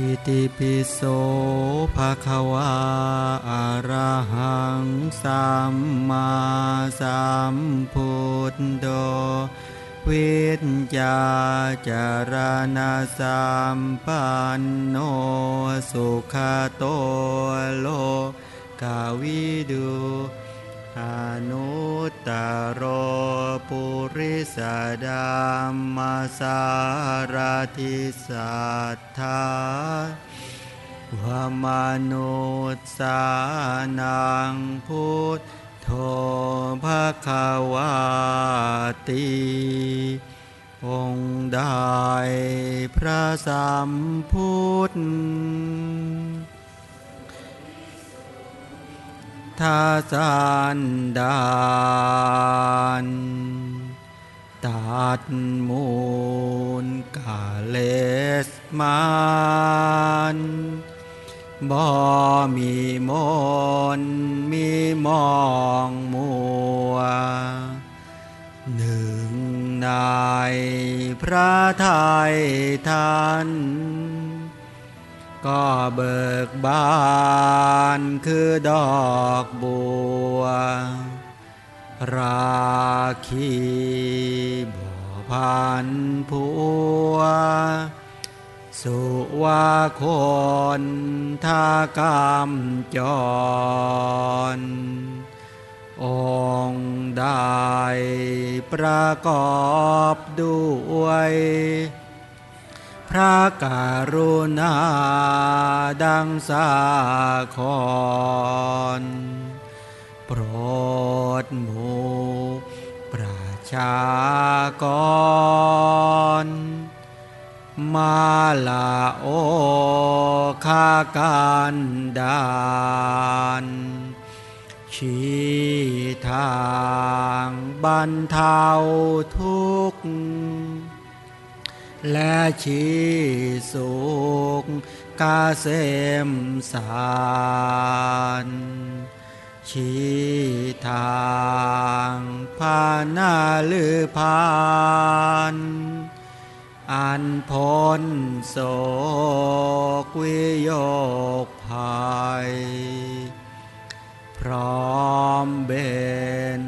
อิติปิโสภะคะวาอะระหังสัมมาสัมพุทโธวิญญาจารณาสัมปันโนสุขโตโลกาวิดู อนุตตรปุริสดามมาสารทิสัทธาวามนุษย์สานังพุทโธภควาติองค์ได้พระสัมพุทธ ทาสานดานตัดมูลกาเลสมานบ่มีมนมีมองมัว หนึ่งในพระไทยท่าน ก็เบิกบานคือดอกบัว ราคีบ่อพันผัว สุวาคนทากรรมจร องได้ประกอบด้วย พระการุณาดังสาครโปรดหมู่ประชากร มาลาโอคาการดานชี้ทางบรรเทาทุกข์ และชีสุขกาเสมสารชีทางพานาลือพานอันพ้นโศกวิโยกภัย พร้อมเบน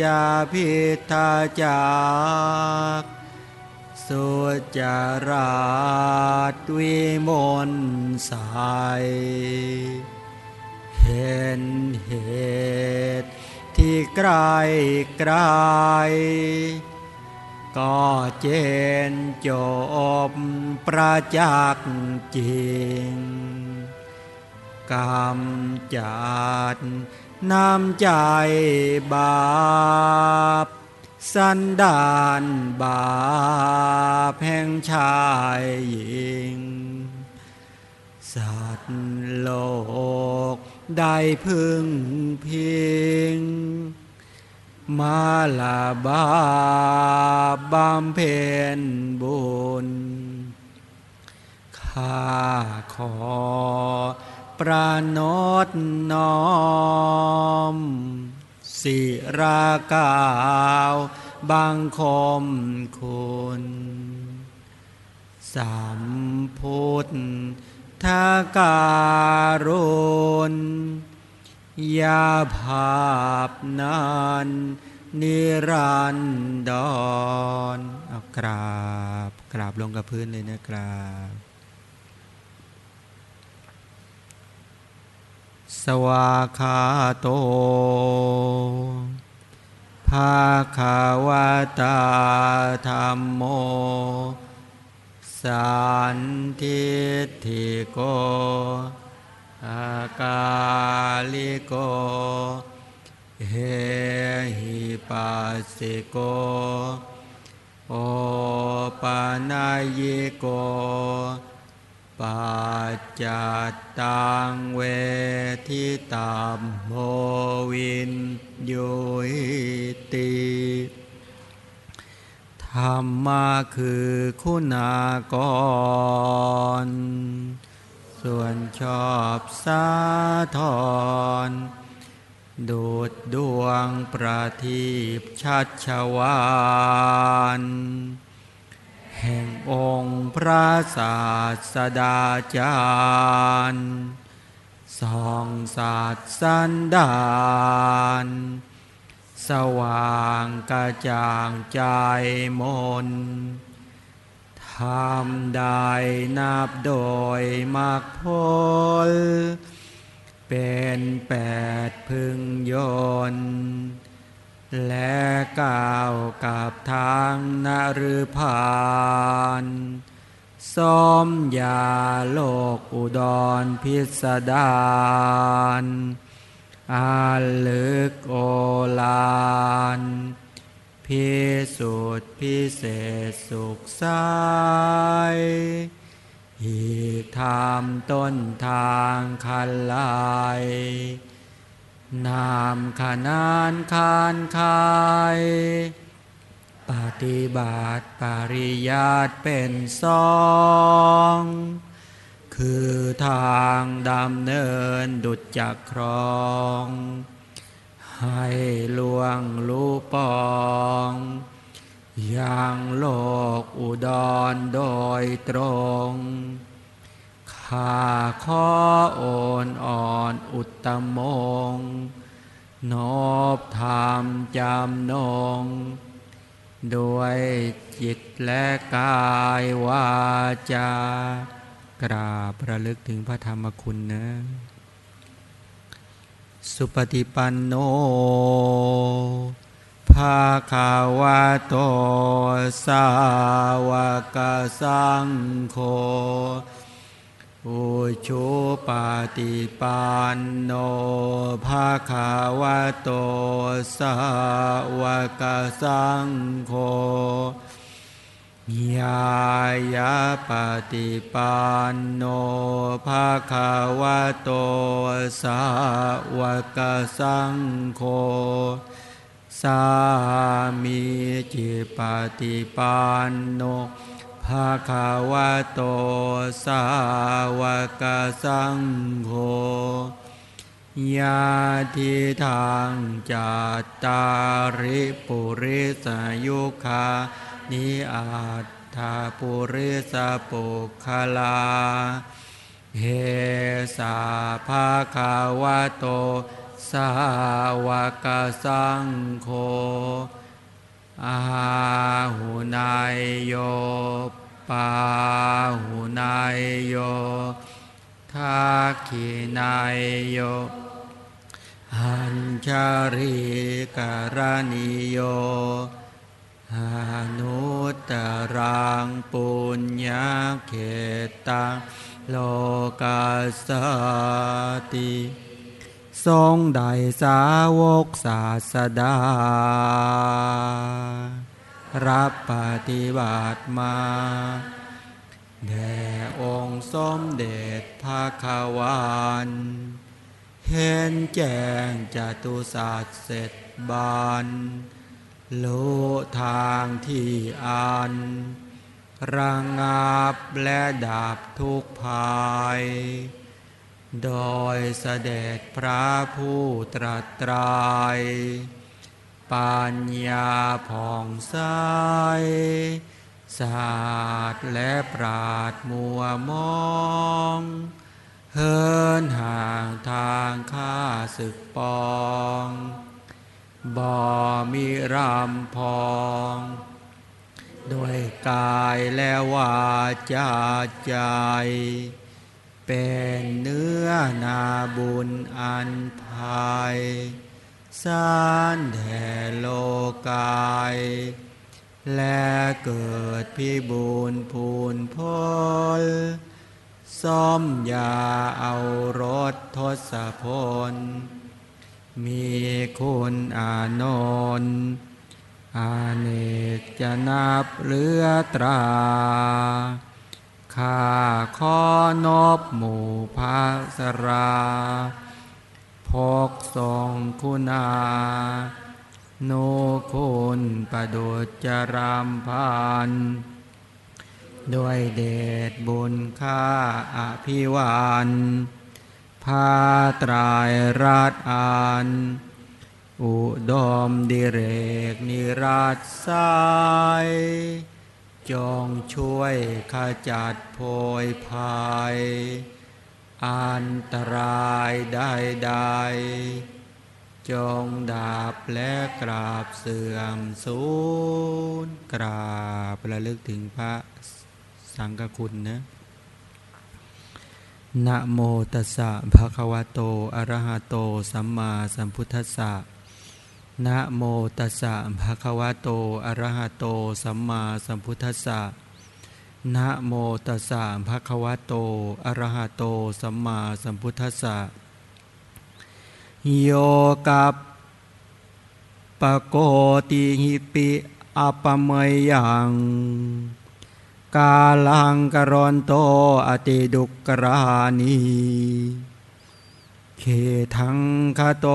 จะพิทาจาก สุจราตวิมนสายเห็นเหตุที่ไกลไกลก็เจนจบประจักษ์จริงกำจัดน้ำใจบาป สันดานบาปแห่งชายหญิง สัตว์โลกได้พึ่งพิง มาลาบาบำเพ็ญบุญข้าขอประนดน้อม สิรากาวบังคมคุณสัมพุทธาการุณยาภาพนานนิรันดรเอากราบกราบลงกับพื้นเลยนะครับ สวาคาโต ภาคาวตาธรรมโม สันทิทิโก อากาลิโก เฮหิปัสสิโก โอปานายโก ปัจจัตตังเวทิตามโมวินโยติธรรมาคือคุณากร ส่วนชอบสาทรดูดดวงประทีปชัดชวาน แห่งองค์พระศาสดาจารย์สองศาสสันดานสว่างกระจ่างใจมนทำได้นับโดยมากพล เป็นแปดพึงยนต์ และก้าวกับทางนฤพานสมยาโลกอุดรพิสดารอาลึกโอลานพิสุทธิพิเศษสุขใสอีกทำต้นทางคันลาย นามขนานคานคายปฏิบัติปริยัติเป็นสอง คือทางดำเนินดุจจักครอง ให้ลวงลูปองอย่างโลกอุดรโดยตรง ข้าขอโอนอ่อนอุตตมงนอบธรรมจำนง ด้วยจิตและกายวาจากราบระลึกถึงพระธรรมคุณนะ สุปฏิปันโนภาคาวะโตสาวกสังโฆ อุชุปฏิปันโนภาคาวะโตสาวกสังโฆยายาปฏิปันโนภาคาวะโตสาวกสังโฆสามีจิปฏิปันโน ภาคาวะโตสาวกสังโฆยาทิทางจัตตาริปุริสยุคานิอาถาปุริสปุคลา เฮสาภาคาวะโตสาวกสังโฆ อาหุนายโยปาหุนายโยทักขินายโยหันชาริกรณิโยอนุตตรังปุญญาเขตังโลกาสติ ทรงได้สาวกศาสดา รับปฏิบัติมา แด่องค์สมเด็จพระขาวานเห็นแจ้งจตุศาสตร์เสร็จบานรู้ทางที่อันระงับและดับทุกภัย โดยเสด็จพระผู้ตรัสตรายปัญญาผ่องใสศาสตร์และปราดมัวมองเฮินห่างทางข้าศึกปอง บ่มีรำพองด้วยกายและวาจาใจ เป็นเนื้อนาบุญอันภายสานแด่โลกาย และเกิดพิบูรณ์พูนพลซ้อมยาเอารถทศพล มีคุณอานนท์อาเนกจะนับเรือตรา ข้าขอนอบหมู่ภาสราพกทรงคุณา โนคุณประดุจจรามพันด้วยเดชบุญค่าอภิวานพาตรายราชอาน อุดมดิเรกนิราชสาย จงช่วยขจัดโพยภายอันตรายได้ใดจงดาบและกราบเสื่อมสูญกราบระลึกถึงพระสังฆคุณนะนะโมตัสสะภะคะวะโต อะระหะโต สัมมาสัมพุทธัสสะ นะโมตัสสะภะคะวะโต อะระหะโต สัมมาสัมพุทธัสสะนะโมตัสสะภะคะวะโต อะระหะโต สัมมาสัมพุทธัสสะโยกับปะโกติหิปิอปเมยยังกาลังกรอนโตอติดุกรานี ทังคโต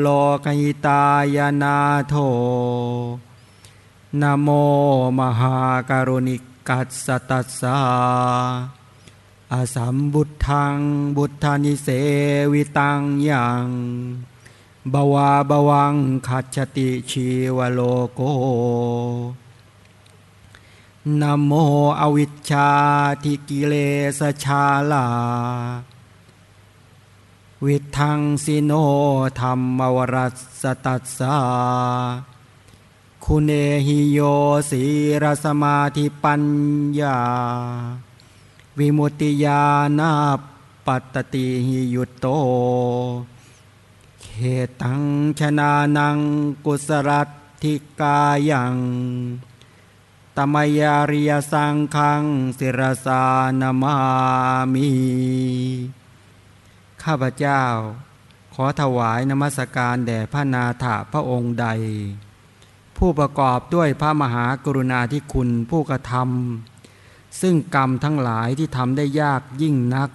โลกิตายนาโทนโมมหาการุณิกัสสตัสสาอาสัมบุตทังบุตธานิเสวิตังยังบวาบวังขัจติชีวโลโกนโมอวิชชาทิกิเลสชาลา วิทังสิโนธรรมวรัสตัสสาคุณเอหิโยสีรสมาธิปัญญา วิมุตติญาณปัตติหิยุตโตเขตังชนานังกุสรัตทิกายังตมยาริยสังขังสิรสานามามี ข้าพเจ้า ขอถวายนมัสการแด่พระนาถาพระองค์ใด ผู้ประกอบด้วยพระมหากรุณาธิคุณผู้กระทำซึ่งกรรมทั้งหลายที่ทำได้ยากยิ่งนัก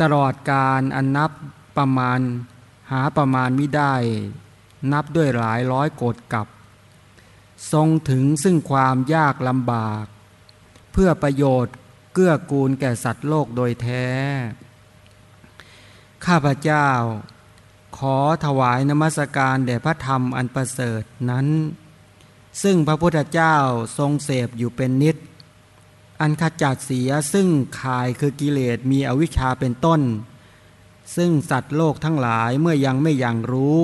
ตลอดการอันนับประมาณหาประมาณไม่ได้ นับด้วยหลายร้อยโกดกับ ทรงถึงซึ่งความยากลำบาก เพื่อประโยชน์เกื้อกูลแก่สัตว์โลกโดยแท้ ข้าพเจ้า ขอถวายนมัสการแด่พระธรรมอันประเสริฐนั้น ซึ่งพระพุทธเจ้าทรงเสพอยู่เป็นนิด อันขจัดเสียซึ่งขายคือกิเลสมีอวิชชาเป็นต้น ซึ่งสัตว์โลกทั้งหลายเมื่อยังไม่อยังรู้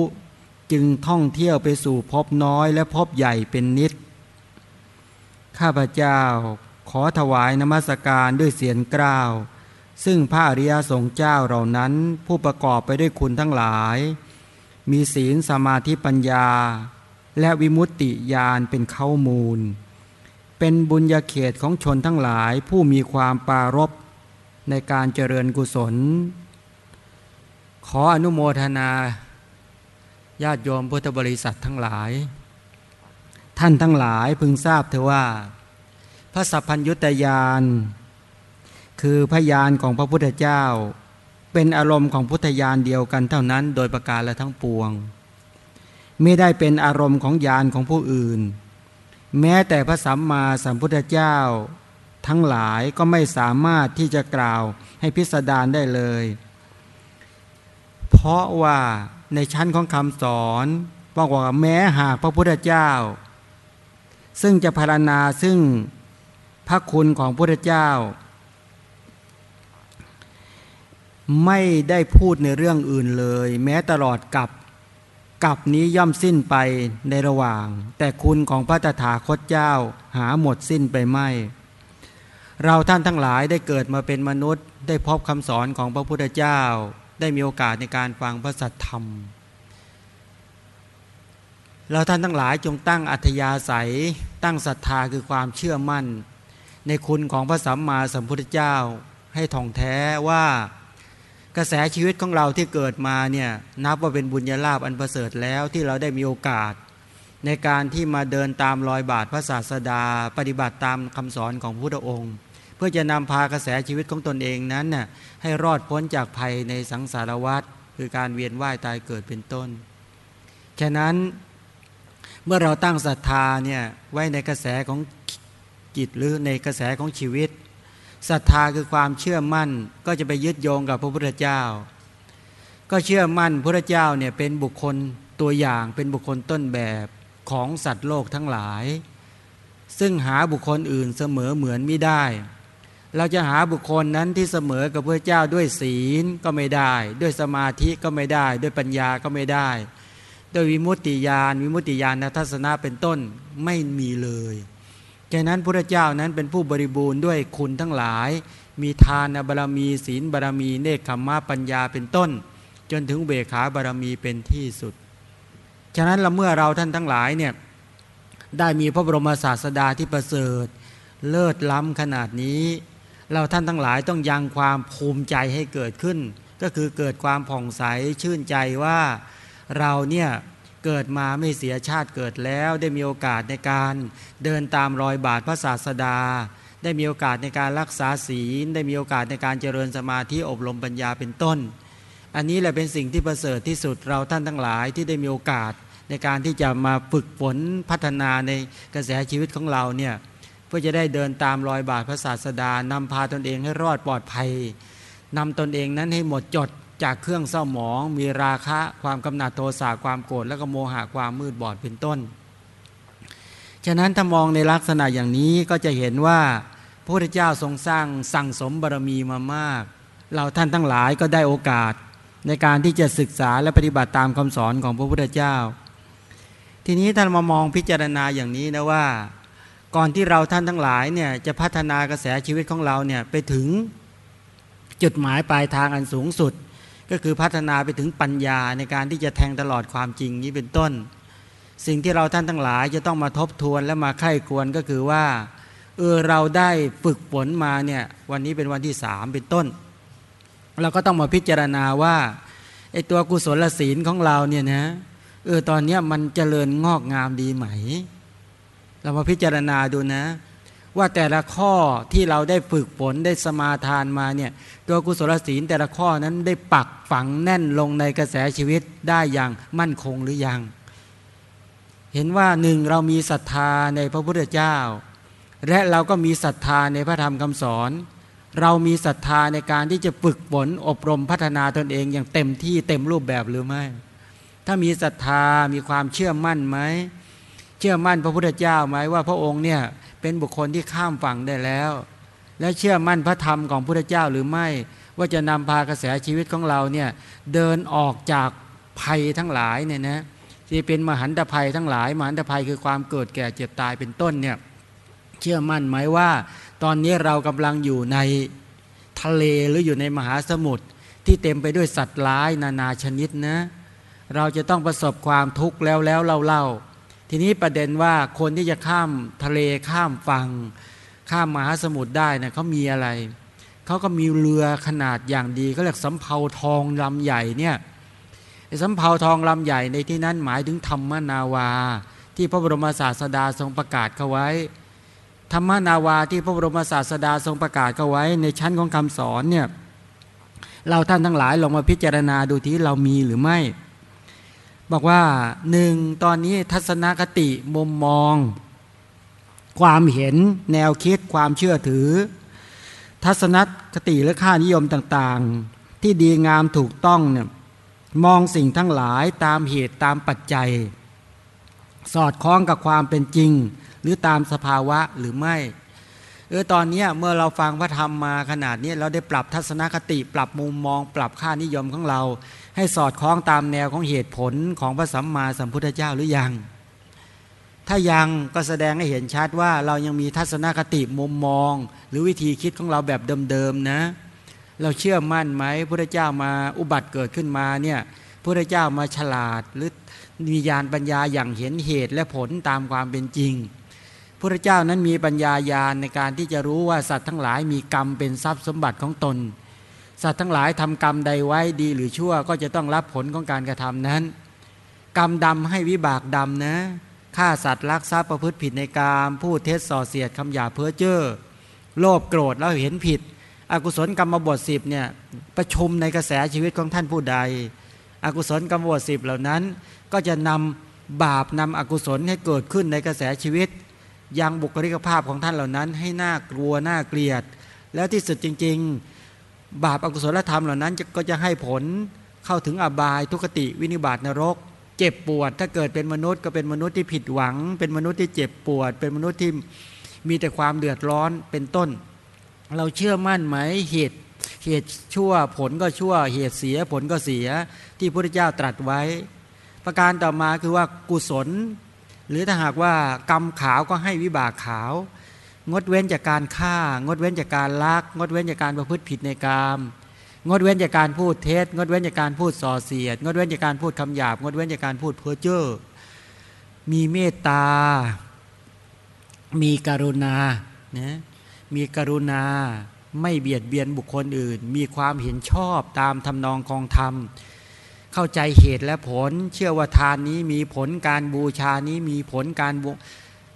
จึงท่องเที่ยวไปสู่พบน้อยและพบใหญ่เป็นนิด ข้าพเจ้าขอถวายนมัสการด้วยเสียงกล้าว ซึ่งพระอริยสงฆ์เจ้าเหล่านั้นผู้ประกอบไปด้วยคุณทั้งหลาย มีศีลสมาธิปัญญา และวิมุตติญาณเป็นเข้ามูล เป็นบุญญาเขตของชนทั้งหลายผู้มีความปารบในการเจริญกุศล ขออนุโมทนา ญาติโยมพุทธบริษัททั้งหลาย ท่านทั้งหลายพึงทราบเถอะว่า พระสัพพัญยุตยาน คือพยานของพระพุทธเจ้า เป็นอารมณ์ของพุทธญาณเดียวกันเท่านั้นโดยประการและทั้งปวง ไม่ได้เป็นอารมณ์ของญาณของผู้อื่น แม้แต่พระสัมมาสัมพุทธเจ้า ทั้งหลายก็ไม่สามารถที่จะกล่าวให้พิสดารได้เลย เพราะว่าในชั้นของคำสอนบอกว่าแม้หากพระพุทธเจ้า ซึ่งจะพารณาซึ่งพระคุณของพระพุทธเจ้า ไม่ได้พูดในเรื่องอื่นเลย แม้ตลอดกับกับนี้ย่อมสิ้นไปในระหว่าง แต่คุณของพระตถาคตเจ้าหาหมดสิ้นไปไม่ เราท่านทั้งหลายได้เกิดมาเป็นมนุษย์ ได้พบคำสอนของพระพุทธเจ้า ได้มีโอกาสในการฟังพระสัทธรรม เราท่านทั้งหลายจงตั้งอัธยาศัย ตั้งศรัทธาคือความเชื่อมั่น ในคุณของพระสัมมาสัมพุทธเจ้าให้ท่องแท้ว่า กระแสชีวิตของเราที่เกิดมาเนี่ยนับว่าเป็นบุญญาลาภอันประเสริฐแล้วที่เราได้มีโอกาส ในการที่มาเดินตามรอยบาทพระศาสดา ปฏิบัติตามคำสอนของพระพุทธองค์ เพื่อจะนำพากระแสชีวิตของตนเองนั้นน่ะให้รอดพ้นจากภัยในสังสารวัฏคือการเวียนว่ายตายเกิดเป็นต้น ฉะนั้นเมื่อเราตั้งศรัทธาเนี่ยไว้ในกระแสของจิตหรือในกระแสของชีวิต ศรัทธาคือความเชื่อมั่นก็จะไปยึดโยงกับพระพุทธเจ้า ก็เชื่อมั่นพระเจ้าเนี่ยเป็นบุคคลตัวอย่างเป็นบุคคลต้นแบบของสัตว์โลกทั้งหลาย ซึ่งหาบุคคลอื่นเสมอเหมือนไม่ได้ เราจะหาบุคคลนั้นที่เสมอกับพระเจ้าด้วยศีลก็ไม่ได้ ด้วยสมาธิก็ไม่ได้ ด้วยปัญญาก็ไม่ได้ ด้วยวิมุตติญาณวิมุตติญาณทัศนะเป็นต้นไม่มีเลย แค่นั้นพระเจ้านั้นเป็นผู้บริบูรณ์ด้วยคุณทั้งหลาย มีทานบารรมี ศีลบารรมีเนคขมมะปัญญาเป็นต้น จนถึงเบขาบารรมีเป็นที่สุด ฉะนั้นเราเมื่อเราท่านทั้งหลายเนี่ยได้มีพระบรมศาสดาที่ประเสริฐ เลิศล้ำขนาดนี้ เราท่านทั้งหลายต้องยังความภูมิใจให้เกิดขึ้น ก็คือเกิดความผ่องใสชื่นใจว่าเราเนี่ย เกิดมาไม่เสียชาติเกิดแล้ว ได้มีโอกาสในการเดินตามรอยบาทพระศาสดา ได้มีโอกาสในการรักษาศีล ได้มีโอกาสในการเจริญสมาธิอบรมปัญญาเป็นต้น อันนี้แหละเป็นสิ่งที่ประเสริฐที่สุดเราท่านทั้งหลายที่ได้มีโอกาสในการที่จะมาฝึกฝนพัฒนาในกระแสชีวิตของเราเนี่ยเพื่อจะได้เดินตามรอยบาทพระศาสดานำพาตนเองให้รอดปลอดภัยนำตนเองนั้นให้หมดจด จากเครื่องเศร้าหมอง มีราคะความกำหนัดโทสะความโกรธแล้วก็โมหะความมืดบอดเป็นต้น ฉะนั้นถ้ามองในลักษณะอย่างนี้ก็จะเห็นว่าพระพุทธเจ้าทรงสร้างสั่งสมบารมีมามาก เราท่านทั้งหลายก็ได้โอกาสในการที่จะศึกษาและปฏิบัติตามคำสอนของพระพุทธเจ้า ทีนี้ท่านมามองพิจารณาอย่างนี้นะว่า ก่อนที่เราท่านทั้งหลายเนี่ยจะพัฒนากระแสชีวิตของเราเนี่ยไปถึงจุดหมายปลายทางอันสูงสุด ก็คือพัฒนาไปถึงปัญญาในการที่จะแทงตลอดความจริงนี้เป็นต้น สิ่งที่เราท่านทั้งหลายจะต้องมาทบทวนและมาไข้ควรก็คือว่าเออเราได้ฝึกฝนมาเนี่ยวันนี้เป็นวันที่สามเป็นต้น เราก็ต้องมาพิจารณาว่าไอตัวกุศลศีลของเราเนี่ยนะเออตอนนี้มันเจริญงอกงามดีไหม เรามาพิจารณาดูนะ ว่าแต่ละข้อที่เราได้ฝึกฝนได้สมาทานมาเนี่ยตัวกุศลศีลแต่ละข้อนั้นได้ปักฝังแน่นลงในกระแสชีวิตได้อย่างมั่นคงหรือยัง เห็นว่าหนึ่งเรามีศรัทธาในพระพุทธเจ้า และเราก็มีศรัทธาในพระธรรมคำสอน เรามีศรัทธาในการที่จะฝึกฝนอบรมพัฒนาตนเองอย่างเต็มที่เต็มรูปแบบหรือไม่ ถ้ามีศรัทธามีความเชื่อมั่นไหม ชื่อมั่นพระพุทธเจ้าไหมว่าพระองค์เนี่ยเป็นบุคคลที่ข้ามฝั่งได้แล้ว และเชื่อมั่นพระธรรมของพระพุทธเจ้าหรือไม่ว่าจะนำพากระแสชีวิตของเราเนี่ยเดินออกจากภัยทั้งหลายเนี่ยนะที่เป็นมหันตภัยทั้งหลาย มหันตภัยคือความเกิดแก่เจ็บตายเป็นต้นเนี่ยเชื่อมั่นไหมว่า ตอนนี้เรากำลังอยู่ในทะเลหรืออยู่ในมหาสมุทรที่เต็มไปด้วยสัตว์ร้ายนานาชนิดนะเราจะต้องประสบความทุกข์แล้วแล้วเล่าเล่า ทีนี้ประเด็นว่าคนที่จะข้ามทะเลข้ามฝั่งข้ามมหาสมุทรได้นะเขามีอะไรเขาก็มีเรือขนาดอย่างดีเขาเรียกสำเภาทองลำใหญ่เนี่ยสำเภาทองลำใหญ่ในที่นั้นหมายถึงธรรมนาวา ที่พระบรมศาสดาทรงประกาศเขาไว้ ธรรมนาวาที่พระบรมศาสดาทรงประกาศเขาไว้ ในชั้นของคำสอนเนี่ยเราท่านทั้งหลายลองมาพิจารณาดูที่เรามีหรือไม่ บอกว่าหนึ่งตอนนี้ทัศนคติมุมมอง ความเห็นแนวคิดความเชื่อถือ ทัศนคติและค่านิยมต่างๆ ที่ดีงามถูกต้องเนี่ยมองสิ่งทั้งหลายตามเหตุตามปัจจัย สอดคล้องกับความเป็นจริง หรือตามสภาวะหรือไม่เออตอนนี้เมื่อเราฟังพระธรรมมาขนาดนี้เราได้ปรับทัศนคติ ปรับมุมมอง ปรับค่านิยมของเรา ให้สอดคล้องตามแนวของเหตุผลของพระสัมมาสัมพุทธเจ้าหรือยัง ถ้ายังก็แสดงให้เห็นชัดว่าเรายังมีทัศนคติมุมมอง หรือวิธีคิดของเราแบบเดิมๆนะ เราเชื่อมั่นไหมพระเจ้ามาอุบัติเกิดขึ้นมาเนี่ยพระเจ้ามาฉลาดหรือมีญาณปัญญาอย่างเห็นเหตุและผลตามความเป็นจริงพระเจ้านั้นมีปัญญาญาณในการที่จะรู้ว่าสัตว์ทั้งหลายมีกรรมเป็นทรัพย์สมบัติของตน สัตว์ทั้งหลายทำกรรมใดไว้ดีหรือชั่วก็จะต้องรับผลของการกระทำนั้น กรรมดำให้วิบากดำนะฆ่าสัตว์ลักทรัพย์ประพฤติผิดในกามพูดเท็จส่อเสียดคำหยาเพ้อเจ้อโลภโกรธแล้วเห็นผิด อกุศลกรรมบทสิบเนี่ยประชุมในกระแสชีวิตของท่านผู้ใด อกุศลกรรมบทสิบเหล่านั้น ก็จะนำบาปนำอกุศลให้เกิดขึ้นในกระแสชีวิต ยังบุคลิกภาพของท่านเหล่านั้นให้น่ากลัวน่าเกลียด แล้วที่สุดจริง ๆ บาปอากุศลธรรมเหล่านั้นก็จะให้ผลเข้าถึงอบายทุกติวินิบาตนรก เจ็บปวด ถ้าเกิดเป็นมนุษย์ก็เป็นมนุษย์ที่ผิดหวัง เป็นมนุษย์ที่เจ็บปวด เป็นมนุษย์ที่มีแต่ความเดือดร้อนเป็นต้น เราเชื่อมั่นไหมเหตุเหตุชั่วผลก็ชั่ว เหตุเสียผลก็เสียที่พระพุทธเจ้าตรัสไว้ ประการต่อมาคือว่ากุศล หรือถ้าหากว่ากรรมขาวก็ให้วิบากขาว งดเว้นจากการฆ่า งดเว้นจากการลัก งดเว้นจากการประพฤติผิดในกาม งดเว้นจากการพูดเท็จ งดเว้นจากการพูดส่อเสียด งดเว้นจากการพูดคำหยาบ งดเว้นจากการพูดเพ้อเจ้อ มีเมตตา มีกรุณานะมีกรุณา ไม่เบียดเบียนบุคคลอื่น มีความเห็นชอบตามทำนองกองธรรม เข้าใจเหตุและผล เชื่อว่าทานนี้มีผลการบูชานี้มีผลการ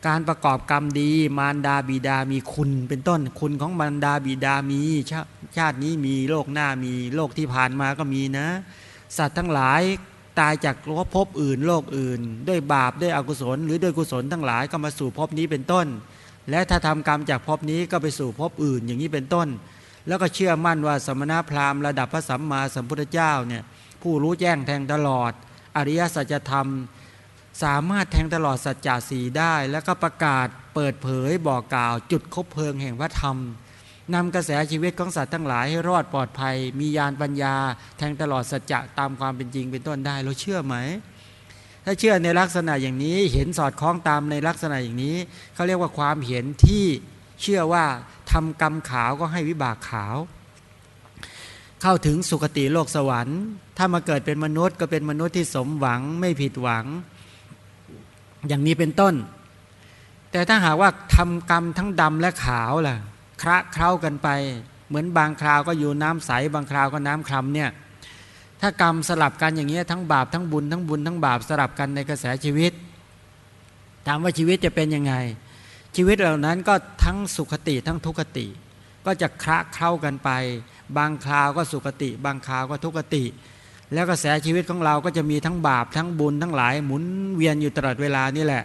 การประกอบกรรมดี มารดาบิดามีคุณเป็นต้น คุณของมารดาบิดามีชาชาตินี้มีโลกหน้ามีโลกที่ผ่านมาก็มีนะ สัตว์ทั้งหลายตายจากภพอื่นโลกอื่น ด้วยบาปด้วยอกุศล หรือด้วยกุศลทั้งหลายก็มาสู่ภพนี้เป็นต้น และถ้าทำกรรมจากภพนี้ก็ไปสู่ภพอื่นอย่างนี้เป็นต้น แล้วก็เชื่อมั่นว่าสมณพราหมณ์ระดับพระสัมมาสัมพุทธเจ้าเนี่ยผู้รู้แจ้งแทงตลอด อริยสัจธรรม สามารถแทงตลอดสัจจะสีได้ แล้วก็ประกาศเปิดเผยบอกกล่าว จุดคบเพลิงแห่งพระธรรมนำกระแสชีวิตของสัตว์ทั้งหลายให้รอดปลอดภัย มียานปัญญา แทงตลอดสัจจะตามความเป็นจริงเป็นต้นได้เราเชื่อไหม ถ้าเชื่อในลักษณะอย่างนี้เห็นสอดคล้องตามในลักษณะอย่างนี้เขาเรียกว่าความเห็นที่เชื่อว่าทำกรรมขาวก็ให้วิบากขาว เข้าถึงสุคติโลกสวรรค์ ถ้ามาเกิดเป็นมนุษย์ก็เป็นมนุษย์ที่สมหวังไม่ผิดหวัง อย่างนี้เป็นต้น แต่ถ้าหากว่าทำกรรมทั้งดำและขาวล่ะคระเคล้ากันไป เหมือนบางคราวก็อยู่น้ำใสบางคราวก็น้ำคลำเนี่ยถ้ากรรมสลับกันอย่างเงี้ยทั้งบาปทั้งบุญทั้งบุญทั้งบาปสลับกันในกระแสชีวิตถามว่าชีวิตจะเป็นยังไง ชีวิตเหล่านั้นก็ทั้งสุขติทั้งทุกติ ก็จะคระเข้ากันไป บางคราวก็สุขติ บางคราวก็ทุกติ แล้วกระแสชีวิตของเราก็จะมีทั้งบาปทั้งบุญทั้งหลายหมุนเวียนอยู่ตลอดเวลานี่แหละ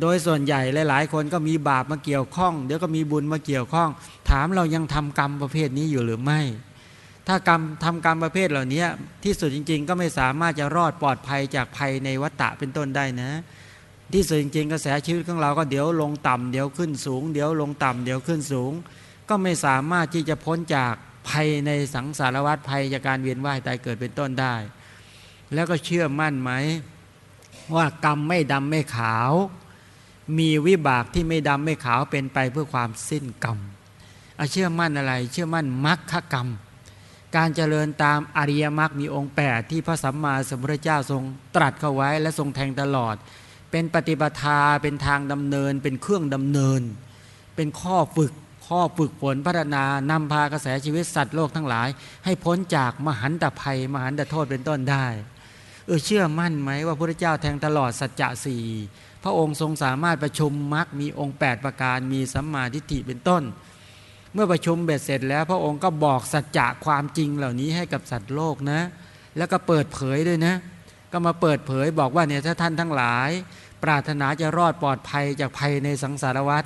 โดยส่วนใหญ่หลายๆ คนก็มีบาปมาเกี่ยวข้อง เดี๋ยวก็มีบุญมาเกี่ยวข้อง ถามเรายังทำกรรมประเภทนี้อยู่หรือไม่ ถ้ากรรมทำกรรมประเภทเหล่านี้ที่สุดจริง ๆ ก็ไม่สามารถจะรอดปลอดภัยจากภัยในวัฏฏะเป็นต้นได้นะ ที่สุดจริงๆกระแสชีวิตของเราก็เดี๋ยวลงต่ำเดี๋ยวขึ้นสูง เดี๋ยวลงต่ำเดี๋ยวขึ้นสูง ก็ไม่สามารถที่จะพ้นจาก ภัยในสังสารวัฏภัยจากการเวียนว่ายตายเกิดเป็นต้นได้ แล้วก็เชื่อมั่นไหม ว่ากรรมไม่ดำไม่ขาว มีวิบากที่ไม่ดำไม่ขาวเป็นไปเพื่อความสิ้นกรรมเอาเชื่อมั่นอะไร เชื่อมั่นมรรคกรรม การเจริญตามอริยมรรคมีองค์8ที่พระสัมมาสัมพุทธเจ้าทรงตรัสเข้าไว้และทรงแทงตลอด เป็นปฏิปทาเป็นทางดำเนิน เป็นเครื่องดำเนิน เป็นข้อฝึก ข้อฝึกฝนพัฒนานำพากระแสชีวิตสัตว์โลกทั้งหลาย ให้พ้นจากมหันตภัย มหันตโทษเป็นต้นได้ เออเชื่อมั่นไหมว่าพระเจ้าแทงตลอดสัจจะสี่พระองค์ทรงสามารถประชุมมรรคมีองค์ 8 ประการมีสัมมาทิฏฐิเป็นต้น เมื่อประชุมเบ็ดเสร็จแล้วพระองค์ก็บอกสัจจะความจริงเหล่านี้ให้กับสัตว์โลกนะ แล้วก็เปิดเผยด้วยนะ ก็มาเปิดเผยบอกว่าเนี่ยถ้าท่านทั้งหลาย ปรารถนาจะรอดปลอดภัยจากภัยในสังสารวัฏ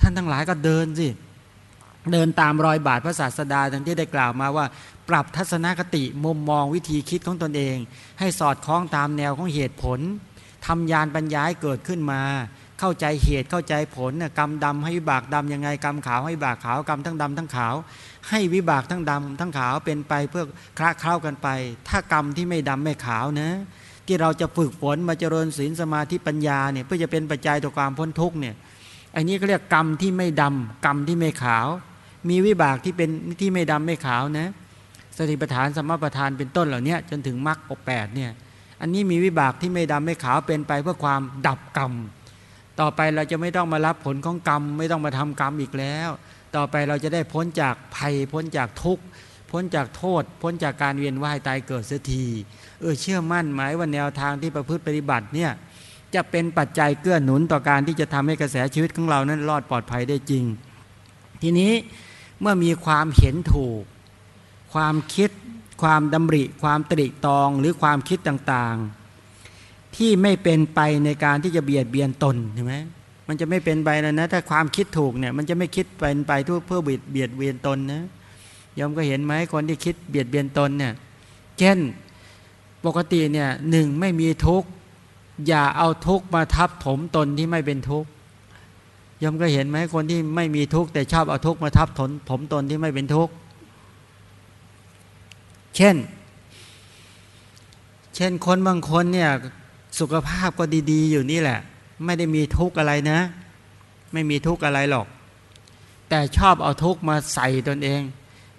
ท่านทั้งหลายก็เดินสิ เดินตามรอยบาทพระศาสดาทั้งที่ได้กล่าวมาว่า ปรับทัศนคติมุมมองวิธีคิดของตนเอง ให้สอดคล้องตามแนวของเหตุผลทำยานปัญญาให้เกิดขึ้นมา เข้าใจเหตุเข้าใจผลกรรมดำให้วิบากดำยังไงกรรมขาวให้วิบากขาวกรรมทั้งดำทั้งขาว ให้วิบากทั้งดำทั้งขาวเป็นไปเพื่อคละเข้ากันไป ถ้ากรรมที่ไม่ดำไม่ขาวนะที่เราจะฝึกฝนมาเจริญศีลสมาธิปัญญาเนี่ยเพื่อจะเป็นปัจจัยต่อความพ้นทุกเนี่ยอันนี้เขาเรียกกรรมที่ไม่ดำกรรมที่ไม่ขาว มีวิบากที่เป็นที่ไม่ดำไม่ขาวนะสติปัฏฐานสมปัฏฐานเป็นต้นเหล่านี้จนถึงมรรคอแปดเนี่ยอันนี้มีวิบากที่ไม่ดำไม่ขาวเป็นไปเพื่อความดับกรรม ต่อไปเราจะไม่ต้องมารับผลของกรรม ไม่ต้องมาทำกรรมอีกแล้ว ต่อไปเราจะได้พ้นจากภัย พ้นจากทุกข์ พ้นจากโทษ พ้นจากการเวียนว่ายตายเกิดเสียทีเออเชื่อมั่นไหมว่าแนวทางที่ประพฤติปฏิบัติเนี่ยจะเป็นปัจจัยเกื้อหนุนต่อการที่จะทำให้กระแสชีวิตของเรานั้นรอดปลอดภัยได้จริง ทีนี้ เมื่อมีความเห็นถูก ความคิด ความดำริ ความตริตองหรือความคิดต่างๆ ที่ไม่เป็นไปในการที่จะเบียดเบียนตนใช่ไหมมันจะไม่เป็นไปแล้วนะถ้าความคิดถูกเนี่ยมันจะไม่คิดเป็นไปทุกเพื่อเบียดเบียดเบียนตนนะยอมก็เห็นไหมคนที่คิดเบียดเบียนตนเนี่ยเช่นปกติเนี่ยหนึ่งไม่มีทุกข์อย่าเอาทุกข์มาทับถมตนที่ไม่เป็นทุกข์ ยมก็เห็นไหมคนที่ไม่มีทุกข์แต่ชอบเอาทุกข์มาทับถมถมตนที่ไม่เป็นทุกข์เช่น เช่นคนบางคนเนี่ยสุขภาพก็ดี ๆ อยู่นี่แหละ ไม่ได้มีทุกข์อะไรนะ ไม่มีทุกข์อะไรหรอก แต่ชอบเอาทุกข์มาใส่ตนเอง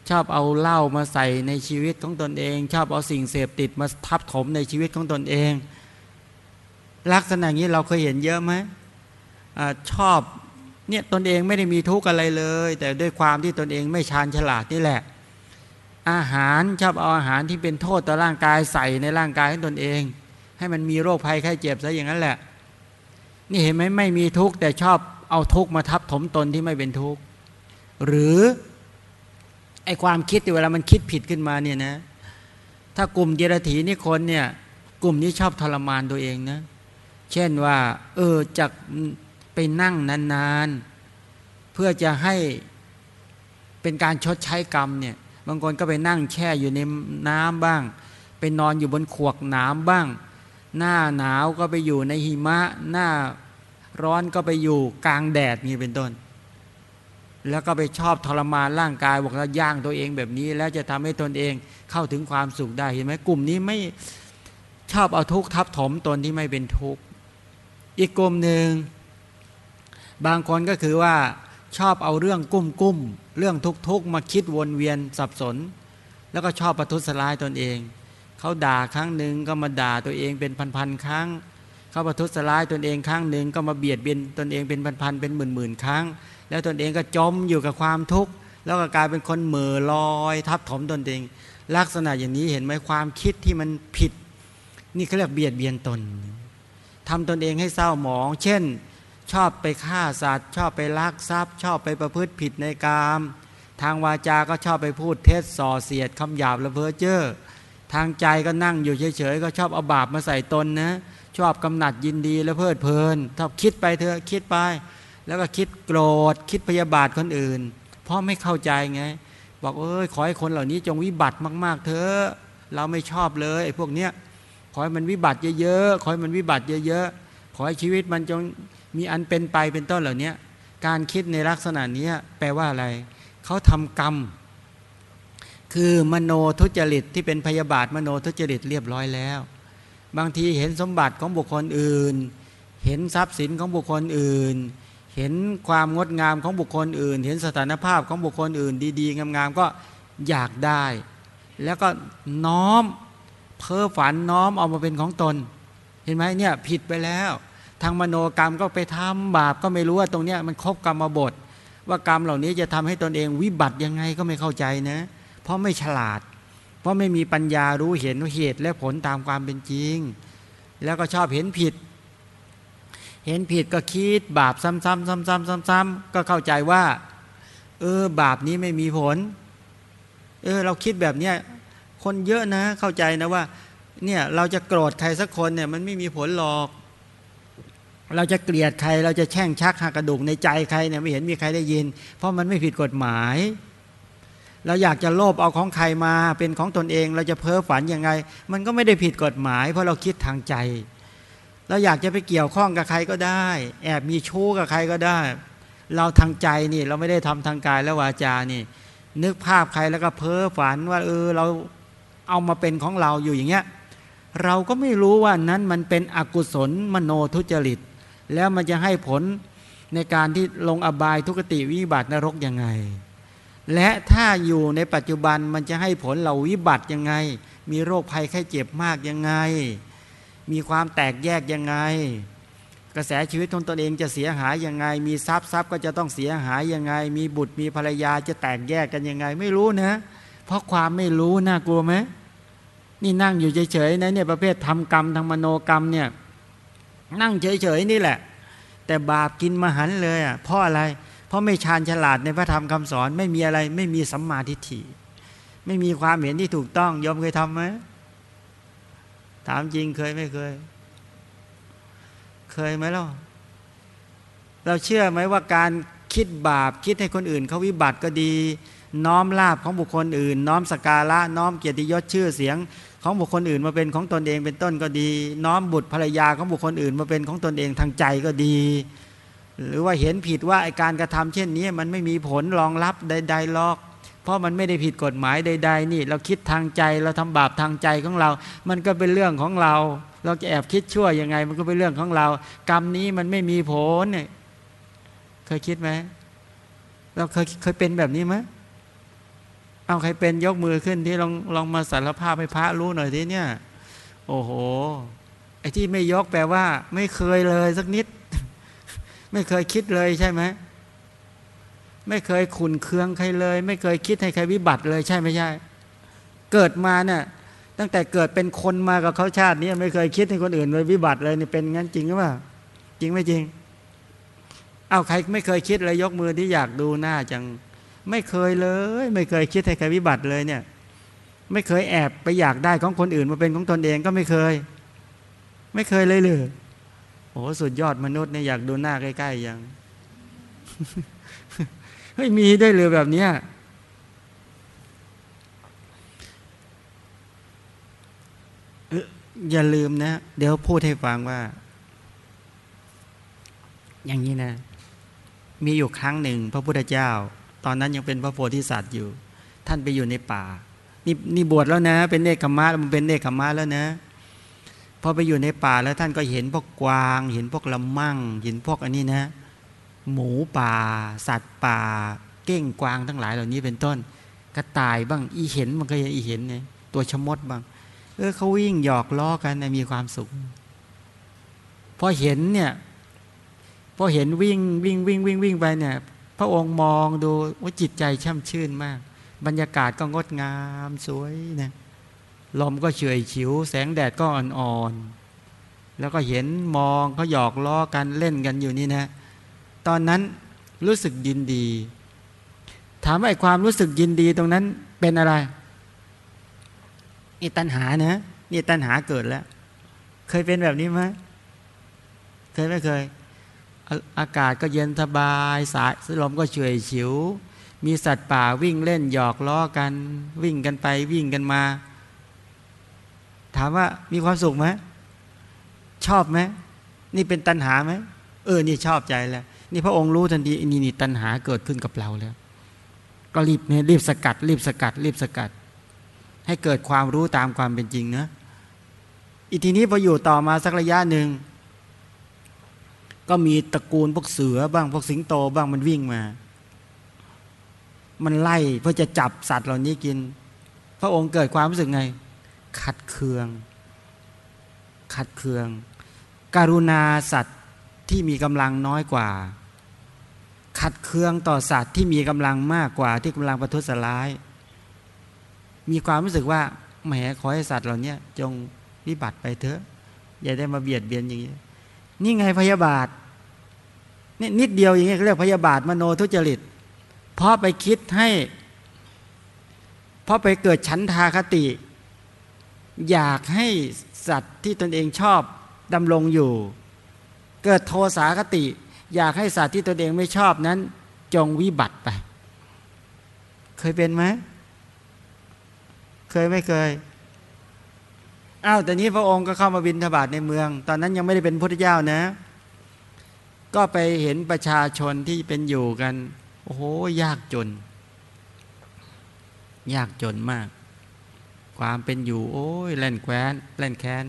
ชอบเอาเหล้ามาใส่ในชีวิตของตนเอง ชอบเอาสิ่งเสพติดมาทับถมในชีวิตของตนเอง ลักษณะนี้เราเคยเห็นเยอะไหมอชอบ เนี่ยตนเองไม่ได้มีทุกข์อะไรเลย แต่ด้วยความที่ตนเองไม่ชาญฉลาดนี่แหละ อาหารชอบเอาอาหารที่เป็นโทษต่อร่างกายใส่ในร่างกายของตนเอง ให้มันมีโรคภัยไข้เจ็บซะอย่างนั้นแหละ นี่เห็นไหมไม่มีทุกข์แต่ชอบเอาทุกข์มาทับถมตนที่ไม่เป็นทุกข์หรือไอความคิดเวลามันคิดผิดขึ้นมาเนี่ยนะ ถ้ากลุ่มเยรถีนี่คนเนี่ย กลุ่มนี้ชอบทรมานตัวเองนะ เช่นว่า เออจาก ไปนั่งนานๆ เพื่อจะให้เป็นการชดใช้กรรมเนี่ยบางคนก็ไปนั่งแช่อยู่ในน้ำบ้าง ไปนอนอยู่บนขวกน้ำบ้าง หน้าหนาวก็ไปอยู่ในหิมะ หน้าร้อนก็ไปอยู่กลางแดดนี่เป็นต้น แล้วก็ไปชอบทรมานร่างกายบอกว่าย่างตัวเองแบบนี้ แล้วจะทำให้ตนเองเข้าถึงความสุขได้เห็นไหมกลุ่มนี้ไม่ชอบเอาทุกข์ทับถมตนที่ไม่เป็นทุกข์อีกกลุ่มหนึ่ง บางคนก็คือว่าชอบเอาเรื่องกุ้มกุ้มเรื่องทุกทุกมาคิดวนเวียนสับสน แล้วก็ชอบประทุษร้ายตนเอง เขาด่าครั้งหนึ่งก็มาด่าตัวเองเป็นพันๆครั้ง เขาประทุษร้ายตนเองครั้งหนึ่งก็มาเบียดเบียนตนเองเป็นพันๆเป็นหมื่นๆครั้ง แล้วตนเองก็จมอยู่กับความทุกข์แล้วก็กลายเป็นคนเหม่อลอย ทับถมตนเอง ลักษณะอย่างนี้เห็นไหมความคิดที่มันผิด นี่เขาเรียกเบียดเบียนตนทำตนเองให้เศร้าหมอง เช่น ชอบไปฆ่าสัตว์ ชอบไปลักทรัพย์ ชอบไปประพฤติผิดในกาม ทางวาจาก็ชอบไปพูดเท็จส่อเสียดคำหยาบละเพ้อเจ้อทางใจก็นั่งอยู่เฉยๆ ก็ชอบเอาบาปมาใส่ตนนะชอบกำหนัดยินดีและเพลิดเพลินชอบคิดไปเถอะคิดไป แล้วก็คิดโกรธ คิดพยาบาทคนอื่น เพราะไม่เข้าใจไง บอกเอ้ยขอให้คนเหล่านี้จงวิบัติมาก ๆ เถอะเราไม่ชอบเลยไอ้พวกเนี้ยขอให้มันวิบัติเยอะๆขอให้มันวิบัติเยอะๆขอให้ชีวิตมันจง มีอันเป็นไปเป็นต้นเหล่านี้การคิดในลักษณะนี้แปลว่าอะไร เขาทำกรรม คือมโนทุจริตที่เป็นพยาบาทมโนทุจริตเรียบร้อยแล้ว บางทีเห็นสมบัติของบุคคลอื่น เห็นทรัพย์สินของบุคคลอื่น เห็นความงดงามของบุคคลอื่น เห็นสถานภาพของบุคคลอื่น ดีๆ งามๆก็อยากได้ แล้วก็น้อมเพ้อฝันน้อมเอามาเป็นของตน เห็นไหมเนี่ยผิดไปแล้ว ทางมโนกรรมก็ไปทำบาปก็ไม่รู้ว่าตรงเนี้ยมันครบกรรมบท ว่ากรรมเหล่านี้จะทำให้ตนเองวิบัติยังไงก็ไม่เข้าใจนะ เพราะไม่ฉลาด เพราะไม่มีปัญญารู้เห็นเหตุและผลตามความเป็นจริง แล้วก็ชอบเห็นผิด เห็นผิดก็คิดบาปซ้ำๆซ้ำๆซ้ำๆก็เข้าใจว่า เออบาปนี้ไม่มีผล เออเราคิดแบบเนี้ยคนเยอะนะเข้าใจนะว่าเนี่ยเราจะโกรธใครสักคนเนี่ยมันไม่มีผลหรอก เราจะเกลียดใคร เราจะแช่งชักหักกระดูกในใจใครเนี่ยไม่เห็นมีใครได้ยิน เพราะมันไม่ผิดกฎหมาย เราอยากจะโลภเอาของใครมาเป็นของตนเอง เราจะเพ้อฝันยังไง มันก็ไม่ได้ผิดกฎหมาย เพราะเราคิดทางใจ เราอยากจะไปเกี่ยวข้องกับใครก็ได้ แอบมีชู้กับใครก็ได้ เราทางใจนี่เราไม่ได้ทำทางกายและวาจานี่ นึกภาพใครแล้วก็เพ้อฝันว่าเออเราเอามาเป็นของเราอยู่อย่างเงี้ยเราก็ไม่รู้ว่านั้นมันเป็นอกุศลมโนทุจริต แล้วมันจะให้ผลในการที่ลงอบายทุกติวิบัตินรกยังไง และถ้าอยู่ในปัจจุบันมันจะให้ผลเราวิบัติยังไง มีโรคภัยไข้เจ็บมากยังไง มีความแตกแยกยังไง กระแสชีวิตของตนเองจะเสียหายยังไง มีทรัพย์ทรัพย์ก็จะต้องเสียหายยังไง มีบุตรมีภรรยาจะแตกแยกกันยังไง ไม่รู้นะ เพราะความไม่รู้น่ากลัวไหมนี่นั่งอยู่เฉยๆนะเนี่ยประเภททำกรรมทางมโนกรรมเนี่ย นั่งเฉยๆนี่แหละ แต่บาปกินมหันเลยอะเพราะอะไร เพราะไม่ชาญฉลาดในพระธรรมคำสอนไม่มีอะไร ไม่มีสัมมาทิฏฐิ ไม่มีความเห็นที่ถูกต้องยอมเคยทำไหมถามจริงเคยไม่เคย เคยไหมล่ะเราเชื่อไหมว่าการคิดบาปคิดให้คนอื่นเขาวิบัติก็ดี น้อมลาบของบุคคลอื่น น้อมสกการะน้อมเกียรติยศชื่อเสียง ของบุคคลอื่นมาเป็นของตนเองเป็นต้นก็ดี น้อมบุตรภรรยาของบุคคลอื่นมาเป็นของตนเองทางใจก็ดี หรือว่าเห็นผิดว่าการกระทำเช่นนี้มันไม่มีผลรองรับใดๆลอก เพราะมันไม่ได้ผิดกฎหมายใด ๆ นี่ เราคิดทางใจเราทำบาปทางใจของเรา มันก็เป็นเรื่องของเรา เราจะแอบคิดชั่วยังไง มันก็เป็นเรื่องของเรา กรรมนี้มันไม่มีผลเนี่ยเคยคิดไหมเราเคยเคยเป็นแบบนี้ไหม เอาใครเป็นยกมือขึ้นที่ลองลองมาสารภาพให้พระรู้หน่อยทีเนี่ย โอ้โห ไอ้ที่ไม่ยกแปลว่า ไม่เคยเลยสักนิด ไม่เคยคิดเลยใช่ไหมไม่เคยขุนเคืองใครเลย ไม่เคยคิดให้ใครวิบัติเลยใช่ไม่ใช่ เกิดมาเนี่ยตั้งแต่เกิดเป็นคนมากับเขาชาตินี้ไม่เคยคิดให้คนอื่นเลยวิบัติเลยนี่เป็นงั้นจริงหรือเปล่าจริงไม่จริง เอาใครไม่เคยคิดเลยยกมือที่อยากดูหน้าจัง ไม่เคยเลย ไม่เคยคิดให้ใครวิบัติเลยเนี่ย ไม่เคยแอบไปอยากได้ของคนอื่นมาเป็นของตนเองก็ไม่เคย ไม่เคยเลยเลยโอ้สุดยอดมนุษย์เนี่ยอยากดูหน้าใกล้ๆยังเฮ้ยมีได้เลยแบบเนี้ยอย่าลืมนะ เดี๋ยวพูดให้ฟังว่า อย่างนี้นะ มีอยู่ครั้งหนึ่งพระพุทธเจ้า ตอนนั้นยังเป็นพระโพธิสัตว์อยู่ ท่านไปอยู่ในป่า นี่นี่บวชแล้วนะ เป็นเนคขมะมันเป็นเนคขมะแล้วนะพอไปอยู่ในป่าแล้วท่านก็เห็นพวกกวาง เห็นพวกละมั่ง เห็นพวกอันนี้นะ หมูป่า สัตว์ป่า เก้งกวางทั้งหลายเหล่านี้เป็นต้น กระต่ายบ้าง อีเห็นมันก็ยังอีเห็นไงตัวชมดบ้าง เออเขาวิ่งหยอกล้อกันมีความสุขพอเห็นเนี่ยพอเห็นวิ่งวิ่งวิ่งวิ่งวิ่งไปเนี่ย พระองค์มองดูว่าจิตใจช่ำชื่นมาก บรรยากาศก็งดงามสวยนะลมก็เฉยฉิว แสงแดดก็อ่อนๆแล้วก็เห็นมองเขาหยอกล้อกันเล่นกันอยู่นี่นะ ตอนนั้นรู้สึกยินดี ถามว่าไอ้ความรู้สึกยินดีตรงนั้นเป็นอะไรนี่ตัณหานะนี่ตัณหาเกิดแล้ว เคยเป็นแบบนี้ไหมเคยไม่เคย อากาศก็เย็นสบายสายลมก็เฉยฉิว มีสัตว์ป่าวิ่งเล่นหยอกล้อกัน วิ่งกันไปวิ่งกันมา ถามว่ามีความสุขไหมชอบไหมนี่เป็นตัณหาไหมเออ นี่ชอบใจแล้ว นี่พระองค์รู้ทันทีนี่นี่ตัณหาเกิดขึ้นกับเราแล้ว ก็รีบเนี่ยรีบสกัด รีบสกัด รีบสกัด ให้เกิดความรู้ตามความเป็นจริงนะอีทีนี้พออยู่ต่อมาสักระยะหนึ่ง ก็มีตระกูลพวกเสือบ้างพวกสิงโตบ้างมันวิ่งมา มันไล่เพื่อจะจับสัตว์เหล่านี้กิน พระองค์เกิดความรู้สึกไง ขัดเคือง ขัดเคืองการุณาสัตว์ที่มีกำลังน้อยกว่า ขัดเคืองต่อสัตว์ที่มีกำลังมากกว่าที่กำลังประทุษร้าย มีความรู้สึกว่าแหมขอให้สัตว์เหล่านี้จงวิบัติไปเถอะ อย่าได้มาเบียดเบียนอย่างนี้ นี่ไงพยาบาทนี่นิดเดียวอย่างเงี้ยเรียกพยาบาทมโนทุจริต เพราะไปคิดให้ เพราะไปเกิดชั้นทาคติ อยากให้สัตว์ที่ตนเองชอบดำรงอยู่ เกิดโทสาคติ อยากให้สัตว์ที่ตนเองไม่ชอบนั้น จงวิบัติไป เคยเป็นไหม เคยไม่เคย อ้าวแต่นี้พระองค์ก็เข้ามาบินทบาทในเมือง ตอนนั้นยังไม่ได้เป็นพุทธเจ้านะ ก็ไปเห็นประชาชนที่เป็นอยู่กัน โอ้โหยากจน ยากจนมาก ความเป็นอยู่ โอ้ยแล่นแคว้นแล่นแค้น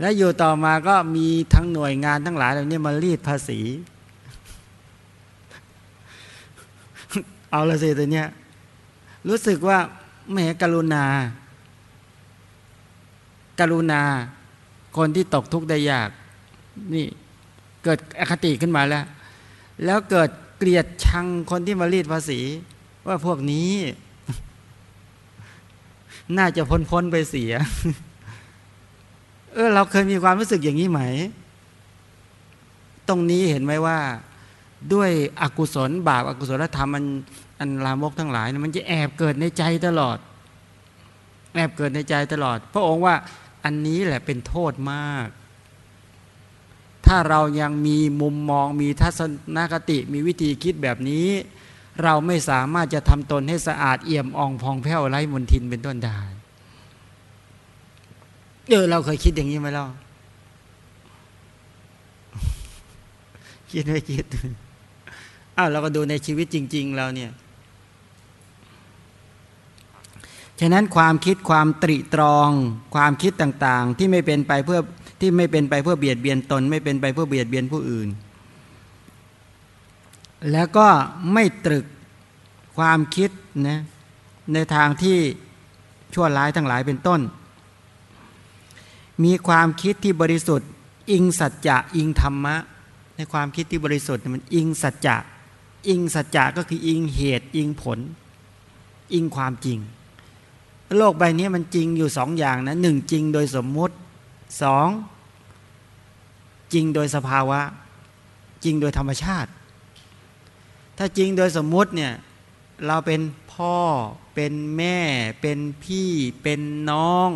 และอยู่ต่อมาก็มีทั้งหน่วยงานทั้งหลายเหล่านี้มารีดภาษี เอาละสิตัวเนี้ยรู้สึกว่าแหมกรุณา กรุณา คนที่ตกทุกข์ได้ยาก นี่เกิดอคติขึ้นมาแล้ว แล้วเกิดเกลียดชังคนที่มารีดภาษี ว่าพวกนี้ น่าจะพ้นพ้นไปเสีย เออ เราเคยมีความรู้สึกอย่างนี้ไหม ตรงนี้เห็นไหมว่า ด้วยอกุศลบาปอากุศลธรรมมันอันลามกทั้งหลาย มันจะแอบเกิดในใจตลอดแอบเกิดในใจตลอด พระองค์ว่า อันนี้แหละเป็นโทษมาก ถ้าเรายังมีมุมมองมีทัศนคติมีวิธีคิดแบบนี้ เราไม่สามารถจะทำตนให้สะอาดเอี่ยมอ่องพองแผ้วไร้มนทินเป็นต้นได้เออเราเคยคิดอย่างนี้ไหมเราคิดไม่คิดอ้าวเราก็ดูในชีวิตจริง ๆ เราเนี่ย ฉะนั้นความคิดความตริตรอง ความคิดต่างๆ ที่ไม่เป็นไปเพื่อที่ไม่เป็นไปเพื่อเบียดเบียนตน ไม่เป็นไปเพื่อเบียดเบียนผู้อื่น แล้วก็ไม่ตรึกความคิดนะในทางที่ชั่วร้ายทั้งหลายเป็นต้น มีความคิดที่บริสุทธิ์ อิงสัจจะอิงธรรมะ ในความคิดที่บริสุทธิ์มันอิงสัจจะอิงสัจจะก็คืออิงเหตุ อิงผล อิงความจริง โลกใบนี้มันจริงอยู่สองอย่างนะหนึ่งจริงโดยสมมุติสองจริงโดยสภาวะ จริงโดยธรรมชาติ ถ้าจริงโดยสมมุติเนี่ยเราเป็นพ่อเป็นแม่ เป็นพี่เป็นน้อง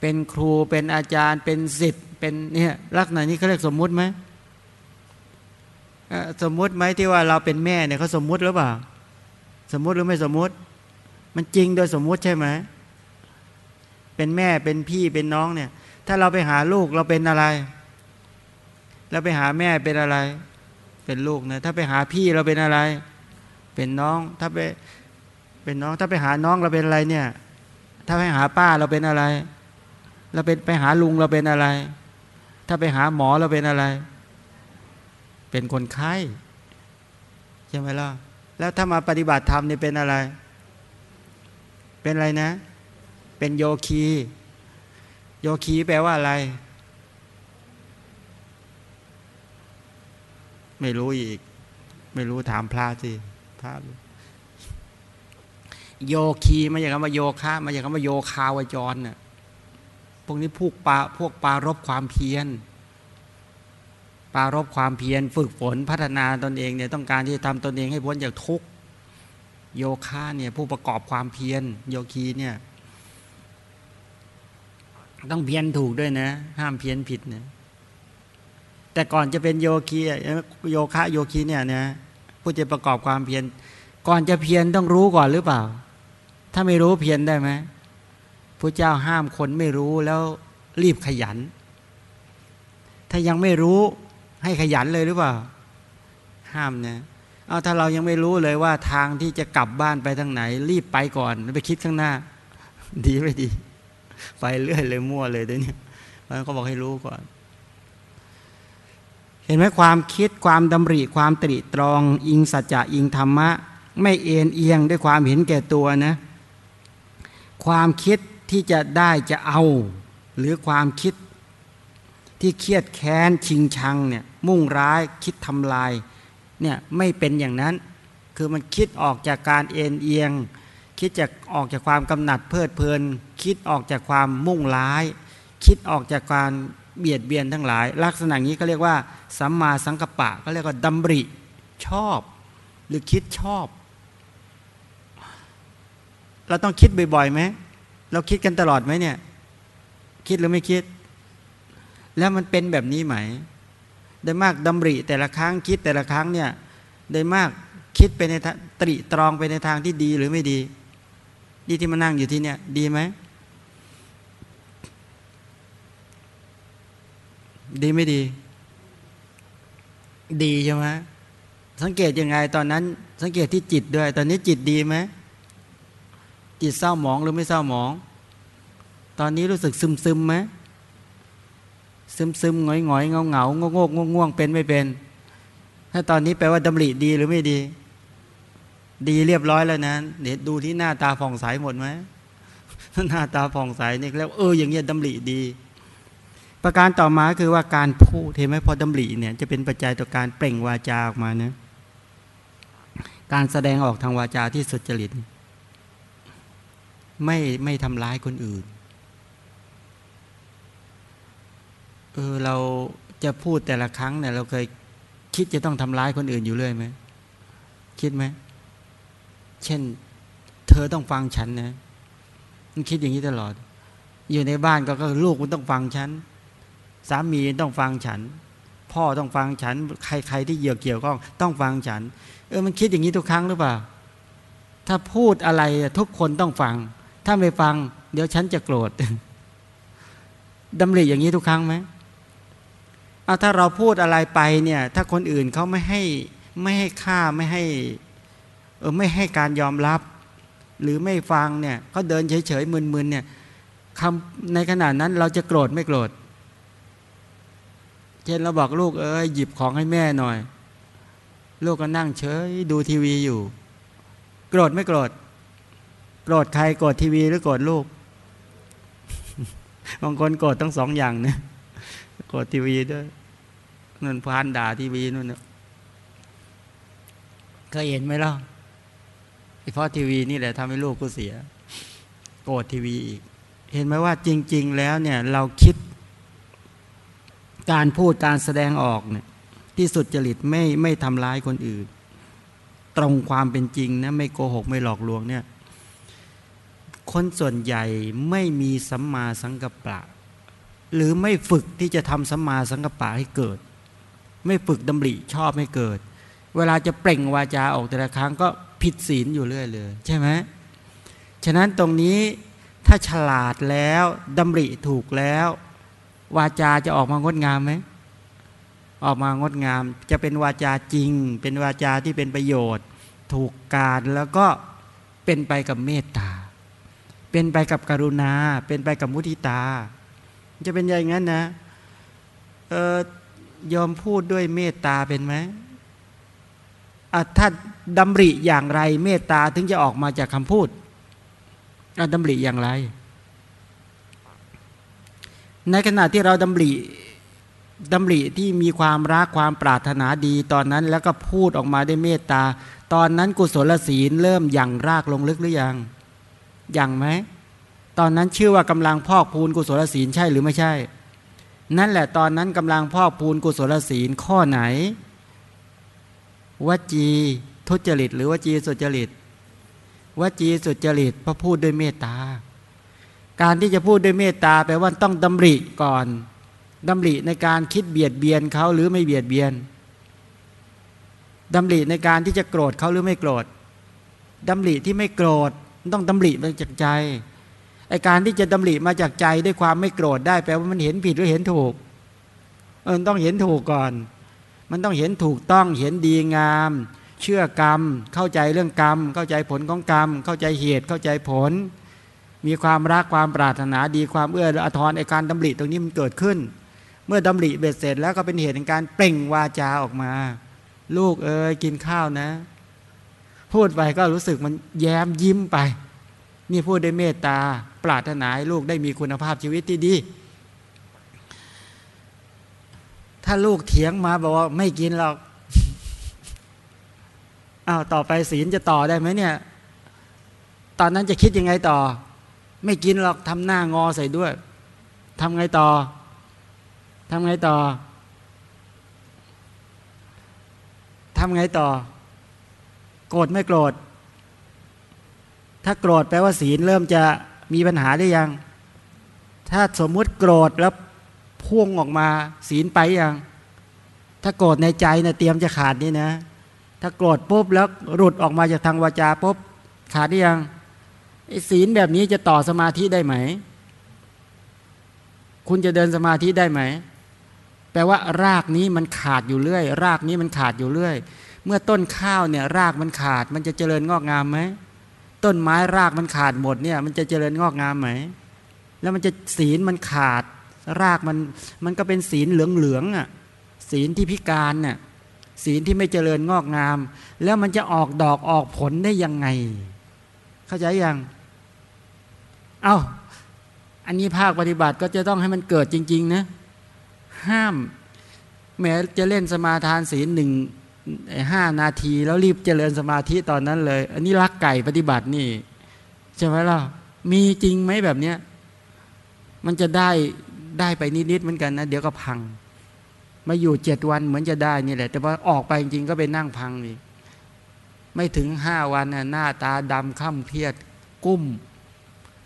เป็นครูเป็นอาจารย์ เป็นศิษย์เป็นเนี่ยลักษณะนี้เขาเรียกสมมุติไหมสมมุติไหมที่ว่าเราเป็นแม่เนี่ยเขาสมมุติหรือเปล่า สมมุติหรือไม่สมมุติ มันจริงโดยสมมุติใช่ไหม เป็นแม่เป็นพี่เป็นน้องเนี่ย ถ้าเราไปหาลูกเราเป็นอะไร เราไปหาแม่เป็นอะไร เป็นลูกนะ ถ้าไปหาพี่เราเป็นอะไร เป็นน้อง ถ้าไป เป็นน้อง ถ้าไปหาน้องเราเป็นอะไรเนี่ย ถ้าไปหาป้าเราเป็นอะไร เราเป็นไปหาลุงเราเป็นอะไร ถ้าไปหาหมอเราเป็นอะไร เป็นคนไข้ใช่ไหมล่ะ แล้วถ้ามาปฏิบัติธรรมเนี่ยเป็นอะไร เป็นอะไรนะ เป็นโยคี โยคีแปลว่าอะไร ไม่รู้อีก ไม่รู้ถามพระสิพระโยคีมาจากคำว่าโยคะมาจากคำว่าโยคาวจรน่ะพวกนี้พวกปาพวกปารบความเพียรปารบความเพียรฝึกฝนพัฒนาตนเองเนี่ยต้องการที่จะทำตนเองให้พ้นจากทุกข์ โยคะเนี่ยผู้ประกอบความเพียรโยคีเนี่ยต้องเพียรถูกด้วยนะ ห้ามเพี้ยนผิดนะแต่ก่อนจะเป็นโยคีโยคะโยคีเนี่ยนะผู้จะประกอบความเพียรก่อนจะเพียรต้องรู้ก่อนหรือเปล่า ถ้าไม่รู้เพียรได้ไหมพระเจ้าห้ามคนไม่รู้แล้วรีบขยัน ถ้ายังไม่รู้ให้ขยันเลยหรือเปล่า ห้ามนะ เอาถ้าเรายังไม่รู้เลยว่าทางที่จะกลับบ้านไปทางไหน รีบไปก่อนไปคิดข้างหน้า ดีไม่ดี ไปเรื่อยเลยมั่วเลยเดี๋ยวนี้มันก็บอกให้รู้ก่อน เห็นไหมความคิดความดำริความตริตรอง อิงสัจจะอิงธรรมะ ไม่เอ็นเอียงด้วยความเห็นแก่ตัวนะ ความคิดที่จะได้จะเอา หรือความคิดที่เครียดแค้นชิงชังเนี่ยมุ่งร้ายคิดทำลาย เนี่ยไม่เป็นอย่างนั้น คือมันคิดออกจากการเอ็นเอียง คิดจากออกจากความกำหนัดเพลิดเพลิน คิดออกจากความมุ่งร้าย คิดออกจากการเบียดเบียนทั้งหลาย ลักษณะนี้ก็เรียกว่าสัมมาสังกัปปะก็เรียกว่าดำริชอบ หรือคิดชอบ เราต้องคิดบ่อยๆไหมเราคิดกันตลอดไหมเนี่ย คิดหรือไม่คิด แล้วมันเป็นแบบนี้ไหม ได้มากดำริแต่ละครั้งคิดแต่ละครั้งเนี่ยได้มากคิดไปในตริตรองไปในทางที่ดีหรือไม่ดี ดีที่มานั่งอยู่ที่เนี่ยดีไหมดีไม่ดี ดีใช่ไหมสังเกตยังไงตอนนั้น สังเกตที่จิตด้วย ตอนนี้จิตดีไหมจิตเศร้าหมองหรือไม่เศร้าหมอง ตอนนี้รู้สึกซึมซึมไหม ซึมซึมหงอยหงอยเงาเงาโงงงง่วงเป็นไม่เป็น ถ้าตอนนี้แปลว่าดำริดีหรือไม่ดี ดีเรียบร้อยแล้วนะเดี๋ยวดูที่หน้าตาผ่องใสหมดไหมหน้าตาผ่องใสนี่แล้วเอออย่างเงี้ยดำริดี ประการต่อมาคือว่าการพูดเห็นไหมพอดำริเนี่ยจะเป็นปัจจัยต่อการเปล่งวาจาออกมานะการแสดงออกทางวาจาที่สุจริต ไม่ไม่ทำร้ายคนอื่น เออเราจะพูดแต่ละครั้งเนี่ยเราเคยคิดจะต้องทำร้ายคนอื่นอยู่เรื่อยไหมคิดไหมเช่น เธอต้องฟังฉันนะมันคิดอย่างนี้ตลอด อยู่ในบ้านก็ก็ลูกมันต้องฟังฉันสามีต้องฟังฉัน พ่อต้องฟังฉัน ใครๆที่เกี่ยวเกี่ยวก็ต้องฟังฉัน เออมันคิดอย่างนี้ทุกครั้งหรือเปล่า ถ้าพูดอะไรทุกคนต้องฟัง ถ้าไม่ฟัง เดี๋ยวฉันจะโกรธดำริอย่างนี้ทุกครั้งไหม เอาถ้าเราพูดอะไรไปเนี่ย ถ้าคนอื่นเขาไม่ให้ไม่ให้ค่าไม่ให้เออไม่ให้การยอมรับ หรือไม่ฟังเนี่ยเขาเดินเฉยๆมึนๆเนี่ยคำในขณะนั้นเราจะโกรธไม่โกรธเช่นเราบอกลูกเอ้ยหยิบของให้แม่หน่อย ลูกก็นั่งเฉยดูทีวีอยู่ โกรธไม่โกรธโกรธใครโกรธทีวีหรือโกรธลูกบางคนโกรธทั้งสองอย่างเนี่ย กรธทีวีด้วยนั่นพานด่าทีวีนู่นเนี่ยเคยเห็นไหมล่ะเพราะทีวีนี่แหละทำให้ลูกกูเสีย โกรธทีวีอีก เห็นไหมว่าจริง ๆ แล้วเนี่ยเราคิด การพูดการแสดงออกเนี่ยที่สุดจริตไม่ไม่ทำร้ายคนอื่น ตรงความเป็นจริงนะไม่โกหกไม่หลอกลวงเนี่ยคนส่วนใหญ่ไม่มีสัมมาสังกัปปะ หรือไม่ฝึกที่จะทำสัมมาสังกัปปะให้เกิด ไม่ฝึกดำริชอบให้เกิด เวลาจะเปล่งวาจาออกแต่ละครั้งก็ผิดศีลอยู่เรื่อยเลย ใช่ไหมฉะนั้นตรงนี้ถ้าฉลาดแล้วดำริถูกแล้ว วาจาจะออกมางดงามไหมออกมางดงาม จะเป็นวาจาจริง เป็นวาจาที่เป็นประโยชน์ ถูกการแล้วก็เป็นไปกับเมตตาเป็นไปกับกรุณา เป็นไปกับมุทิตา จะเป็นอย่างนั้นนะเออยอมพูดด้วยเมตตาเป็นไหมถ้าดำริอย่างไร เมตตาถึงจะออกมาจากคำพูดดำริอย่างไร ในขณะที่เราดำริดำริที่มีความรักความปรารถนาดีตอนนั้น แล้วก็พูดออกมาได้เมตตา ตอนนั้นกุศลศีลเริ่มอย่างรากลงลึกหรือยังยังไหม ตอนนั้นชื่อว่ากำลังพอกพูนกุศลศีลใช่หรือไม่ใช่ นั่นแหละตอนนั้นกำลังพอกพูนกุศลศีลข้อไหนวจีทุจริต หรือวจีสุจริตวจีสุจริตพระพูดด้วยเมตตา การที่จะพูดด้วยเมตตาแปลว่าต้องดำริก่อนดำริในการคิดเบียดเบียนเขาหรือไม่เบียดเบียนดำริในการที่จะโกรธเขาหรือไม่โกรธดำริที่ไม่โกรธต้องดำริมาจากใจ ไอการที่จะดำริมาจากใจด้วยความไม่โกรธได้แปลว่ามันเห็นผิดหรือเห็นถูกเออต้องเห็นถูกก่อน มันต้องเห็นถูกต้องเห็นดีงาม เชื่อกรรม เข้าใจเรื่องกรรม เข้าใจผลของกรรม เข้าใจเหตุเข้าใจผล มีความรักความปรารถนาดีความเอื้ออทรไอการดำริตรงนี้มันเกิดขึ้น เมื่อดำริเบ็ดเสร็จแล้วก็เป็นเหตุในการเปล่งวาจาออกมา ลูกเอ้ยกินข้าวนะ พูดไปก็รู้สึกมันแย้มยิ้มไป นี่พูดได้เมตตา ปรารถนาให้ลูกได้มีคุณภาพชีวิตที่ดี ถ้าลูกเถียงมาบอกว่าไม่กินหรอกอ้าวต่อไปศีลจะต่อได้ไหมเนี่ย ตอนนั้นจะคิดยังไงต่อ ไม่กินหรอกทำหน้างอใส่ด้วยทำไงต่อทำไงต่อทำไงต่อ โกรธไม่โกรธ ถ้าโกรธแปลว่าศีลเริ่มจะ มีปัญหาได้ยัง ถ้าสมมุติโกรธแล้วพุ่งออกมาศีลไปยัง ถ้าโกรธในใจนะเตรียมจะขาดนี่นะ ถ้าโกรธปุ๊บแล้วหลุดออกมาจากทางวาจาปุ๊บขาดได้ยังศีลแบบนี้จะต่อสมาธิได้ไหม คุณจะเดินสมาธิได้ไหม แปลว่ารากนี้มันขาดอยู่เรื่อย รากนี้มันขาดอยู่เรื่อย เมื่อต้นข้าวเนี่ย รากมันขาด มันจะเจริญงอกงามไหม ต้นไม้รากมันขาดหมดเนี่ย มันจะเจริญงอกงามไหม แล้วมันจะศีลมันขาด รากมันมันก็เป็นศีลเหลืองๆอะศีลที่พิการเนี่ยศีลที่ไม่เจริญงอกงาม แล้วมันจะออกดอกออกผลได้ยังไง เข้าใจยัง เอา้าอันนี้ภาคปฏิบัติก็จะต้องให้มันเกิดจริง ๆ นะ ห้าม แม้จะเล่นสมาทานศีลหนึ่ง ห้านาทีแล้วรีบเจริญสมาธิตอนนั้นเลย อันนี้รักไก่ปฏิบัตินี่ใช่ไหมล่ะมีจริงไหมแบบเนี้ยมันจะได้ได้ไปนิดๆเหมือนกันนะเดี๋ยวก็พัง มาอยู่เจ็ดวันเหมือนจะได้นี่แหละ แต่ว่าออกไปจริงก็ไปนั่งพังนี่ไม่ถึงห้าวันน่ะหน้าตาดำค่ำเครียดกุ้ม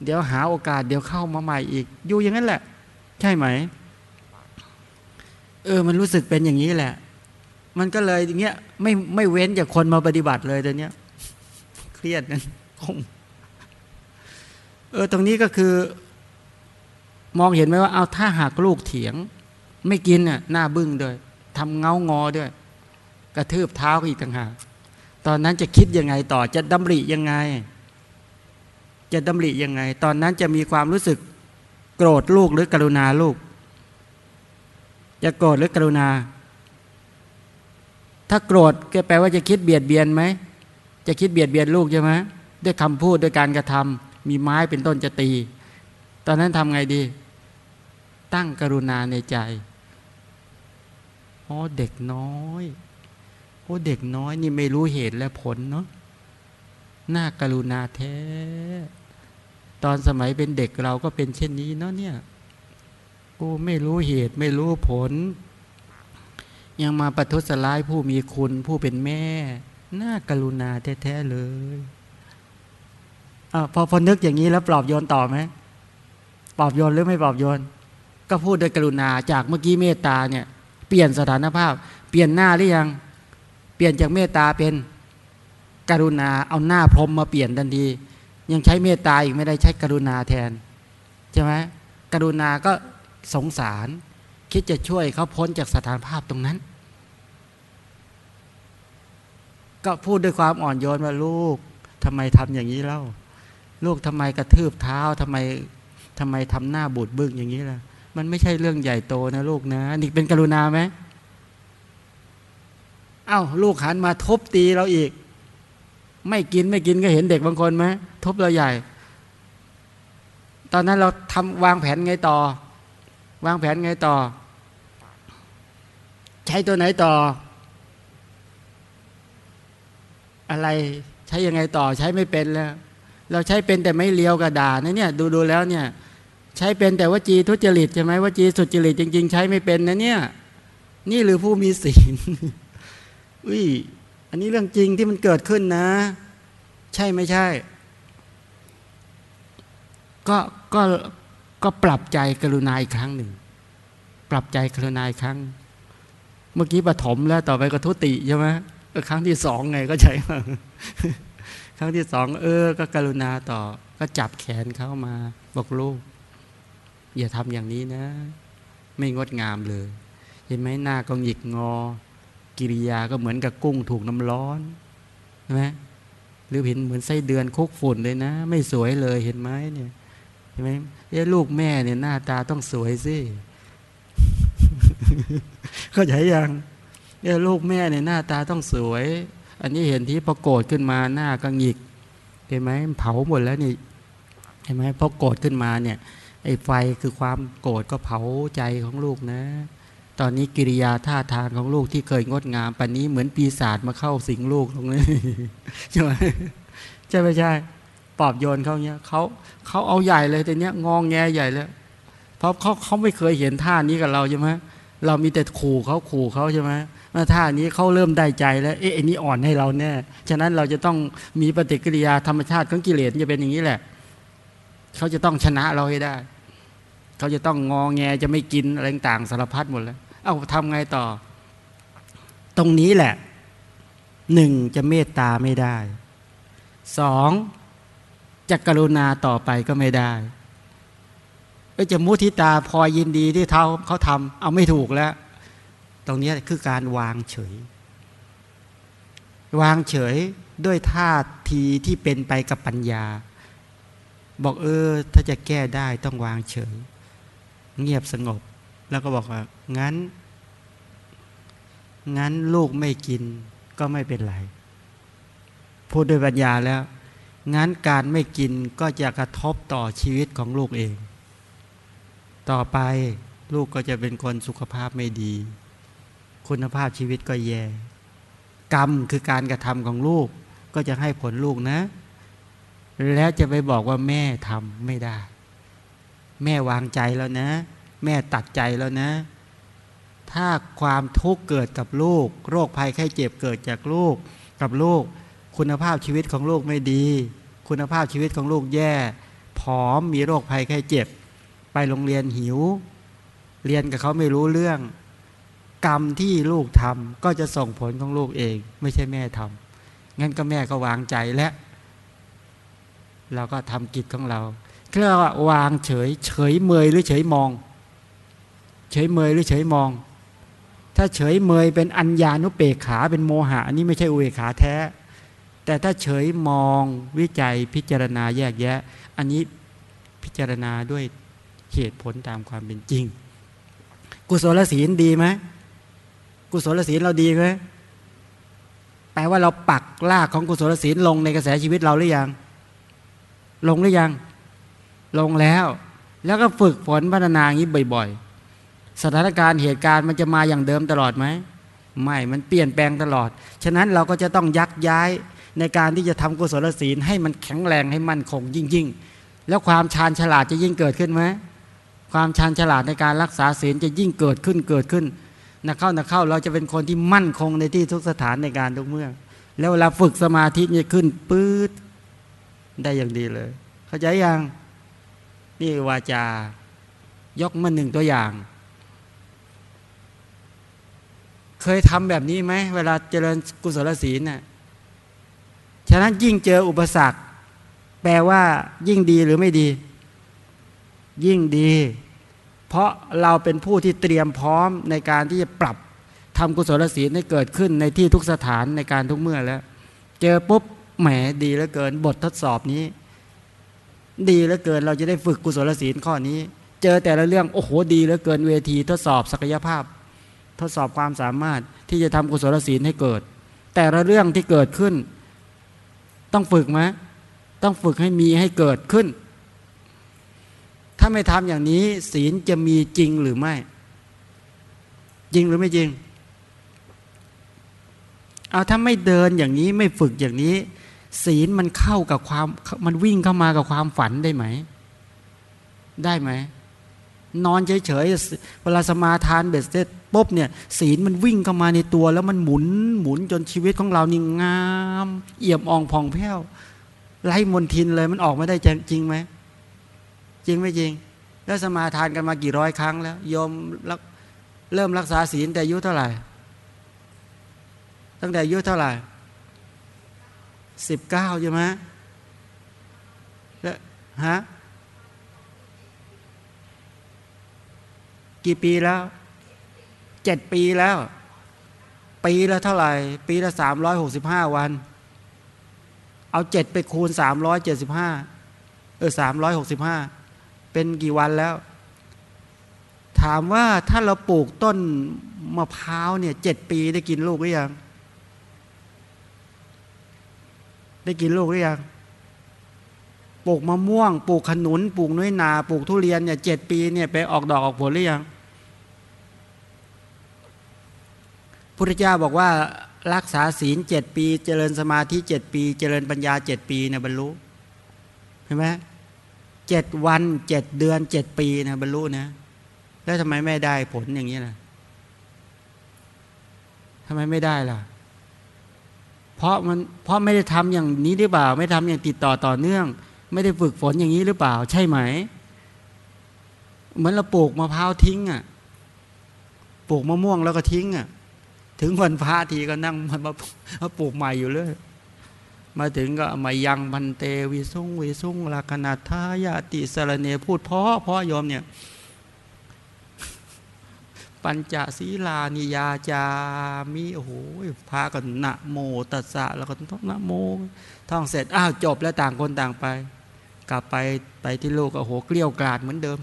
เดี๋ยวหาโอกาสเดี๋ยวเข้ามาใหม่อีก อยู่อย่างนั้นแหละ ใช่ไหม เออ มันรู้สึกเป็นอย่างนี้แหละ มันก็เลยอย่างเงี้ยไม่ไม่เว้นจากคนมาปฏิบัติเลยตอนเนี้ยเครียดกันคงเออตรงนี้ก็คือ มองเห็นไหมว่าเอาถ้าหากลูกเถียง ไม่กินน่ะหน้าบึ้งด้วยทำเงางอด้วย กระทืบเท้าอีกต่างหากตอนนั้นจะคิดยังไงต่อจะดำริยังไง จะดำริยังไง ตอนนั้นจะมีความรู้สึกโกรธลูกหรือกรุณาลูก จะโกรธหรือกรุณา ถ้าโกรธก็แปลว่าจะคิดเบียดเบียนไหม จะคิดเบียดเบียนลูกใช่ไหมด้วยคำพูดด้วยการกระทำมีไม้เป็นต้นจะตี ตอนนั้นทำไงดี ตั้งกรุณาในใจอ๋อเด็กน้อยโอ้เด็กน้อยนี่ไม่รู้เหตุและผลเนาะน่ากรุณาแท้ ตอนสมัยเป็นเด็กเราก็เป็นเช่นนี้เนาะเนี่ยโอ้ไม่รู้เหตุไม่รู้ผล ยังมาประทุษร้ายผู้มีคุณผู้เป็นแม่ น่ากรุณาแท้ๆเลยอพอพอนึกอย่างนี้แล้วปลอบโยนต่อไหมปลอบโยนหรือไม่ปลอบโยน ก็พูดด้วยกรุณาจากเมื่อกี้เมตตาเนี่ย เปลี่ยนสถานภาพ เปลี่ยนหน้าหรือยัง เปลี่ยนจากเมตตาเป็นกรุณาเอาหน้าพรมมาเปลี่ยนทันที ยังใช้เมตตาอีกไม่ได้ใช้กรุณาแทนใช่ไหมกรุณาก็สงสาร คิดจะช่วยเขาพ้นจากสถานภาพตรงนั้น ก็พูดด้วยความอ่อนโยนว่าลูกทำไมทำอย่างนี้เล่า ลูกทำไมกระทืบเท้าทำไมทำไมทำหน้าบูดบึ้งอย่างนี้ล่ะ มันไม่ใช่เรื่องใหญ่โตนะลูกนะ นี่เป็นกรุณาไหมเอา้าลูกหันมาทุบตีเราอีก ไม่กินไม่กินก็เห็นเด็กบางคนไหมทุบเราใหญ่ ตอนนั้นเราทำวางแผนไงต่อ วางแผนไงต่อ ใช้ตัวไหนต่อ อะไรใช้ยังไงต่อใช้ไม่เป็นแล้ว เราใช้เป็นแต่ไม่เลี้ยวกระดาษนะเนี่ยดูดูแล้วเนี่ยใช้เป็นแต่ว่าจีทุจริตใช่ไหมว่าจีสุจริตจริง ๆ ใช้ไม่เป็นนะเนี่ยนี่หรือผู้มีศีลอุ้ยอันนี้เรื่องจริงที่มันเกิดขึ้นนะ ใช่ไม่ใช่ ก็ก็ก็ปรับใจกรุณาอีกครั้งหนึ่ง ปรับใจกรุณาอีกครั้ง เมื่อกี้ปฐมแล้วต่อไปก็ทุติใช่ไหม ก็ครั้งที่สองไงก็ใช่ครั้งที่สองเออ ก็กรุณาต่อ ก็จับแขนเขามา บอกลูก อย่าทำอย่างนี้นะ ไม่งดงามเลย เห็นไหมหน้าก็หงิกงอ กิริยาก็เหมือนกับกุ้งถูกน้ำร้อนใช่ไหมหรือเห็นเหมือนไส้เดือนคุกฝุ่นเลยนะ ไม่สวยเลยเห็นไหมเนี่ยเห็นไหมเอ้ลูกแม่เนี่ยหน้าตาต้องสวยสิเข้าใจยัง เนี่ยลูกแม่เนี่ยหน้าตาต้องสวย อันนี้เห็นที่พอโกรธขึ้นมาหน้าก็หงิกเห็นไหมเผาหมดแล้วนี่เห็นไหมพอโกรธขึ้นมาเนี่ยไอ้ไฟคือความโกรธก็เผาใจของลูกนะ ตอนนี้กิริยาท่าทางของลูกที่เคยงดงามปันนี้เหมือนปีศาจมาเข้าสิงลูกตรงนี้ใช่ไหมใช่ไม่ใช่ปอบโยนเขาเนี้ยเขาเขาเอาใหญ่เลยแต่เนี้ยงองแงใหญ่เลยเพราะเขาเขาไม่เคยเห็นท่านี้กับเราใช่ไหมเรามีแต่ขู่เขาขู่เขาใช่ไหม ท่านี้เขาเริ่มได้ใจแล้วเอ๊ะอันนี้อ่อนให้เราแน่ฉะนั้นเราจะต้องมีปฏิกิริยาธรรมชาติของกิเลสจะเป็นอย่างนี้แหละเขาจะต้องชนะเราให้ได้เขาจะต้องงอแงจะไม่กินอะไรต่างสารพัดหมดแล้ว เอาทำไงต่อ ตรงนี้แหละหนึ่งจะเมตตาไม่ได้สองจะกรุณาต่อไปก็ไม่ได้ก็จะมุทิตาพอยินดีที่เท่าเขาทำเอาไม่ถูกแล้ว ตรงนี้คือการวางเฉย วางเฉยด้วยท่าทีที่เป็นไปกับปัญญา บอกเออ ถ้าจะแก้ได้ต้องวางเฉย เงียบสงบ แล้วก็บอกว่า งั้น งั้นลูกไม่กินก็ไม่เป็นไร พูดด้วยปัญญาแล้ว งั้นการไม่กินก็จะกระทบต่อชีวิตของลูกเอง ต่อไปลูกก็จะเป็นคนสุขภาพไม่ดี คุณภาพชีวิตก็แย่ กรรมคือการกระทำของลูก ก็จะให้ผลลูกนะ แล้วจะไปบอกว่าแม่ทำไม่ได้ แม่วางใจแล้วนะ แม่ตัดใจแล้วนะ ถ้าความทุกข์เกิดกับลูก โรคภัยไข้เจ็บเกิดจากลูก กับลูก คุณภาพชีวิตของลูกไม่ดี คุณภาพชีวิตของลูกแย่ผอมมีโรคภัยไข้เจ็บ ไปโรงเรียนหิว เรียนกับเขาไม่รู้เรื่อง กรรมที่ลูกทำก็จะส่งผลของลูกเอง ไม่ใช่แม่ทำงั้นก็แม่ก็วางใจและเราก็ทำกิจของเราเรียกว่าวางเฉย เฉยเมยหรือเฉยมอง เฉยเมยหรือเฉยมอง ถ้าเฉยเมยเป็นอัญญานุเปกขาเป็นโมหะอันนี้ไม่ใช่อุเบกขาแท้ แต่ถ้าเฉยมองวิจัยพิจารณาแยกแยะ อันนี้พิจารณาด้วยเหตุผลตามความเป็นจริง กุศลศีลดีไหม กุศลศีลเราดีไหมแปลว่าเราปักลากของกุศลศีลลงในกระแสชีวิตเราหรือยัง ลงหรือยัง ลงแล้ว แล้วก็ฝึกฝนพัฒนาอย่างนี้บ่อยๆ สถานการณ์เหตุการณ์มันจะมาอย่างเดิมตลอดไหมไม่ มันเปลี่ยนแปลงตลอด ฉะนั้นเราก็จะต้องยักย้ายในการที่จะทำกุศลศีลให้มันแข็งแรงให้มั่นคงยิ่งๆ แล้วความชาญฉลาดจะยิ่งเกิดขึ้นไหมความชาญฉลาดในการรักษาศีลจะยิ่งเกิดขึ้นเกิดขึ้น นักเข้านักเข้าเราจะเป็นคนที่มั่นคงในที่ทุกสถานในการทุกเมื่อ แล้วเวลาฝึกสมาธิจะขึ้นปื๊ดได้อย่างดีเลย เข้าใจยังนี่วาจา ยกมาหนึ่งตัวอย่าง เคยทำแบบนี้ไหมเวลาเจริญกุศลศีลน่ะฉะนั้นยิ่งเจออุปสรรค แปลว่า ยิ่งดีหรือไม่ดี ยิ่งดี เพราะเราเป็นผู้ที่เตรียมพร้อมในการที่จะปรับทำกุศลศีลให้เกิดขึ้นในที่ทุกสถานในการทุกเมื่อแล้ว เจอปุ๊บแหมดีเหลือเกินบททดสอบนี้ ดีเหลือเกินเราจะได้ฝึกกุศลศีลข้อนี้ เจอแต่ละเรื่องโอ้โหดีเหลือเกินเวทีทดสอบศักยภาพ ทดสอบความสามารถที่จะทำกุศลศีลให้เกิด แต่ละเรื่องที่เกิดขึ้น ต้องฝึกไหมต้องฝึกให้มีให้เกิดขึ้นาไม่ทำอย่างนี้ ศีลจะมีจริงหรือไม่ จริงหรือไม่จริง เอาถ้าไม่เดินอย่างนี้ไม่ฝึกอย่างนี้ ศีลมันเข้ากับความมันวิ่งเข้ามากับความฝันได้ไหม ได้ไหม นอนเฉยๆเวลาสมาทานเบ็ดเสร็ปุ๊บเนี่ยศีลมันวิ่งเข้ามาในตัว แล้วมันหมุนหมุนจนชีวิตของเรานี่งาม เอี่ยมอ่องผ่องแผ้วไล่มนทินเลยมันออกไม่ได้จริงไหม จริงไม่จริง แล้วสมาทานกันมากี่ร้อยครั้งแล้วยมเริ่มรักษาศีลแต่อายุเท่าไหร่ ตั้งแต่อายุเท่าไหร่สิบเก้าใช่ไหมแล้วฮะกี่ปีแล้วเจ็ดปีแล้ว ปีละเท่าไหร่ ปีละสามร้อยหกสิบห้าวัน เอาเจ็ดไปคูณสามร้อยเจ็ดสิบห้าเออสามร้อยหกสิบห้า เป็นกี่วันแล้ว ถามว่าถ้าเราปลูกต้นมะพร้าวเนี่ยเจ็ดปีได้กินลูกหรือยัง ได้กินลูกหรือยังปลูกมะม่วง ปลูกขนุน ปลูกน้อยนาปลูกทุเรียนเนี่ยเจ็ดปีเนี่ยไปออกดอกออกผลหรือยังพุทธเจ้าบอกว่ารักษาศีลเจ็ดปี เจริญสมาธิเจ็ดปี เจริญปัญญาเจ็ดปีเนี่ยบรรลุเห็นไหม เจ็ดวันเจ็ดเดือนเจ็ดปีนะบรรลุนะ แล้วทำไมไม่ได้ผลอย่างนี้ล่ะทำไมไม่ได้ล่ะ เพราะมันเพราะไม่ได้ทำอย่างนี้หรือเปล่า ไม่ทำอย่างติดต่อต่อเนื่อง ไม่ได้ฝึกฝนอย่างนี้หรือเปล่า ใช่ไหม เหมือนเราปลูกมะพร้าวทิ้งอะปลูกมะม่วงแล้วก็ทิ้งอะถึงวันพระทีก็นั่งมามาปลูกใหม่อยู่เลย มาถึงก็มายังพันเตวิสุงวิสุงลาคนาทายาติสรเนพูดเพราะเพราะยอมเนี่ย ปัญจศีลานิยาจามีโอ้โหพากันนะโมตัสสะแล้วก็ต้องนะโม ท่องเสร็จอ้าวจบแล้วต่างคนต่างไป กลับไปไปที่โลกโอ้โหเกลี้ยวกราดเหมือนเดิม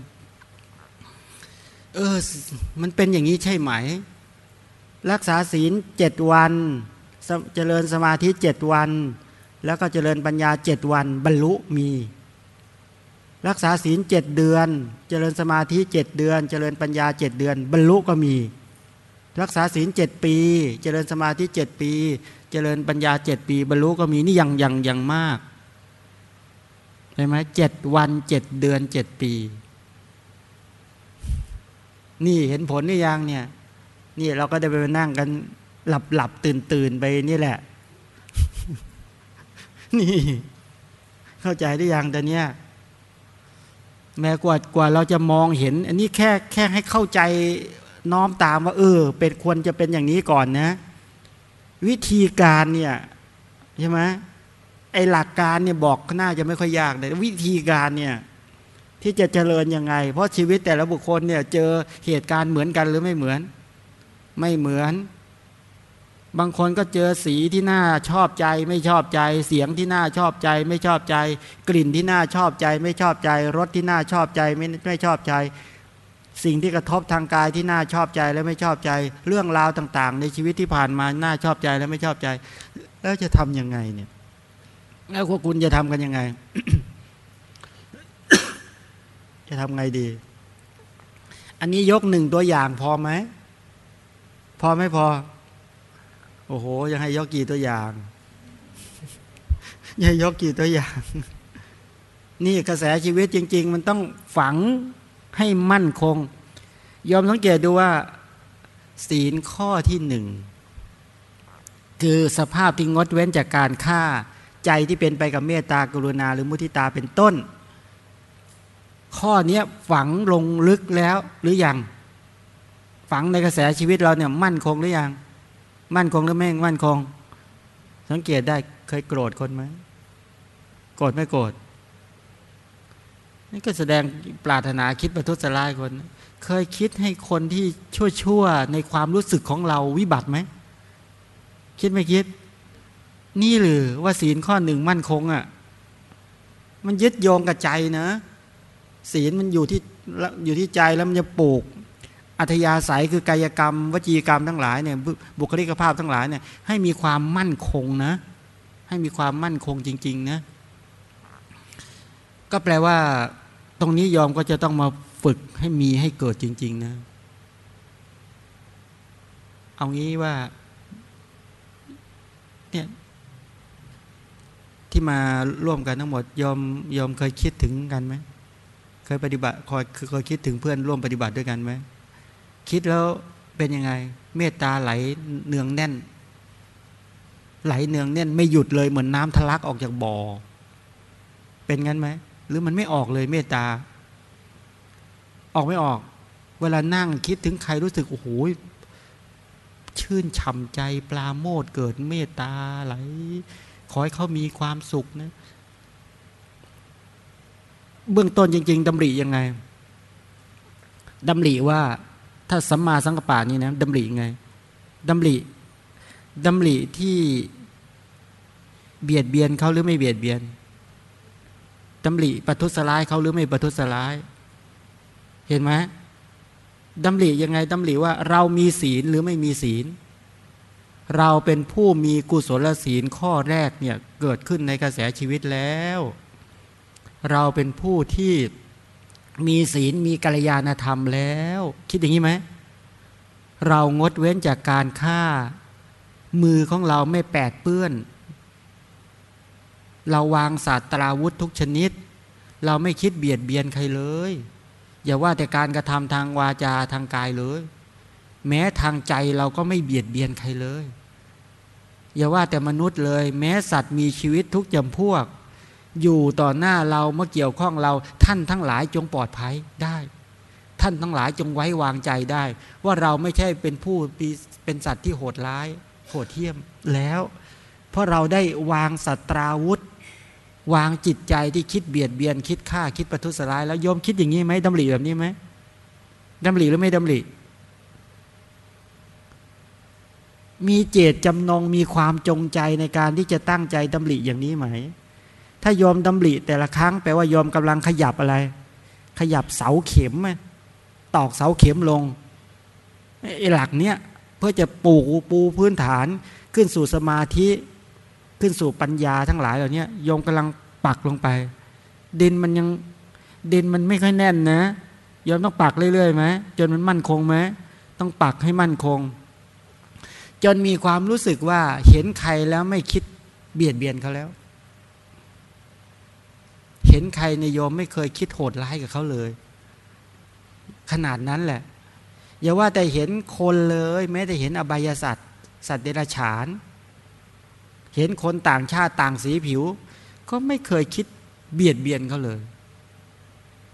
เออ มันเป็นอย่างนี้ใช่ไหม รักษาศีลเจ็ดวัน เจริญสมาธิเจ็ดวัน แล้วก็เจริญปัญญาเจ็ดวันบรรลุมี รักษาศีลเจ็ดเดือน เจริญสมาธิเจ็ดเดือน เจริญปัญญาเจ็ดเดือน บรรลุก็มี รักษาศีลเจ็ดปี เจริญสมาธิเจ็ดปี เจริญปัญญาเจ็ดปี บรรลุก็มีนี่ยังยังยังมากใช่ไหมเจ็ดวันเจ็ดเดือนเจ็ดปี นี่เห็นผลนี่ยังเนี่ยนี่เราก็ได้ไปนั่งกันหลับหลับตื่นตื่นไปนี่แหละ นี่ เข้าใจได้ยังแต่เนี้ยแม้กว่ากว่าเราจะมองเห็น อันนี้แค่แค่ให้เข้าใจน้อมตามว่า เออ เป็นควรจะเป็นอย่างนี้ก่อนนะ วิธีการเนี่ยใช่ไหมไอหลักการเนี่ยบอกน่าจะไม่ค่อยยากแต่วิธีการเนี่ยที่จะเจริญยังไง เพราะชีวิตแต่ละบุคคลเนี่ยเจอเหตุการณ์เหมือนกันหรือไม่เหมือน ไม่เหมือน บางคนก็เจอสีที่น่าชอบใจไม่ชอบใจ เสียงที่น่าชอบใจ ไม่ชอบใจ กลิ่นที่น่าชอบใจ ไม่ชอบใจรสที่น่าชอบใจไม่ไม่ชอบใจ สิ่งที่กระทบทางกายที่น่าชอบใจและไม่ชอบใจ เรื่องราวต่าง ๆ ในชีวิตที่ผ่านมาน่าชอบใจและไม่ชอบใจ แล้วจะทำยังไงเนี่ย แล้วพวกคุณจะทำกันยังไง จะทำไงดี อันนี้ยกหนึ่งตัวอย่างพอไหมพอไม่พอ โอ้โห ยังให้ยกกี่ตัวอย่างยังให้ยกกี่ตัวอย่าง นี่กระแสชีวิตจริง ๆ มันต้องฝังให้มั่นคง ยอมสังเกตดูว่า ศีลข้อที่หนึ่ง คือสภาพที่งดเว้นจากการฆ่า ใจที่เป็นไปกับเมตตากรุณา หรือมุทิตาเป็นต้น ข้อนี้ฝังลงลึกแล้วหรือยัง ฝังในกระแสชีวิตเราเนี่ยมั่นคงหรือยัง มั่นคงหรือไม่มั่นคง สังเกตได้เคยโกรธคนไหมโกรธไม่โกรธนี่ก็แสดงปรารถนาคิดประทุษร้ายคน เคยคิดให้คนที่ชั่วๆในความรู้สึกของเราวิบัติไหมคิดไม่คิด นี่หรือว่าศีลข้อหนึ่งมั่นคงอะ่ะ มันยึดโยงกับใจนะ ศีลมันอยู่ที่อยู่ที่ใจแล้วมันจะปลูก อัธยาศัยคือกายกรรม วจีกรรมทั้งหลายเนี่ยบุคลิกภาพทั้งหลายเนี่ยให้มีความมั่นคงนะ ให้มีความมั่นคงจริง ๆ นะ ก็แปลว่า ตรงนี้ยอมก็จะต้องมาฝึกให้มีให้เกิดจริง ๆ นะ เอางี้ว่าเนี่ยที่มาร่วมกันทั้งหมดยอมยอมเคยคิดถึงกันไหมเคยปฏิบัติคอยเคยคิดถึงเพื่อนร่วมปฏิบัติด้วยกันไหม คิดแล้วเป็นยังไง เมตตาไหลเนืองแน่น ไหลเนืองแน่น ไม่หยุดเลยเหมือนน้ำทะลักออกจากบ่อ เป็นงั้นไหม หรือมันไม่ออกเลยเมตตา ออกไม่ออก เวลานั่งคิดถึงใครรู้สึกโอ้โหชื่นช่ำใจปลาโมดเกิดเมตตาไหล ขอให้เขามีความสุขนะ เบื้องต้นจริง ๆดำริยังไงดำริว่า ถ้าสัมมาสังกปะนี่นะดำริไงดำริดำริที่เบียดเบียนเขาหรือไม่เบียดเบียนดำริประทุษร้ายเขาหรือไม่ประทุษร้าย เห็นไหมดำริยังไงดำริว่าเรามีศีลหรือไม่มีศีล เราเป็นผู้มีกุศลศีลข้อแรกเนี่ยเกิดขึ้นในกระแสชีวิตแล้ว เราเป็นผู้ที่ มีศีลมีกัลยาณธรรมแล้ว คิดอย่างนี้ไหม เรางดเว้นจากการฆ่า มือของเราไม่แปดเปื้อน เราวางศาสตราวุธทุกชนิด เราไม่คิดเบียดเบียนใครเลย อย่าว่าแต่การกระทำทางวาจาทางกายเลย แม้ทางใจเราก็ไม่เบียดเบียนใครเลย อย่าว่าแต่มนุษย์เลย แม้สัตว์มีชีวิตทุกจำพวก อยู่ต่อหน้าเราเมื่อเกี่ยวข้องเรา ท่านทั้งหลายจงปลอดภัยได้ ท่านทั้งหลายจงไว้วางใจได้ ว่าเราไม่ใช่เป็นผู้เป็นสัตว์ที่โหดร้ายโหดเที่ยมแล้ว เพราะเราได้วางสัตราวุธ วางจิตใจที่คิดเบียดเบียน คิดฆ่าคิดประทุษร้าย แล้วโยมคิดอย่างนี้ไหมดำริแบบนี้ไหมดำริหรือไม่ดำริมีเจตจำนงมีความจงใจในการที่จะตั้งใจดำริอย่างนี้ไหม ถ้ายอมดำริแต่ละครั้งแปลว่ายอมกำลังขยับอะไร ขยับเสาเข็มตอกเสาเข็มลงไอ้หลักเนี้ยเพื่อจะปูปูพื้นฐานขึ้นสู่สมาธิขึ้นสู่ปัญญาทั้งหลายเหล่านี้ยอมกำลังปักลงไป ดินมันยังดินมันไม่ค่อยแน่นนะยอมต้องปักเรื่อยๆไหมจนมันมั่นคงไหมต้องปักให้มั่นคง จนมีความรู้สึกว่าเห็นใครแล้วไม่คิดเบียดเบียนเขาแล้ว ห็นใครในโยมไม่เคยคิดโหดร้ายกับเขาเลย ขนาดนั้นแหละ อย่าว่าแต่เห็นคนเลย แม้แต่เห็นอบายสัตว์สัตว์เดรัจฉาน เห็นคนต่างชาติต่างสีผิว ก็ไม่เคยคิดเบียดเบียนเขาเลย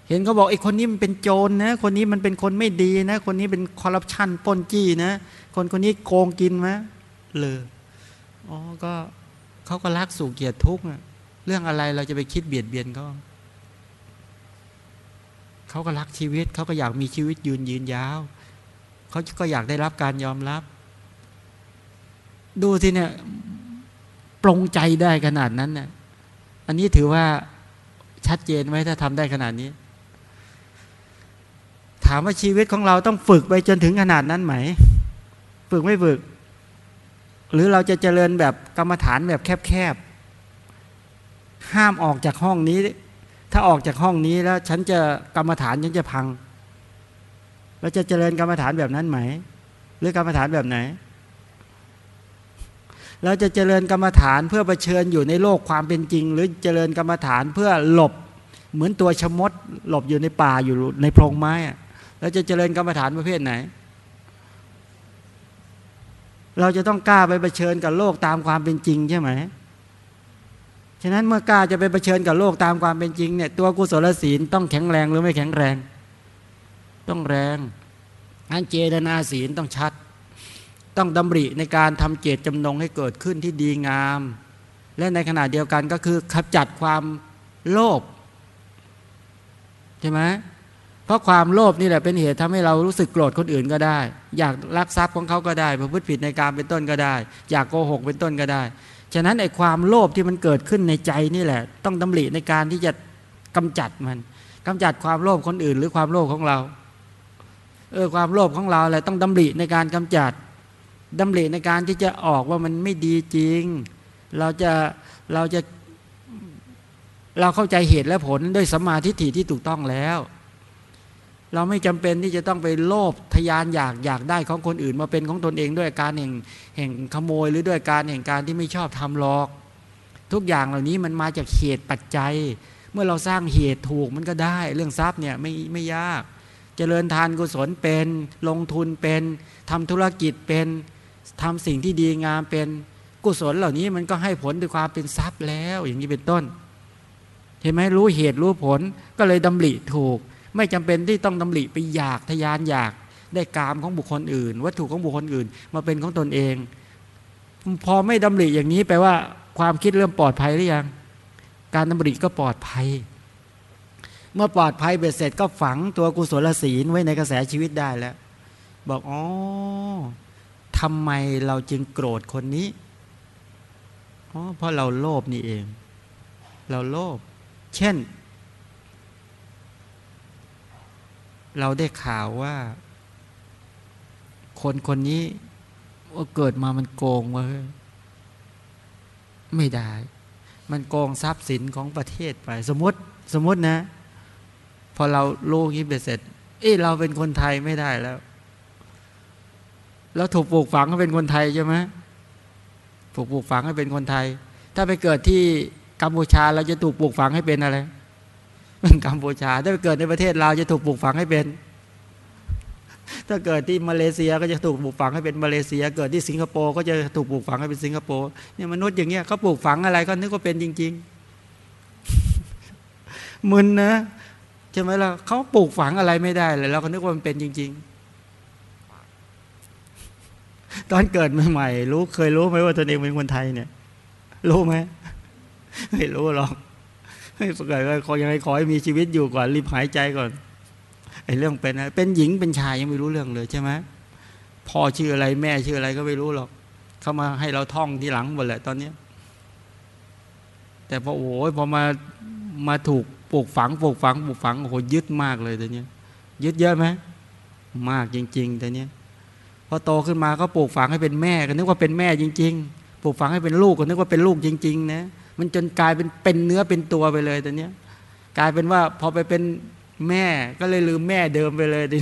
เห็นเขาบอกไอ้คนนี้มันเป็นโจรนะ คนนี้มันเป็นคนไม่ดีนะ คนนี้เป็นคอร์รัปชันปนจี้นะ คนคนนี้โกงกินไหมเลยอ๋อก็เขาก็รักสู่เกียรติทุกข์ เรื่องอะไรเราจะไปคิดเบียดเบียนเขาเขาก็รักชีวิต เขาก็อยากมีชีวิตยืนยืนยาว เขาก็อยากได้รับการยอมรับ ดูสิเนี่ยปรงใจได้ขนาดนั้นเนี่ยอันนี้ถือว่าชัดเจนไหมถ้าทำได้ขนาดนี้ ถามว่าชีวิตของเราต้องฝึกไปจนถึงขนาดนั้นไหม ฝึกไม่ฝึก หรือเราจะเจริญแบบกรรมฐานแบบแคบๆ ห้ามออกจากห้องนี้ ถ้าออกจากห้องนี้แล้ว ฉันจะกรรมฐานฉันจะพังเราจะเจริญกรรมฐานแบบนั้นไหม หรือกรรมฐานแบบไหนเราจะเจริญกรรมฐานเพื่อเผชิญอยู่ในโลกความเป็นจริง หรือเจริญกรรมฐานเพื่อหลบ เหมือนตัวชมด หลบอยู่ในป่าอยู่ในโพรงไม้เราจะเจริญกรรมฐานประเภทไหน เราจะต้องกล้าไปเผชิญกับโลกตามความเป็นจริงใช่ไหม ฉะนั้นเมื่อกล้าจะไปเผชิญกับโลกตามความเป็นจริงเนี่ยตัวกุศลศีลต้องแข็งแรงหรือไม่แข็งแรง ต้องแรงอันเจตนาศีลต้องชัด ต้องดำริในการทำเจตจำนงให้เกิดขึ้นที่ดีงาม และในขณะเดียวกันก็คือขับจัดความโลภใช่ไหมเพราะความโลภนี่แหละเป็นเหตุทำให้เรารู้สึกโกรธคนอื่นก็ได้ อยากลักทรัพย์ของเขาก็ได้ประพฤติผิดในการเป็นต้นก็ได้ อยากโกหกเป็นต้นก็ได้ ฉะนั้นไอ้ความโลภที่มันเกิดขึ้นในใจนี่แหละ ต้องดำริในการที่จะกำจัดมันกำจัดความโลภคนอื่น หรือความโลภของเราเออความโลภของเราแหละต้องดำริในการกำจัดดำริในการที่จะออกว่ามันไม่ดีจริง เราจะเราจะเราเข้าใจเหตุและผลด้วยสมาธิที่ถูกต้องแล้ว เราไม่จำเป็นที่จะต้องไปโลภทยานอยากอยากได้ของคนอื่น มาเป็นของตนเองด้วยการแห่งแห่งขโมยหรือด้วยการแห่งการที่ไม่ชอบทำหรอก ทุกอย่างเหล่านี้มันมาจากเหตุปัจจัย เมื่อเราสร้างเหตุถูกมันก็ได้ เรื่องทรัพย์เนี่ยไม่ไม่ยากเจริญทานกุศลเป็นลงทุนเป็นทำธุรกิจเป็นทำสิ่งที่ดีงามเป็นกุศลเหล่านี้มันก็ให้ผลด้วยความเป็นทรัพย์แล้ว อย่างนี้เป็นต้นเห็นไหมรู้เหตุรู้ผลก็เลยดำริถูก ไม่จำเป็นที่ต้องดำริไปอยากทยานอยากได้กามของบุคคลอื่น วัตถุของบุคคลอื่น มาเป็นของตนเอง พอไม่ดำริอย่างนี้แปลว่า ความคิดเริ่มปลอดภัยหรือยัง การดำริก็ปลอดภัย เมื่อปลอดภัยเบ็ดเสร็จก็ฝังตัวกุศลศีลไว้ในกระแสชีวิตได้แล้ว บอกอ๋อทำไมเราจึงโกรธคนนี้เพราะเราโลภนี่เอง เราโลภเช่น เราได้ข่าวว่า คนคนนี้ว่าเกิดมามันโกงวะไม่ได้ มันโกงทรัพย์สินของประเทศไป สมมติสมมตินะ พอเราลูกนี้ไปเสร็จ เอ้เราเป็นคนไทยไม่ได้แล้วแล้วถูกปลูกฝังให้เป็นคนไทยใช่ไหมถูกปลูกฝังให้เป็นคนไทย ถ้าไปเกิดที่กัมพูชาเราจะถูกปลูกฝังให้เป็นอะไร กัมพูชา ถ้าเกิดในประเทศเราจะถูกปลูกฝังให้เป็น ถ้าเกิดที่มาเลเซียก็จะถูกปลูกฝังให้เป็นมาเลเซีย เกิดที่สิงคโปร์ก็จะถูกปลูกฝังให้เป็นสิงคโปร์เนี่ยมนุษย์อย่างเงี้ยเขาปลูกฝังอะไรก็นึกว่าเป็นจริง ๆมึนนะใช่ไหมล่ะเขาปลูกฝังอะไรไม่ได้เลยเราก็นึกว่ามันเป็นจริง ๆ ตอนเกิดใหม่ๆรู้เคยรู้ไหมว่าตนเองเป็นคนไทยเนี่ย รู้ไหมไม่รู้หรอก ให้เกิดขอยังไงขอให้มีชีวิตอยู่ก่อนรีบหายใจก่อนไอ้เรื่องเป็นเป็นหญิงเป็นชายยังไม่รู้เรื่องเลยใช่ไหมพ่อชื่ออะไรแม่ชื่ออะไรก็ไม่รู้หรอก เขามาให้เราท่องที่หลังหมดแหละตอนเนี้ยแต่พอโอ้ยพอมามาถูกปลูกฝังปลูกฝังปลูกฝังโอ้โหยึดมากเลยตอนนี้ยึดเยอะไหมมากจริงๆตอนนี้พอโตขึ้นมาก็ปลูกฝังให้เป็นแม่ก็นึกว่าเป็นแม่จริง ๆ ปลูกฝังให้เป็นลูกก็นึกว่าเป็นลูกจริง ๆ นะ มันจนกลายเป็นเป็นเนื้อเป็นตัวไปเลยตอนนี้กลายเป็นว่าพอไปเป็นแม่ก็เลยลืมแม่เดิมไปเลยดิ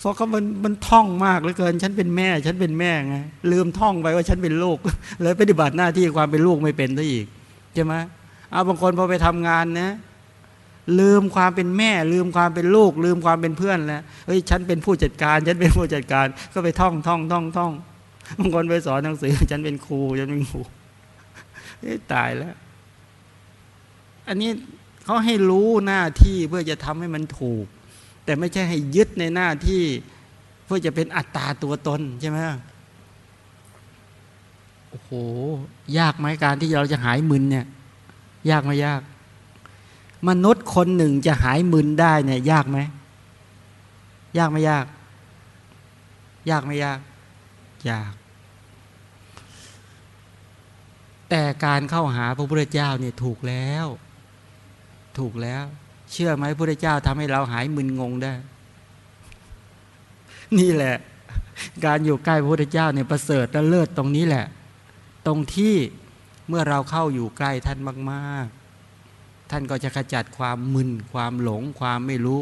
เพราะเขามันมันท่องมากเหลือเกิน ฉันเป็นแม่ ฉันเป็นแม่ไงลืมท่องไปว่าฉันเป็นลูกเลยปฏิบัติหน้าที่ความเป็นลูกไม่เป็นซะอีกใช่ไหมเอาบางคนพอไปทำงานนะลืมความเป็นแม่ ลืมความเป็นลูก ลืมความเป็นเพื่อนแล้วเฮ้ยฉันเป็นผู้จัดการ ฉันเป็นผู้จัดการ ก็ไปท่องท่องท่องท่อง บางคนไปสอนหนังสือ ฉันเป็นครูฉันเป็นครูตายแล้ว อันนี้เขาให้รู้หน้าที่เพื่อจะทำให้มันถูก แต่ไม่ใช่ให้ยึดในหน้าที่เพื่อจะเป็นอัตตาตัวตนใช่ไหมโอ้โห ยากไหมการที่เราจะหายมึนเนี่ย ยากไหมยาก มนุษย์คนหนึ่งจะหายมึนได้เนี่ย ยากไหม ยากไม่ยาก ยากไม่ยาก ยาก แต่การเข้าหาพระพุทธเจ้าเนี่ยถูกแล้ว ถูกแล้ว เชื่อไหมพระพุทธเจ้าทำให้เราหายมึนงงได้ นี่แหละ การอยู่ใกล้พระพุทธเจ้าเนี่ยประเสริฐและเลิศตรงนี้แหละ ตรงที่เมื่อเราเข้าอยู่ใกล้ท่านมาก ๆ ท่านก็จะขจัดความมึนความหลง ความไม่รู้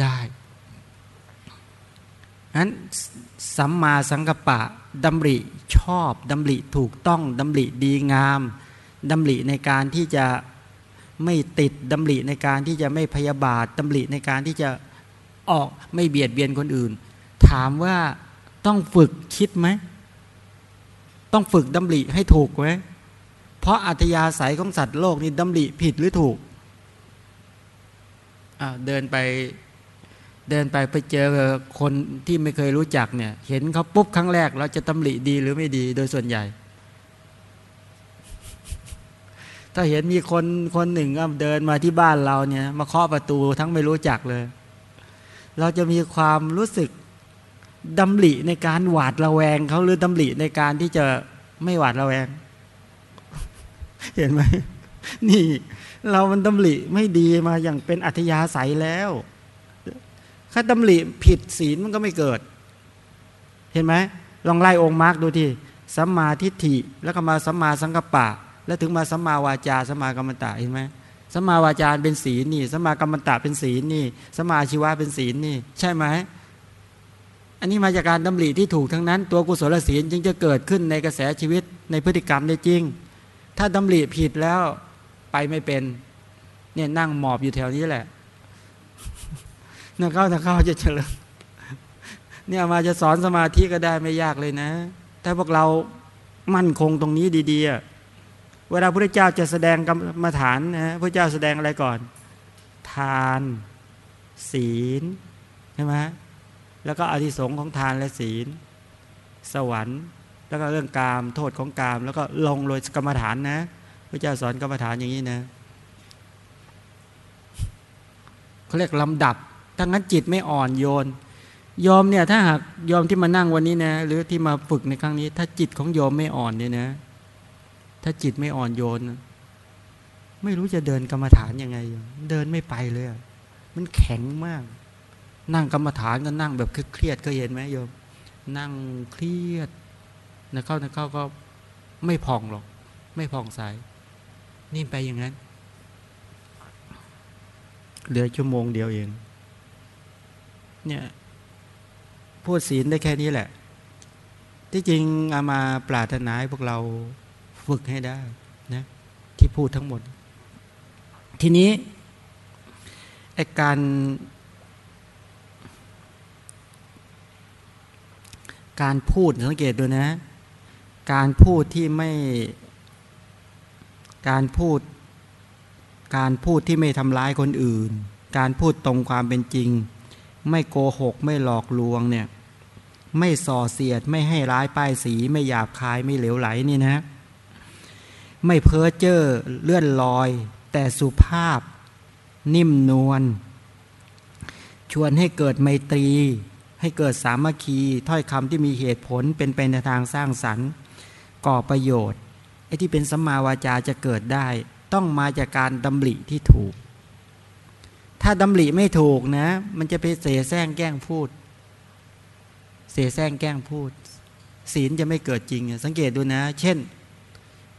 ได้นั้นสัมมาสังกัปปะ ดำริชอบดำริถูกต้องดำริดีงามดำริในการที่จะไม่ติดดำริในการที่จะไม่พยาบาทดำริในการที่จะออกไม่เบียดเบียนคนอื่น ถามว่าต้องฝึกคิดไหม ต้องฝึกดำริให้ถูกไหมเพราะอัตยาศัยของสัตว์โลกนี่ดำริผิดหรือถูกเดินไป เดินไปไปเจอคนที่ไม่เคยรู้จักเนี่ย เห็นเขาปุ๊บครั้งแรก เราจะตำหนิดีหรือไม่ดีโดยส่วนใหญ่ ถ้าเห็นมีคนคนหนึ่งเดินมาที่บ้านเราเนี่ย มาเคาะประตูทั้งไม่รู้จักเลย เราจะมีความรู้สึกดำริในการหวาดระแวงเขาหรือดำริในการที่จะไม่หวาดระแวง เห็นไหมนี่ เรามันดำริไม่ดีมาอย่างเป็นอัธยาศัยแล้ว ถ้าดำริผิดศีลมันก็ไม่เกิด เห็นไหมลองไล่องค์มาร์กดูที่สัมมาทิฏฐิแล้วก็มาสัมมาสังกัปปะ แล้วถึงมาสัมมาวาจาสัมมากรรมตะเห็นไหมสัมมาวาจาเป็นศีลนี่สัมมากรรมตะเป็นศีลนี่สัมมาชีวะเป็นศีลนี่ ใช่ไหมอันนี้มาจากการดำริที่ถูกทั้งนั้น ตัวกุศลศีลจึงจะเกิดขึ้นในกระแสชีวิตในพฤติกรรมได้จริง ถ้าดำริผิดแล้วไปไม่เป็นเนี่ยนั่งหมอบอยู่แถวนี้แหละ นักเข้านักเข้าจะเฉลิมเนี่ยมาจะสอนสมาธิก็ได้ไม่ยากเลยนะ ถ้าพวกเรามั่นคงตรงนี้ดีๆ เวลาพระเจ้าจะแสดงกรรมฐานนะพระเจ้าแสดงอะไรก่อน ทาน ศีลใช่ไหมแล้วก็อธิสงของทานและศีล สวรรค์ แล้วก็เรื่องกามโทษของกาม แล้วก็ลงโดยกรรมฐานนะ พระเจ้าสอนกรรมฐานอย่างนี้นะเขาเรียกลำดับ ถ้างั้นจิตไม่อ่อนโยนยอมเนี่ยถ้าหากยอมที่มานั่งวันนี้นะ หรือที่มาฝึกในครั้งนี้ ถ้าจิตของยอมไม่อ่อนเนี่ยนะ ถ้าจิตไม่อ่อนโยน ไม่รู้จะเดินกรรมฐานยังไง เดินไม่ไปเลย มันแข็งมาก นั่งกรรมฐานก็นั่งแบบเครียดเคยเห็นไหมโยม นั่งเครียดนะเข้านะเข้าก็ไม่ผ่องหรอก ไม่ผ่องใสนี่ไปอย่างนั้นเหลือชั่วโมงเดียวเอง เนี่ยพูดศีลได้แค่นี้แหละ ที่จริงเอามาปรารถนาให้พวกเราฝึกให้ได้นะที่พูดทั้งหมด ทีนี้ไอการการพูดสังเกตดูนะ การพูดที่ไม่ การพูด การพูดที่ไม่ทำร้ายคนอื่น การพูดตรงความเป็นจริง ไม่โกหก ไม่หลอกลวงเนี่ยไม่ส่อเสียดไม่ให้ร้ายป้ายสี ไม่หยาบคายไม่เหลวไหลนี่นะ ไม่เพ้อเจ้อเลื่อนลอย แต่สุภาพ นิ่มนวลชวนให้เกิดไมตรี ให้เกิดสามัคคีถ้อยคำที่มีเหตุผลเป็นไปในทางสร้างสรรค์ ก่อประโยชน์ไอ้ที่เป็นสัมมาวาจาจะเกิดได้ ต้องมาจากการดำริที่ถูก ถ้าดำริไม่ถูกนะ มันจะไปเสแสร้งแกล้งพูด เสแสร้งแกล้งพูด ศีลจะไม่เกิดจริง สังเกตดูนะ เช่น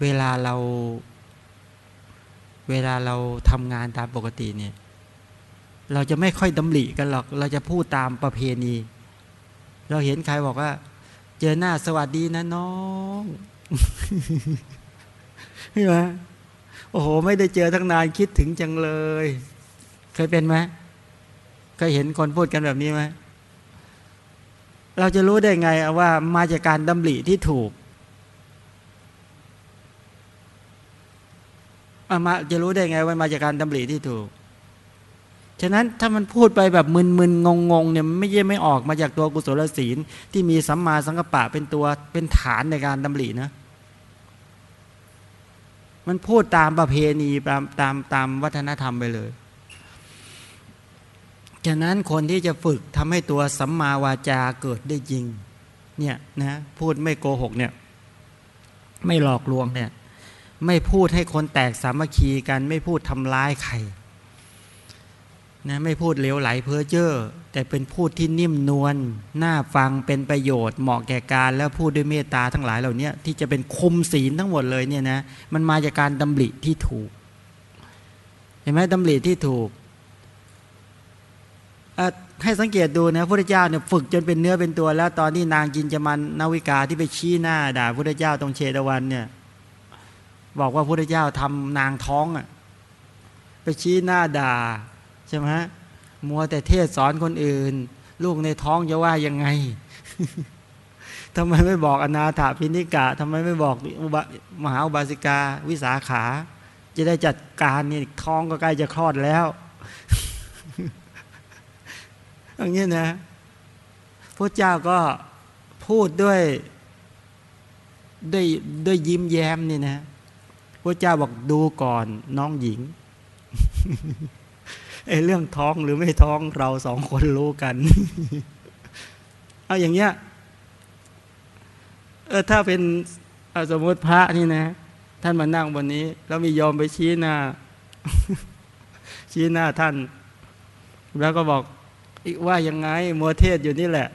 เวลาเรา เวลาเราทำงานตามปกติเนี่ย เราจะไม่ค่อยดำริกันหรอก เราจะพูดตามประเพณี เราเห็นใครบอกว่า เจอหน้าสวัสดีนะน้องใช่ไหมโอ้โห ไม่ได้เจอทั้งนานคิดถึงจังเลย เคยเป็นไหมเคยเห็นคนพูดกันแบบนี้ไหมเราจะรู้ได้ไงว่ามาจากการดำริที่ถูกมาจะรู้ได้ไงว่ามาจากการดำริที่ถูก ฉะนั้นถ้ามันพูดไปแบบมึนๆงงๆเนี่ยไม่ใช่ไม่ออกมาจากตัวกุศลศีลที่มีสัมมาสังกปะเป็นตัวเป็นฐานในการดำรินะ มันพูดตามประเพณีตามตามตามวัฒนธรรมไปเลย ฉะนั้นคนที่จะฝึกทำให้ตัวสัมมาวาจาเกิดได้จริง เนี่ยนะพูดไม่โกหกเนี่ย ไม่หลอกลวงเนี่ย ไม่พูดให้คนแตกสามัคคีกัน ไม่พูดทำร้ายใครนะไม่พูดเลวไหลเพ้อเจ้อแต่เป็นพูดที่นิ่มนวลน่าฟังเป็นประโยชน์เหมาะแก่การ แล้วพูดด้วยเมตตาทั้งหลายเหล่านี้ที่จะเป็นคุมศีลทั้งหมดเลยเนี่ยนะมันมาจากการดำริที่ถูก เห็นไหมดำริที่ถูก ให้สังเกตดูนะพระพุทธเจ้าเนี่ยฝึกจนเป็นเนื้อเป็นตัว แล้วตอนที่นางจินจมันนาวิกาที่ไปชี้หน้าด่าพระพุทธเจ้าตรงเชตวันเนี่ย บอกว่าพระพุทธเจ้าทำนางท้องอะไปชี้หน้าด่าใช่ไหมมัวแต่เทศสอนคนอื่น ลูกในท้องจะว่ายังไงทำไมไม่บอกอนาถาพินิกะทำไมไม่บอกมหาอุบาสิกา วิสาขา จะได้จัดการนี่ท้องก็ใกล้จะคลอดแล้ว อย่างนี้นะพระเจ้าก็พูดด้วยด้วยด้วยยิ้มแย้มนี่นะพระเจ้าบอกดูก่อนน้องหญิงไอ้เรื่องท้องหรือไม่ท้องเราสองคนรู้กัน เอาอย่างเงี้ยเออถ้าเป็นสมมติพระนี่นะ ท่านมานั่งบนนี้ แล้วมียอมไปชี้หน้า ชี้หน้าท่าน แล้วก็บอก ว่ายังไงมัวเทศอยู่นี่แหละ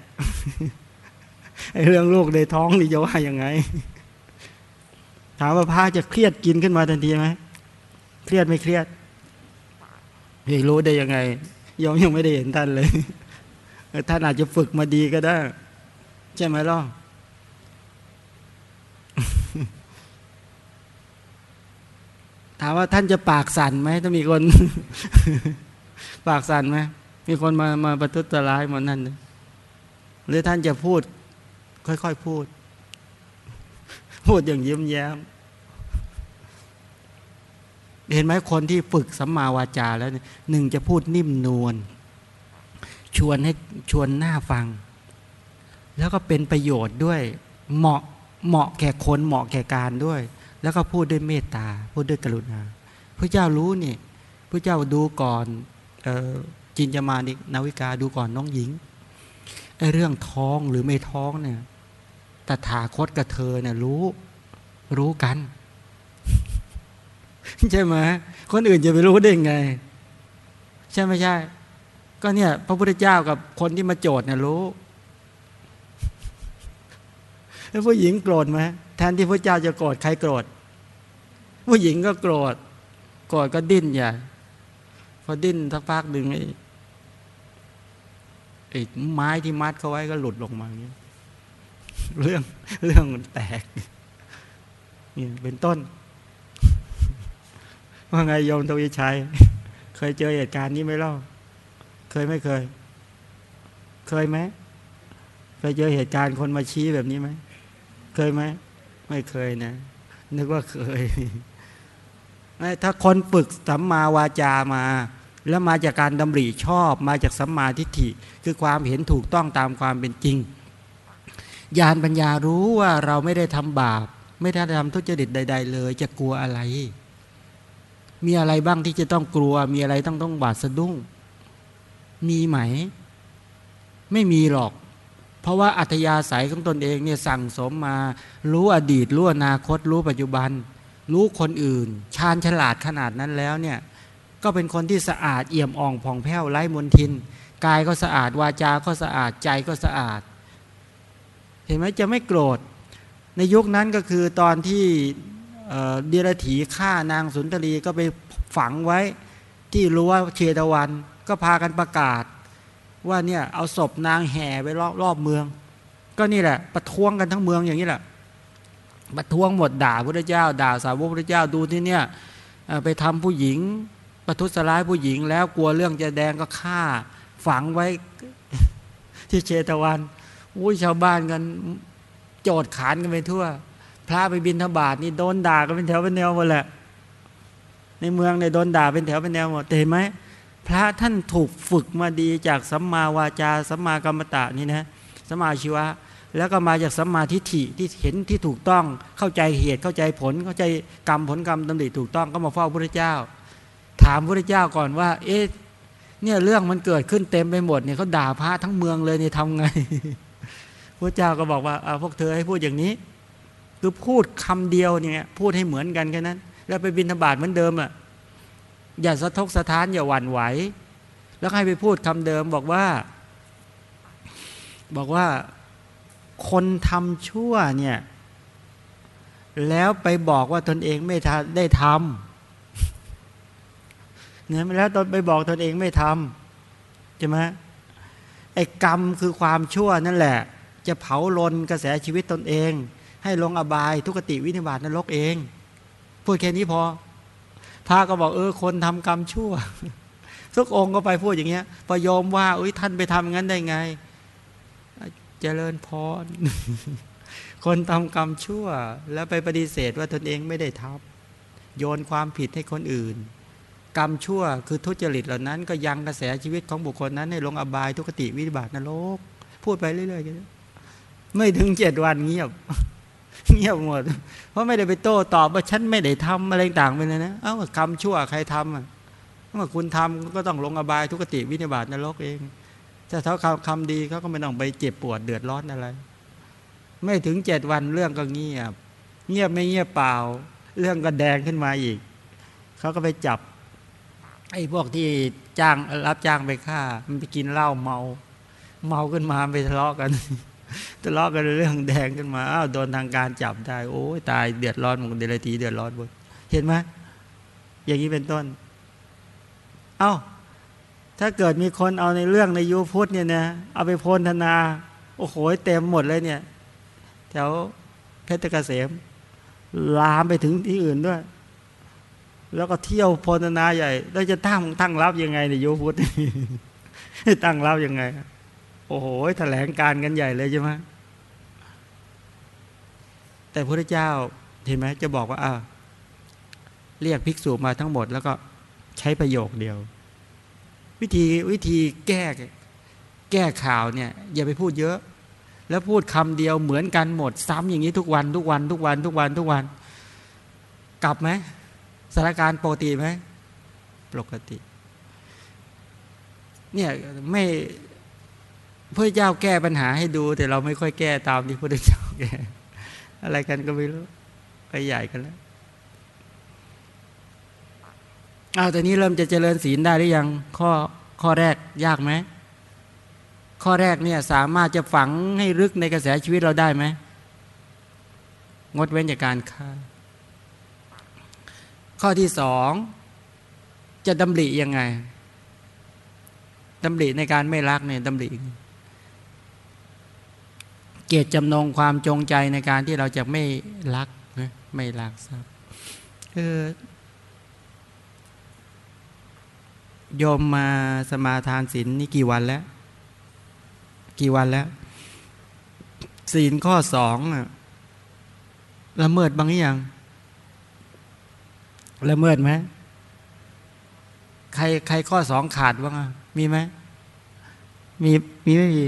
ไอ้เรื่องลูกในท้องนี่จะว่ายังไง ถามว่าพระจะเครียดกินขึ้นมาทันทีไหมเครียดไม่เครียดเฮ้รู้ได้ยังไงยอมยังไม่ได้เห็นท่านเลยท่านอาจจะฝึกมาดีก็ได้ ใช่ไหมล่ะถามว่าท่านจะปากสั่นไหมถ้ามีคน ปากสั่นไหม มีคนมามาประทุษร้ายมันนั่น หรือท่านจะพูด ค่อยๆพูด พูดอย่างยิ้มแย้ม เห็นไหมคนที่ฝึกสัมมาวาจาแล้วหนึ่งจะพูดนิ่มนวลชวนให้ชวนหน้าฟัง แล้วก็เป็นประโยชน์ด้วยเหมาะเหมาะแก่คนเหมาะแก่การด้วย แล้วก็พูดด้วยเมตตาพูดด้วยกรุณาพระเจ้ารู้นี่พระเจ้าดูก่อนออ จินจะมาดินาวิกาดูก่อนน้องหญิงไอ้เรื่องท้องหรือไม่ท้องเนี่ยตถาคตกับเธอเนี่ยรู้รู้กัน ใช่ไหมคนอื่นจะไปรู้ได้ไง ใช่ไม่ใช่ ก็เนี่ย พระพุทธเจ้ากับคนที่มาโจทย์เนี่ยรู้แล้วผู้หญิงโกรธไหมแทนที่พระเจ้าจะโกรธใครโกรธผู้หญิงก็โกรธโกรธก็ดิ้นใหญ่พอดิ้นสักพักหนึ่งไอ้ ไอ้ไม้ที่มัดเขาไว้ก็หลุดลงมาอย่างนี้เรื่องเรื่องมันแตกนี่เป็นต้น ว่าไงโยมทวีชัย เคยเจอเหตุการณ์นี้ไหมเล่า เคยไม่เคย เคยไหมเคยเจอเหตุการณ์คนมาชี้แบบนี้ไหมเคยไหมไม่เคยนะ นึกว่าเคยถ้าคนฝึกสัมมาวาจามา แล้วมาจากการดำริชอบมาจากสัมมาทิฏฐิ คือความเห็นถูกต้องตามความเป็นจริงญาณปัญญารู้ว่าเราไม่ได้ทำบาป ไม่ได้ทำทุจริตใด ๆ เลย จะกลัวอะไร มีอะไรบ้างที่จะต้องกลัว มีอะไรต้องต้องบาดสะดุ้ง มีไหม ไม่มีหรอก เพราะว่าอัธยาศัยของตนเองเนี่ยสั่งสมมา รู้อดีต รู้อนาคต รู้ปัจจุบัน รู้คนอื่น ชาญฉลาดขนาดนั้นแล้วเนี่ย ก็เป็นคนที่สะอาดเอี่ยมอ่องผ่องแผ้วไร้มลทิน กายก็สะอาดวาจาก็สะอาดใจก็สะอาด เห็นไหมจะไม่โกรธ ในยุคนั้นก็คือตอนที่เดรถีฆ่านางสุนทรีก็ไปฝังไว้ที่รั้วเชตวัน ก็พากันประกาศ ว่าเนี่ยเอาศพนางแห่ไปรอบรอบเมือง ก็นี่แหละประท้วงกันทั้งเมืองอย่างนี้แหละประท้วงหมดด่าพระเจ้า ด่าสาวกพระเจ้าดูที่เนี่ยไปทำผู้หญิง ประทุษร้ายผู้หญิง แล้วกลัวเรื่องจะแดงก็ฆ่า ฝังไว้ที่เชตวันอุ้ยชาวบ้านกันโจดขานกันไปทั่ว พระไปบินทบาทนี่โดนด่ากันเป็นแถวเป็นแนวหมดแหละ ในเมืองในโดนด่าเป็นแถวเป็นแนวหมดเห็นไหมพระท่านถูกฝึกมาดีจากสัมมาวาจาสัมมากรรมตะนี่นะสัมมาชีวะ แล้วก็มาจากสัมมาทิฏฐิที่เห็นที่ถูกต้องเข้าใจเหตุเข้าใจผลเข้าใจกรรมผลกรรมตำริถูกต้องก็มาเฝ้าพระเจ้า ถามพระเจ้าก่อนว่า เอ๊ะเนี่ยเรื่องมันเกิดขึ้นเต็มไปหมดเนี่ยเขาด่าพระทั้งเมืองเลยเนี่ยทำไงพระเจ้าก็บอกว่าพวกเธอให้พูดอย่างนี้ คือพูดคำเดียวเนี่ยพูดให้เหมือนกันแค่นั้น แล้วไปบินธบาตเหมือนเดิมอะอย่าสะทกสะท้านอย่าหวั่นไหว แล้วให้ไปพูดคำเดิมบอกว่า บอกว่าคนทำชั่วเนี่ย แล้วไปบอกว่าตนเองไม่ได้ทำ เนี่ยแล้วตนไปบอกตนเองไม่ทำใช่ไหมไอ้กรรมคือความชั่วนั่นแหละ จะเผาลนกระแสชีวิตตนเอง ให้ลงอบายทุกติวินิบาตนรกเอง พูดแค่นี้พอพระก็บอกเออคนทำกรรมชั่ว ทุกองค์ก็ไปพูดอย่างเงี้ยพอยอมว่าอุ้ยท่านไปทำงั้นได้ไงเจริญพร คนทำกรรมชั่ว แล้วไปปฏิเสธว่าตนเองไม่ได้ทำโยนความผิดให้คนอื่น กรรมชั่วคือทุจริตเหล่านั้น ก็ยังกระแสชีวิตของบุคคลนั้นให้ลงอบายทุกติวิบัตินรก พูดไปเรื่อยๆกันไม่ถึงเจ็ดวันเงียบ เงียบหมด เพราะไม่ได้ไปโต้ตอบว่าฉันไม่ได้ทำอะไรต่างไปเลยนะเอ้ากรรมชั่วใครทำอะเมื่อคุณทำก็ต้องลงอบายทุกติวิบาตนรกเองถ้าเขาคำดีเขาก็ไม่ต้องไปเจ็บปวดเดือดร้อนอะไร ไม่ถึงเจ็ดวันเรื่องก็เงียบ เงียบไม่เงียบเปล่า เรื่องก็แดงขึ้นมาอีก เขาก็ไปจับ ไอ้พวกที่จ้างรับจ้างไปฆ่า มันไปกินเหล้าเมา เมาขึ้นมาไปทะเลาะกันทะเลาะกันเรื่องแดงขึ้นมาอ้าวโดนทางการจับได้ โอ้ยตายเดือดร้อนหมดเดลทีเดือดร้อนหมดเห็นไหมอย่างนี้เป็นต้น เอา้า ถ้าเกิดมีคนเอาในเรื่องในยูพุทธเนี่ยนะเอาไปโพนธนา โอ้โหเต็มหมดเลยเนี่ย แถวเพชรเกษมลามไปถึงที่อื่นด้วย แล้วก็เที่ยวพนธนาใหญ่ แล้วจะตั้งตั้งรับยังไงในโยพุทธตั้งรับยังไง โอ้โหแถลงการกันใหญ่เลยใช่ไหมแต่พระเจ้าเห็นไหมจะบอกว่าอ่าเรียกภิกษุมาทั้งหมด แล้วก็ใช้ประโยคเดียว วิธีวิธีแก้แก้ข่าวเนี่ย อย่าไปพูดเยอะ แล้วพูดคำเดียวเหมือนกันหมด ซ้ำอย่างนี้ทุกวันทุกวันทุกวันทุกวันทุกวัน กลับไหม สถานการณ์ปกติไหมปกติ เนี่ยไม่พระเจ้าแก้ปัญหาให้ดู แต่เราไม่ค่อยแก้ตามที่พระเจ้าแก้อะไรกันก็ไม่รู้ไปใหญ่กันแล้วเอาวตอนนี้เริ่มจะเจริญศีลได้หรือยังข้อข้อแรกยากไหมข้อแรกเนี่ยสามารถจะฝังให้ลึกในกระแสชีวิตเราได้ไหมงดเว้นจากการฆ่า ข้อที่สองจะดำริยังไงดำริในการไม่รักเนี่ยดำริเกียรติจำนงความจงใจในการที่เราจะไม่รักไม่รักทรัพย์คือโยมมาสมาทานศีลนี่กี่วันแล้ว กี่วันแล้ว ศีลข้อสองละเมิดบางอย่าง ละเมิดไหมใครใครข้อสองขาดบ้างมีไหมมีมีไม่มี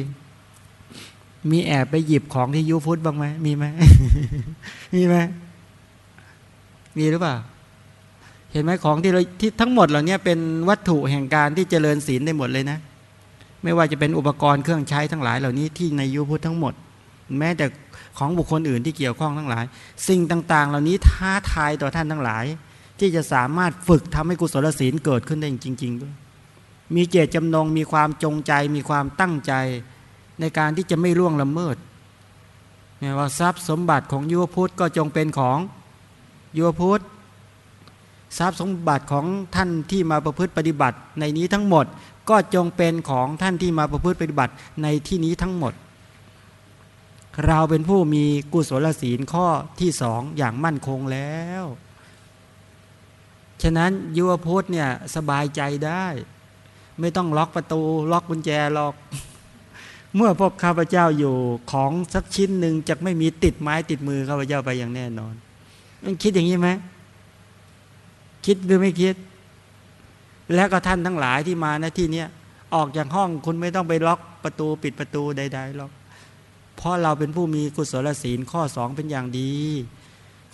มีแอบไปหยิบของที่ยูฟุตบ้างไหมมีไหมมีไหมมีหรือเปล่า เห็นไหมของที่เราที่ทั้งหมดเหล่านี้เป็นวัตถุแห่งการที่เจริญศีลได้หมดเลยนะ ไม่ว่าจะเป็นอุปกรณ์เครื่องใช้ทั้งหลายเหล่านี้ที่ในยุพุทธทั้งหมด แม้แต่ของบุคคลอื่นที่เกี่ยวข้องทั้งหลาย สิ่งต่าง ๆ เหล่านี้ท้าทายต่อท่านทั้งหลาย ที่จะสามารถฝึกทำให้กุศลศีลเกิดขึ้นได้จริง ๆ ด้วย มีเจตจำนง มีความจงใจ มีความตั้งใจในการที่จะไม่ล่วงละเมิดแม้ว่าทรัพย์สมบัติของยุวพุทธก็จงเป็นของยุวพุทธทรัพย์สมบัติของท่านที่มาประพฤติปฏิบัติ ในนี้ทั้งหมดก็จงเป็นของท่านที่มาประพฤติปฏิบัติในที่นี้ทั้งหมด เราเป็นผู้มีกุศลศีลข้อที่สองอย่างมั่นคงแล้ว ฉะนั้นยุวพุทธเนี่ยสบายใจได้ ไม่ต้องล็อกประตู ล็อกกุญแจล็อก เมื่อพวกข้าพเจ้าอยู่ของสักชิ้นหนึ่งจะไม่มีติดไม้ติดมือข้าพเจ้าไปอย่างแน่นอนมันคิดอย่างนี้ไหมคิดหรือไม่คิด แล้วก็ท่านทั้งหลายที่มาณที่เนี้ยออกจากห้องคุณไม่ต้องไปล็อกประตูปิดประตูใดๆหรอกเพราะเราเป็นผู้มีกุศลศีลข้อสองเป็นอย่างดี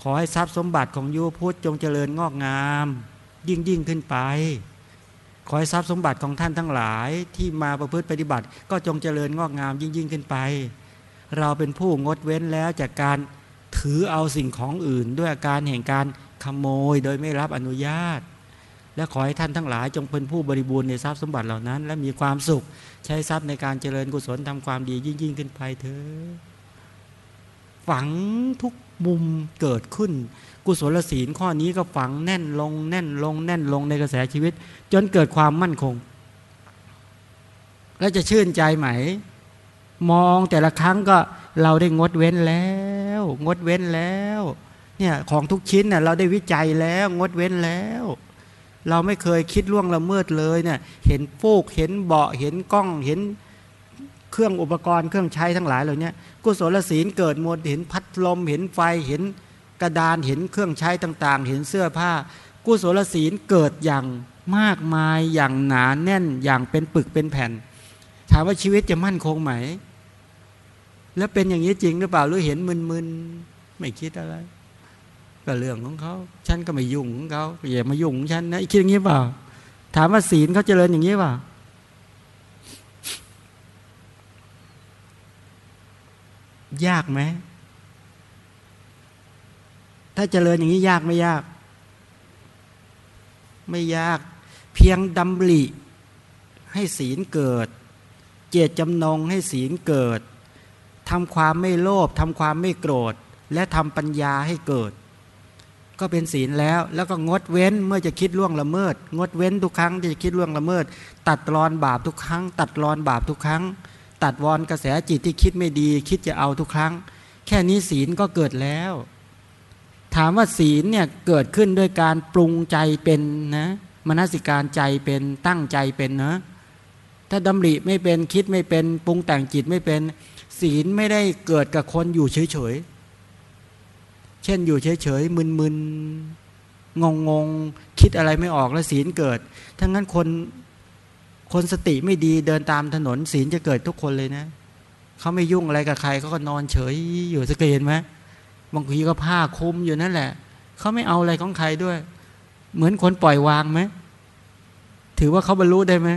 อให้ทรัพย์สมบัติของยูพุทธจงเจริญงอกงาม ยิ่งยิ่งขึ้นไป ขอให้ทรัพย์สมบัติของท่านทั้งหลายที่มาประพฤติปฏิบัติ ก็จงเจริญงอกงามยิ่งยิ่งขึ้นไป เราเป็นผู้งดเว้นแล้วจากการถือเอาสิ่งของอื่น ด้วยอาการแห่งการขโมยโดยไม่รับอนุญาต และขอให้ท่านทั้งหลายจงเป็นผู้บริบูรณ์ในทรัพย์สมบัติเหล่านั้น และมีความสุขใช้ทรัพย์ในการเจริญกุศลทำความดียิ่งยิ่งขึ้นไปเถอะฝังทุก มุมเกิดขึ้น กุศลศีลข้อนี้ก็ฝังแน่นลงแน่นลงแน่นลงในกระแสชีวิต จนเกิดความมั่นคง แล้วจะชื่นใจไหม มองแต่ละครั้งก็เราได้งดเว้นแล้ว งดเว้นแล้วเนี่ยของทุกชิ้นเน่ยเราได้วิจัยแล้วงดเว้นแล้ว เราไม่เคยคิดล่วงละเมิดเลยเนี่ยเห็นฟูกเห็นเบาะเห็นกล้องเห็น เครื่องอุปกรณ์เครื่องใช้ทั้งหลายเหล่านี้กุศลศีลเกิดหมดเห็นพัดลมเห็นไฟเห็นกระดานเห็นเครื่องใช้ต่างๆ เห็นเสื้อผ้า กุศลศีลเกิดอย่างมากมายอย่างหนาแน่นอย่างเป็นปึกเป็นแผ่น ถามว่าชีวิตจะมั่นคงไหม แล้วเป็นอย่างนี้จริงหรือเปล่าหรือเห็นมึนๆไม่คิดอะไรก็เรื่องของเขาฉันก็ไม่ยุ่งของเขาอย่ามายุ่งฉันนะคิดอย่างนี้เปล่า ถามว่าศีลเขาเจริญอย่างนี้เปล่า ยากไหม ถ้าเจริญอย่างนี้ยากไม่ยาก ไม่ยาก เพียงดำริให้ศีลเกิด เจตจำนงให้ศีลเกิดทำความไม่โลภทำความไม่โกรธ และทำปัญญาให้เกิด ก็เป็นศีลแล้ว แล้วก็งดเว้นเมื่อจะคิดล่วงละเมิด งดเว้นทุกครั้งที่จะคิดล่วงละเมิด ตัดรอนบาปทุกครั้ง ตัดรอนบาปทุกครั้ง ตัดวอนกระแสจิตที่คิดไม่ดี คิดจะเอาทุกครั้ง แค่นี้ศีลก็เกิดแล้ว ถามว่าศีลเนี่ยเกิดขึ้นด้วยการปรุงใจเป็นนะมนสิการใจเป็นตั้งใจเป็นนะถ้าดำริไม่เป็นคิดไม่เป็นปรุงแต่งจิตไม่เป็น ศีลไม่ได้เกิดกับคนอยู่เฉยๆ เช่นอยู่เฉยๆมึนๆงงๆคิดอะไรไม่ออกแล้วศีลเกิด ทั้งนั้นคน คนสติไม่ดีเดินตามถนนศีลจะเกิดทุกคนเลยนะเขาไม่ยุ่งอะไรกับใครเขาก็นอนเฉยอยู่สักเห็นไหมบางทีก็ผ้าคลุมอยู่นั่นแหละเขาไม่เอาอะไรของใครด้วย เหมือนคนปล่อยวางไหมถือว่าเขาบรรลุได้ไหม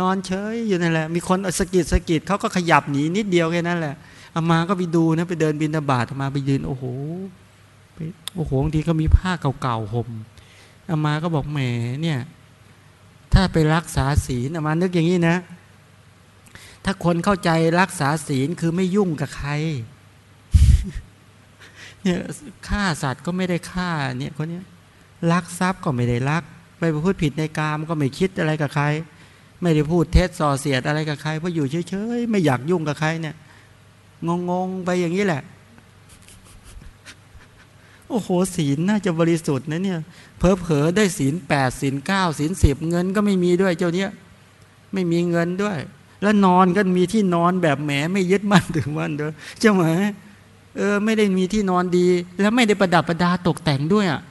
นอนเฉยอยู่นั่นแหละ มีคนสกิดสกิดเขาก็ขยับหนีนิดเดียวแค่นั้นแหละอามาก็ไปดูนะไปเดินบินตาบาทมาไปยืน โอ้โหโอ้โหบางทีก็มีผ้าเก่าๆห่ม อามาก็บอกแหมเนี่ย ถ้าไปรักษาศีลอามานึกอย่างนี้นะ ถ้าคนเข้าใจรักษาศีลคือไม่ยุ่งกับใคร เนี่ยฆ่าสัตว์ก็ไม่ได้ฆ่าเนี่ยคนนี้ลักทรัพย์ก็ไม่ได้ลัก ไปพูดผิดในกามก็ไม่คิดอะไรกับใคร ไม่ได้พูดเท็จส่อเสียดอะไรกับใครเพราะอยู่เฉยๆไม่อยากยุ่งกับใครเนี่ยงงๆไปอย่างนี้แหละ โอ้โหศีลน่าจะบริสุทธิ์นะเนี่ยเพอเพอได้ศีลแปดศีลเก้าศีลสิบเงินก็ไม่มีด้วยเจ้าเนี้ยไม่มีเงินด้วย แล้วนอนก็มีที่นอนแบบแหมไม่ยึดมั่นถึงวันเด้อเจ้าไหมเออไม่ได้มีที่นอนดี แล้วไม่ได้ประดับประดาตกแต่งด้วยอะ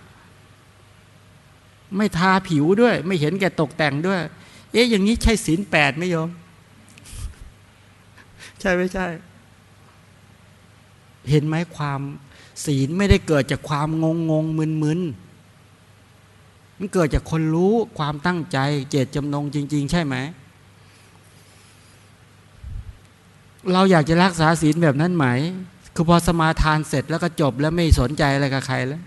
ไม่ทาผิวด้วย ไม่เห็นแก่ตกแต่งด้วย เอ๊ะอย่างนี้ใช่ศีลแปดไหมโยม ใช่ไม่ใช่ เห็นไหมความ ศีลไม่ได้เกิดจากความงงงงมึนมึนมันเกิดจากคนรู้ความตั้งใจเจตจำนงจริง ๆ ใช่ไหม เราอยากจะรักษาศีลแบบนั้นไหม คือพอสมาทานเสร็จแล้วก็จบแล้วไม่สนใจอะไรกับใครแล้ว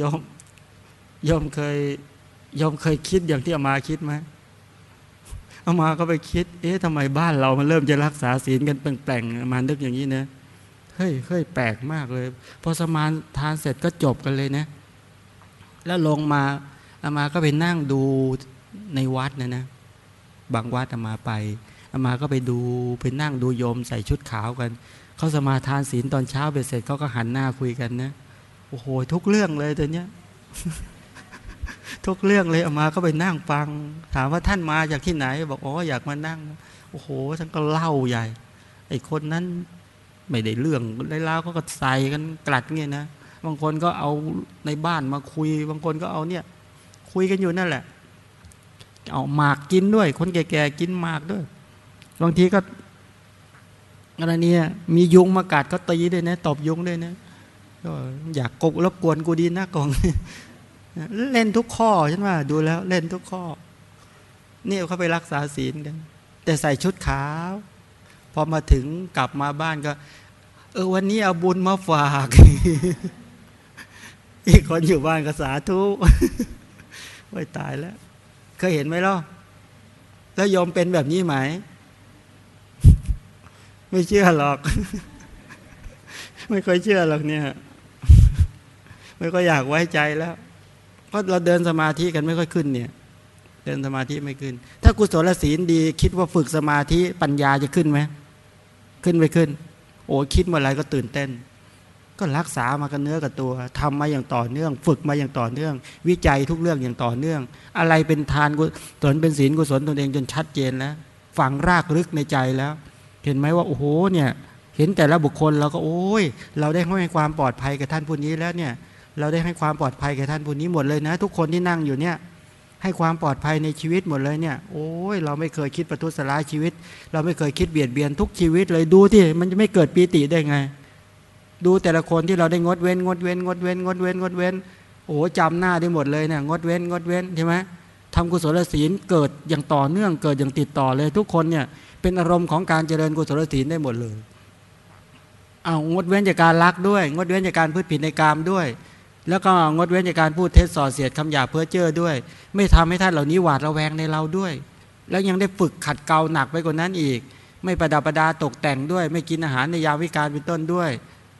ยอมยอมเคยยอมเคยคิดอย่างที่อามาคิดไหม อามาก็ไปคิด เอ๊ะทำไมบ้านเรามันเริ่มจะรักษาศีลกันแปลงๆมานึกอย่างนี้นะเฮ้ยเฮ้ยแปลกมากเลย พอสมานทานเสร็จก็จบกันเลยนะ แล้วลงมาอามาก็ไปนั่งดูในวัดนะนะ บางวัดอามาไปอามาก็ไปดูไปนั่งดูโยมใส่ชุดขาวกันเขาสมาทานศีลตอนเช้าเสร็จเขาก็หันหน้าคุยกันนะโอ้โหทุกเรื่องเลยตัวเนี้ย ทุกเรื่องเลยเอามาก็ไปนั่งฟัง ถามว่าท่านมาจากที่ไหน บอกอ๋ออยากมานั่ง โอ้โหท่านก็เล่าใหญ่ ไอ้คนนั้นไม่ได้เรื่องได้เล่าก็ใส่กันกลัดเงี้ยนะบางคนก็เอาในบ้านมาคุย บางคนก็เอาเนี่ย คุยกันอยู่นั่นแหละ เอาหมากกินด้วย คนแก่ๆกินหมากด้วย บางทีก็อะไรเนี่ยมียุงมากัดก็ตีด้วยนะตบยุงด้วยนะก็อยากกบรบกวนกูดีนะกอง เล่นทุกข้อฉันว่า ดูแล้วเล่นทุกข้อ นี่เขาไปรักษาศีลกัน แต่ใส่ชุดขาว พอมาถึงกลับมาบ้านก็ เออวันนี้เอาบุญมาฝาก อีกคนอยู่บ้านก็สาธุไว้ตายแล้ว เคยเห็นไหมล่ะแล้วยอมเป็นแบบนี้ไหม ไม่เชื่อหรอก ไม่ค่อยเชื่อหรอกเนี่ย ไม่ค่อยอยากไว้ใจแล้ว เพราะเราเดินสมาธิกันไม่ค่อยขึ้นเนี่ย เดินสมาธิไม่ขึ้น ถ้ากุศลศีลดีคิดว่าฝึกสมาธิปัญญาจะขึ้นไหมขึ้นไม่ขึ้น โอ้คิดเมื่อไรก็ตื่นเต้น ก็รักษามากันเนื้อกับตัวทำมาอย่างต่อเนื่อง ฝึกมาอย่างต่อเนื่อง วิจัยทุกเรื่องอย่างต่อเนื่อง อะไรเป็นทานกุศลเป็นศีลกุศลตนเองจนชัดเจนแล้วฝังรากลึกในใจแล้ว เห็นไหมว่าโอ้โหเนี่ยเห็นแต่ละบุคคลเราก็โอ้ย เราได้ให้ความปลอดภัยกับท่านผู้นี้แล้วเนี่ย เราได้ให้ความปลอดภัยแกับท่านผู้นี้หมดเลยนะ ทุกคนที่นั่งอยู่เนี่ยให้ความปลอดภัยในชีวิตหมดเลยเนี่ยโอ้ยเราไม่เคยคิดประทุษร้ายชีวิต เราไม่เคยคิดเบียดเบียนทุกชีวิตเลยดูที่มันจะไม่เกิดปีติได้ไง ดูแต่ละคนที่เราได้งดเว้นงดเว้นงดเว้นงดเว้นงดเว้นโอ้จำหน้าได้หมดเลยเนี่ยงดเว้นงดเว้นใช่ไหมทำกุศลศีลเกิดอย่างต่อเนื่องเกิดอย่างติดต่อเลย ทุกคนเนี่ยเป็นอารมณ์ของการเจริญกุศลศีลได้หมดเลยเอางดเว้นจากการลักด้วย งดเว้นจากการพูดผิดในกามด้วย แล้วก็งดเว้นจากการพูดเท็จส่อเสียดคำหยาเพ้อเจ้อด้วย ไม่ทำให้ท่านเหล่านี้หวาดระแวงในเราด้วย แล้วยังได้ฝึกขัดเกลาหนักไปกว่านั้นอีก ไม่ประดับประดาตกแต่งด้วย ไม่กินอาหารในยามวิการเป็นต้นด้วย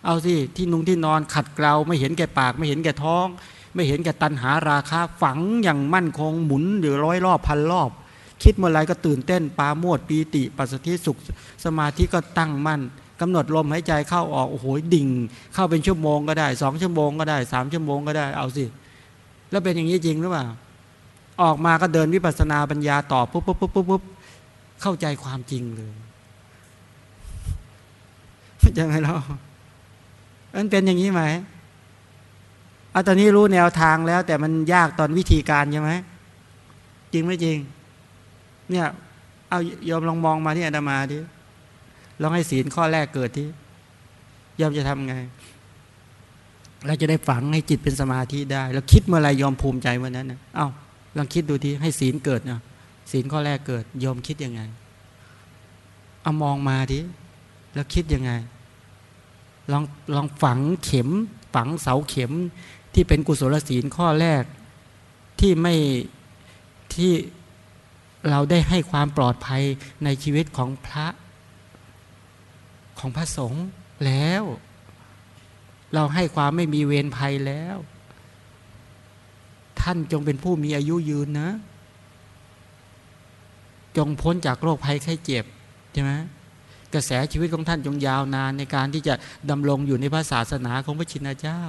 เอาสิที่นุงที่นอนขัดเกลาไม่เห็นแก่ปาก ไม่เห็นแก่ท้อง ไม่เห็นแก่ตันหาราคาฝังอย่างมั่นคงหมุนอยู่ร้อยรอบพันรอบ คิดเมื่อไรก็ตื่นเต้นปาโมดปีติ ปัสสติสุขสมาธิก็ตั้งมั่น กำหนดลมหายใจเข้าออกโอ้โหดิ่ง เข้าเป็นชั่วโมงก็ได้สองชั่วโมงก็ได้สามชั่วโมงก็ได้เอาสิ แล้วเป็นอย่างนี้จริงหรือเปล่า ออกมาก็เดินวิปัสสนาปัญญาต่อปุ๊บปุ๊บปุ๊บปุ๊บปุ๊บเข้าใจความจริงเลยยังไงเรามันเป็นอย่างนี้ไหมเอาตอนนี้รู้แนวทางแล้ว แต่มันยากตอนวิธีการใช่ไหมจริงไม่จริง เนี่ย เอายอมลองมองมาที่อาตมาดิ ลองให้ศีลข้อแรกเกิดที่ยอมจะทำไงเราจะได้ฝังให้จิตเป็นสมาธิได้ แล้วคิดเมื่อไรยอมภูมิใจเมื่อนั้นนะเอา้าลองคิดดูที่ให้ศีลเกิดนะศีลข้อแรกเกิด ยอมคิดยังไง เอามองมาทีแล้วคิดยังไง ลองลองฝังเข็ม ฝังเสาเข็มที่เป็นกุศลศีลข้อแรกที่ไม่ที่เราได้ให้ความปลอดภัยในชีวิตของพระ ของพระสงฆ์แล้ว เราให้ความไม่มีเวรภัยแล้ว ท่านจงเป็นผู้มีอายุยืนนะ จงพ้นจากโรคภัยไข้เจ็บใช่ไหมกระแสชีวิตของท่านจงยาวนานในการที่จะดำรงอยู่ในพระศาสนาของพระชินเจ้า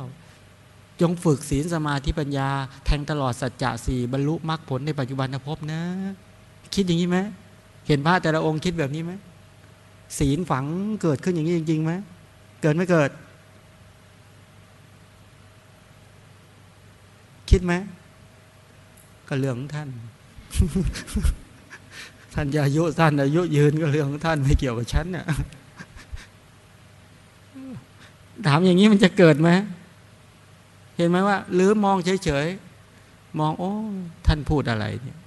จงฝึกศีลสมาธิปัญญา แทงตลอดสัจจะสี่บรรลุมรรคผลในปัจจุบันภพนะ คิดอย่างนี้ไหมเห็นพระแต่ละองค์คิดแบบนี้ไหม ศีลฝังเกิดขึ้นอย่างนี้จริงๆไหมเกิดไม่เกิด คิดไหมก็เรื่องของท่าน ท่านอายุสั้นอายุยืนก็เรื่องของท่านไม่เกี่ยวกับฉันเนี่ยถามอย่างนี้มันจะเกิดไหมเห็นไหมว่า หรือมองเฉยๆมองโอ้ท่านพูดอะไรเนี่ย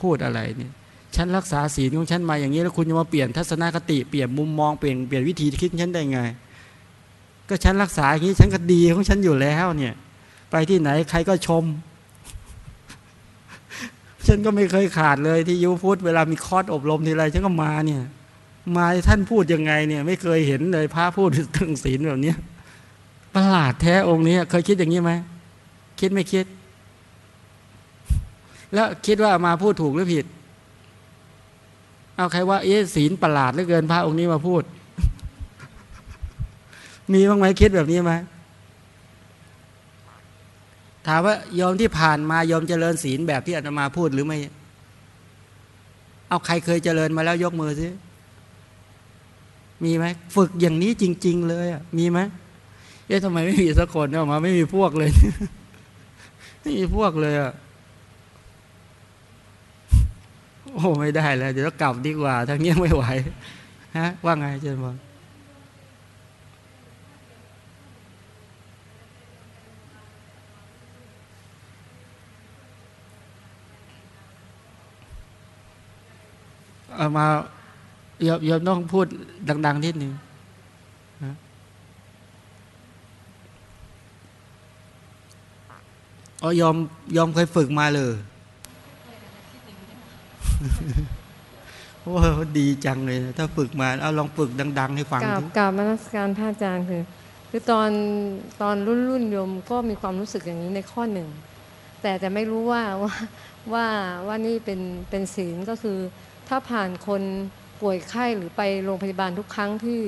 พูดอะไรเนี่ย ฉันรักษาศีลของฉันมาอย่างนี้แล้วคุณจะมาเปลี่ยนทัศนคติเปลี่ยนมุมมองเปลี่ยนเปลี่ยนวิธีคิดฉันได้ไง ก็ฉันรักษาอย่างนี้ฉันก็ดีของฉันอยู่แล้วเนี่ย ไปที่ไหนใครก็ชม ฉันก็ไม่เคยขาดเลยที่ยูพูดเวลามีคอร์สอบรมทีไรฉันก็มาเนี่ย มาท่านพูดยังไงเนี่ย ไม่เคยเห็นเลยพระพูดถึงศีลแบบเนี้ยประหลาดแท้องค์นี้เคยคิดอย่างนี้ไหมคิดไม่คิด แล้วคิดว่ามาพูดถูกหรือผิด เอาใครว่าเอ๊ศีลประหลาดเหลือเกินพระองค์นี้มาพูด มีบ้างไหมคิดแบบนี้ไหมถามว่ายอมที่ผ่านมายอมเจริญศีลแบบที่อาตมาพูดหรือไม่ เอาใครเคยเจริญมาแล้วยกมือซิมีไหมฝึกอย่างนี้จริง ๆ เลยอะมีไหมเอ๊ะทำไมไม่มีสักคนออกมาไม่มีพวกเลย ไม่มีพวกเลยอะ โอ้ไม่ได้แล้วเดี๋ยวกลับดีกว่าทางนี้ไม่ไหวฮะว่าไงเจนบอลเอามาโยมโยมต้องพูดดัง ๆ นิดนึงอ๋อยอมยอมเคยฝึกมาเลย โอ้ดีจังเลยนะถ้าฝึกมาเอาลองฝึกดัง ๆ ให้ฟังกราบดิกราบมนัสการพระอาจารย์คือ คือตอนตอนรุ่นรุ่นโยมก็มีความรู้สึกอย่างนี้ในข้อหนึ่ง แต่แต่ไม่รู้ว่าว่าว่าว่านี่เป็นเป็นศีลก็คือ ถ้าผ่านคนป่วยไข้หรือไปโรงพยาบาลทุกครั้งที่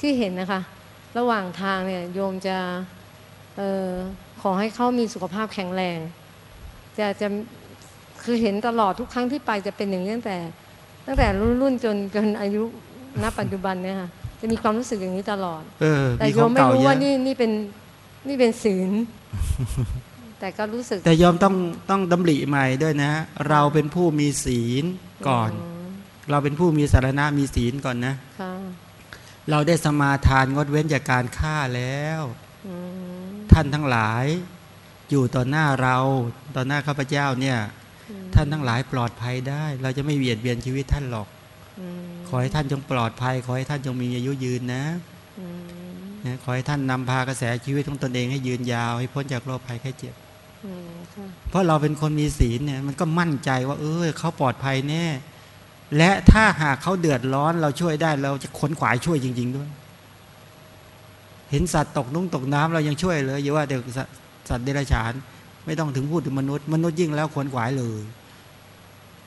ที่เห็นนะคะ ระหว่างทางเนี่ยโยมจะเออขอให้เขามีสุขภาพแข็งแรง จะจะ คือเห็นตลอดทุกครั้งที่ไปจะเป็นอย่างนี้ตั้งแต่ ตั้งแต่รุ่นรุ่นจนจนอายุณปัจจุบันเนี่ยค่ะจะมีความรู้สึกอย่างนี้ตลอดเออแต่มีโยของมไม่เก่ารู้เยว่าอะนี่นี่เป็นนี่เป็นศีลแต่ก็รู้สึก แต่ยอมต้องต้องดำริใหม่ด้วยนะ เราเป็นผู้มีศีลก่อน เราเป็นผู้มีสารณะมีศีลก่อนนะค่ะเราได้สมาทานงดเว้นจากการฆ่าแล้วอืมท่านทั้งหลาย อยู่ต่อหน้าเราต่อหน้าข้าพเจ้าเนี่ย ท่านทั้งหลายปลอดภัยได้ เราจะไม่เบียดเบียนชีวิตท่านหรอกอืมขอให้ท่านจงปลอดภัย ขอให้ท่านจงมีอายุยืนนะอืมนะขอให้ท่านนำพากระแสชีวิตของตนเองให้ยืนยาว ให้พ้นจากโรคภัยแค่เจ็บอืมค่ะเพราะเราเป็นคนมีศีลเนี่ยมันก็มั่นใจว่า เออเขาปลอดภัยแน่และถ้าหากเขาเดือดร้อนเราช่วยได้เราจะขนขวายช่วยจริง ๆ ด้วย เห็นสัตว์ตกนุ่งตกน้ำเรายังช่วยเลยอย่าว่าแต่สัตว์สัตว์เดรัจฉาน ไม่ต้องถึงพูดถึงมนุษย์ มนุษย์ยิ่งแล้วขนขวายเลย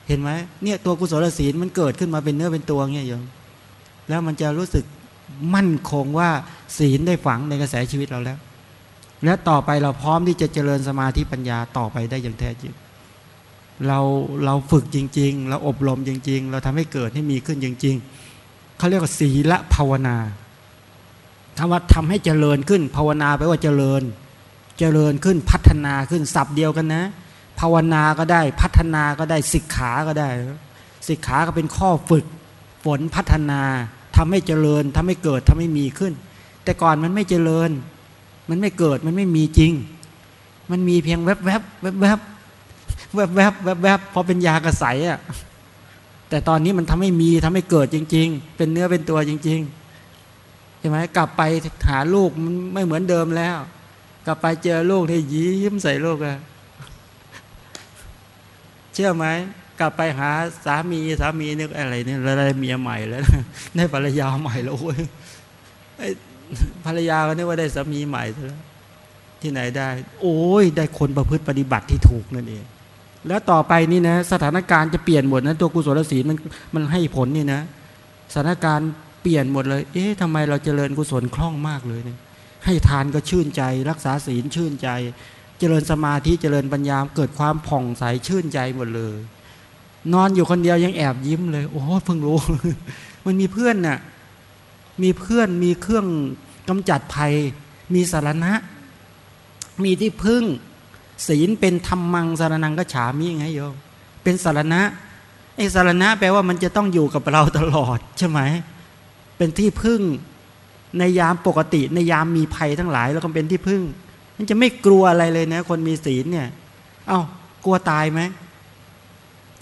เห็นไหมเนี่ยตัวกุศลศีลมันเกิดขึ้นมาเป็นเนื้อเป็นตัวเงี้ยโยมแล้วมันจะรู้สึกมั่นคงว่าศีลได้ฝังในกระแสชีวิตเราแล้ว และต่อไปเราพร้อมที่จะเจริญสมาธิปัญญาต่อไปได้อย่างแท้จริงเราเราฝึกจริง ๆ เราอบรมจริง ๆ เราทำให้เกิดให้มีขึ้นจริง ๆเขาเรียกว่าศีละภาวนาคำว่าทำให้เจริญขึ้นภาวนาแปลว่าเจริญเจริญขึ้นพัฒนาขึ้นศัพท์เดียวกันนะ ภาวนาก็ได้พัฒนาก็ได้สิกขาก็ได้ สิกขาก็เป็นข้อฝึกฝนพัฒนาทำให้เจริญทำให้เกิดทำให้มีขึ้น แต่ก่อนมันไม่เจริญ มันไม่เกิดมันไม่มีจริง มันมีเพียงแวบแวบแวบแวบแวบแวบแวบแวบพอเป็นยากระใสอะแต่ตอนนี้มันทำให้มีทำให้เกิดจริง ๆ เป็นเนื้อเป็นตัวจริงๆใช่ไหมกลับไปหาลูกมันไม่เหมือนเดิมแล้ว กลับไปเจอลูกที่ยิ้มใส่ลูกอะเชื่อไหมกลับไปหาสามีสามีนึกอะไรเนี่ยเราได้เมียใหม่แล้วได้ภรรยาใหม่แล้วโอ้ยภรรยาก็นึกว่าได้สามีใหม่แล้วที่ไหนได้ โอ้ย ได้คนประพฤติปฏิบัติที่ถูกนั่นเองแล้วต่อไปนี่นะ สถานการณ์จะเปลี่ยนหมดนะตัวกุศลศีลมันมันให้ผลนี่นะ สถานการณ์เปลี่ยนหมดเลย เอ๊ะทำไมเราเจริญกุศลคล่องมากเลยเนี่ย ให้ทานก็ชื่นใจ รักษาศีลชื่นใจ เจริญสมาธิเจริญปัญญาเกิดความผ่องใสชื่นใจหมดเลย นอนอยู่คนเดียวยังแอบยิ้มเลย โอ้เพิ่งรู้ มันมีเพื่อนน่ะมีเพื่อนมีเครื่องกำจัดภัย มีสารณะ มีที่พึ่ง ศีลเป็นธรรมังสารนังก็ฉามิไงโยมเป็นสารณะไอ้สารณะแปลว่ามันจะต้องอยู่กับเราตลอดใช่ไหมเป็นที่พึ่ง ในยามปกติ ในยามมีภัยทั้งหลายแล้วก็เป็นที่พึ่ง มันจะไม่กลัวอะไรเลยนะ คนมีศีลเนี่ย เอา้ากลัวตายไหม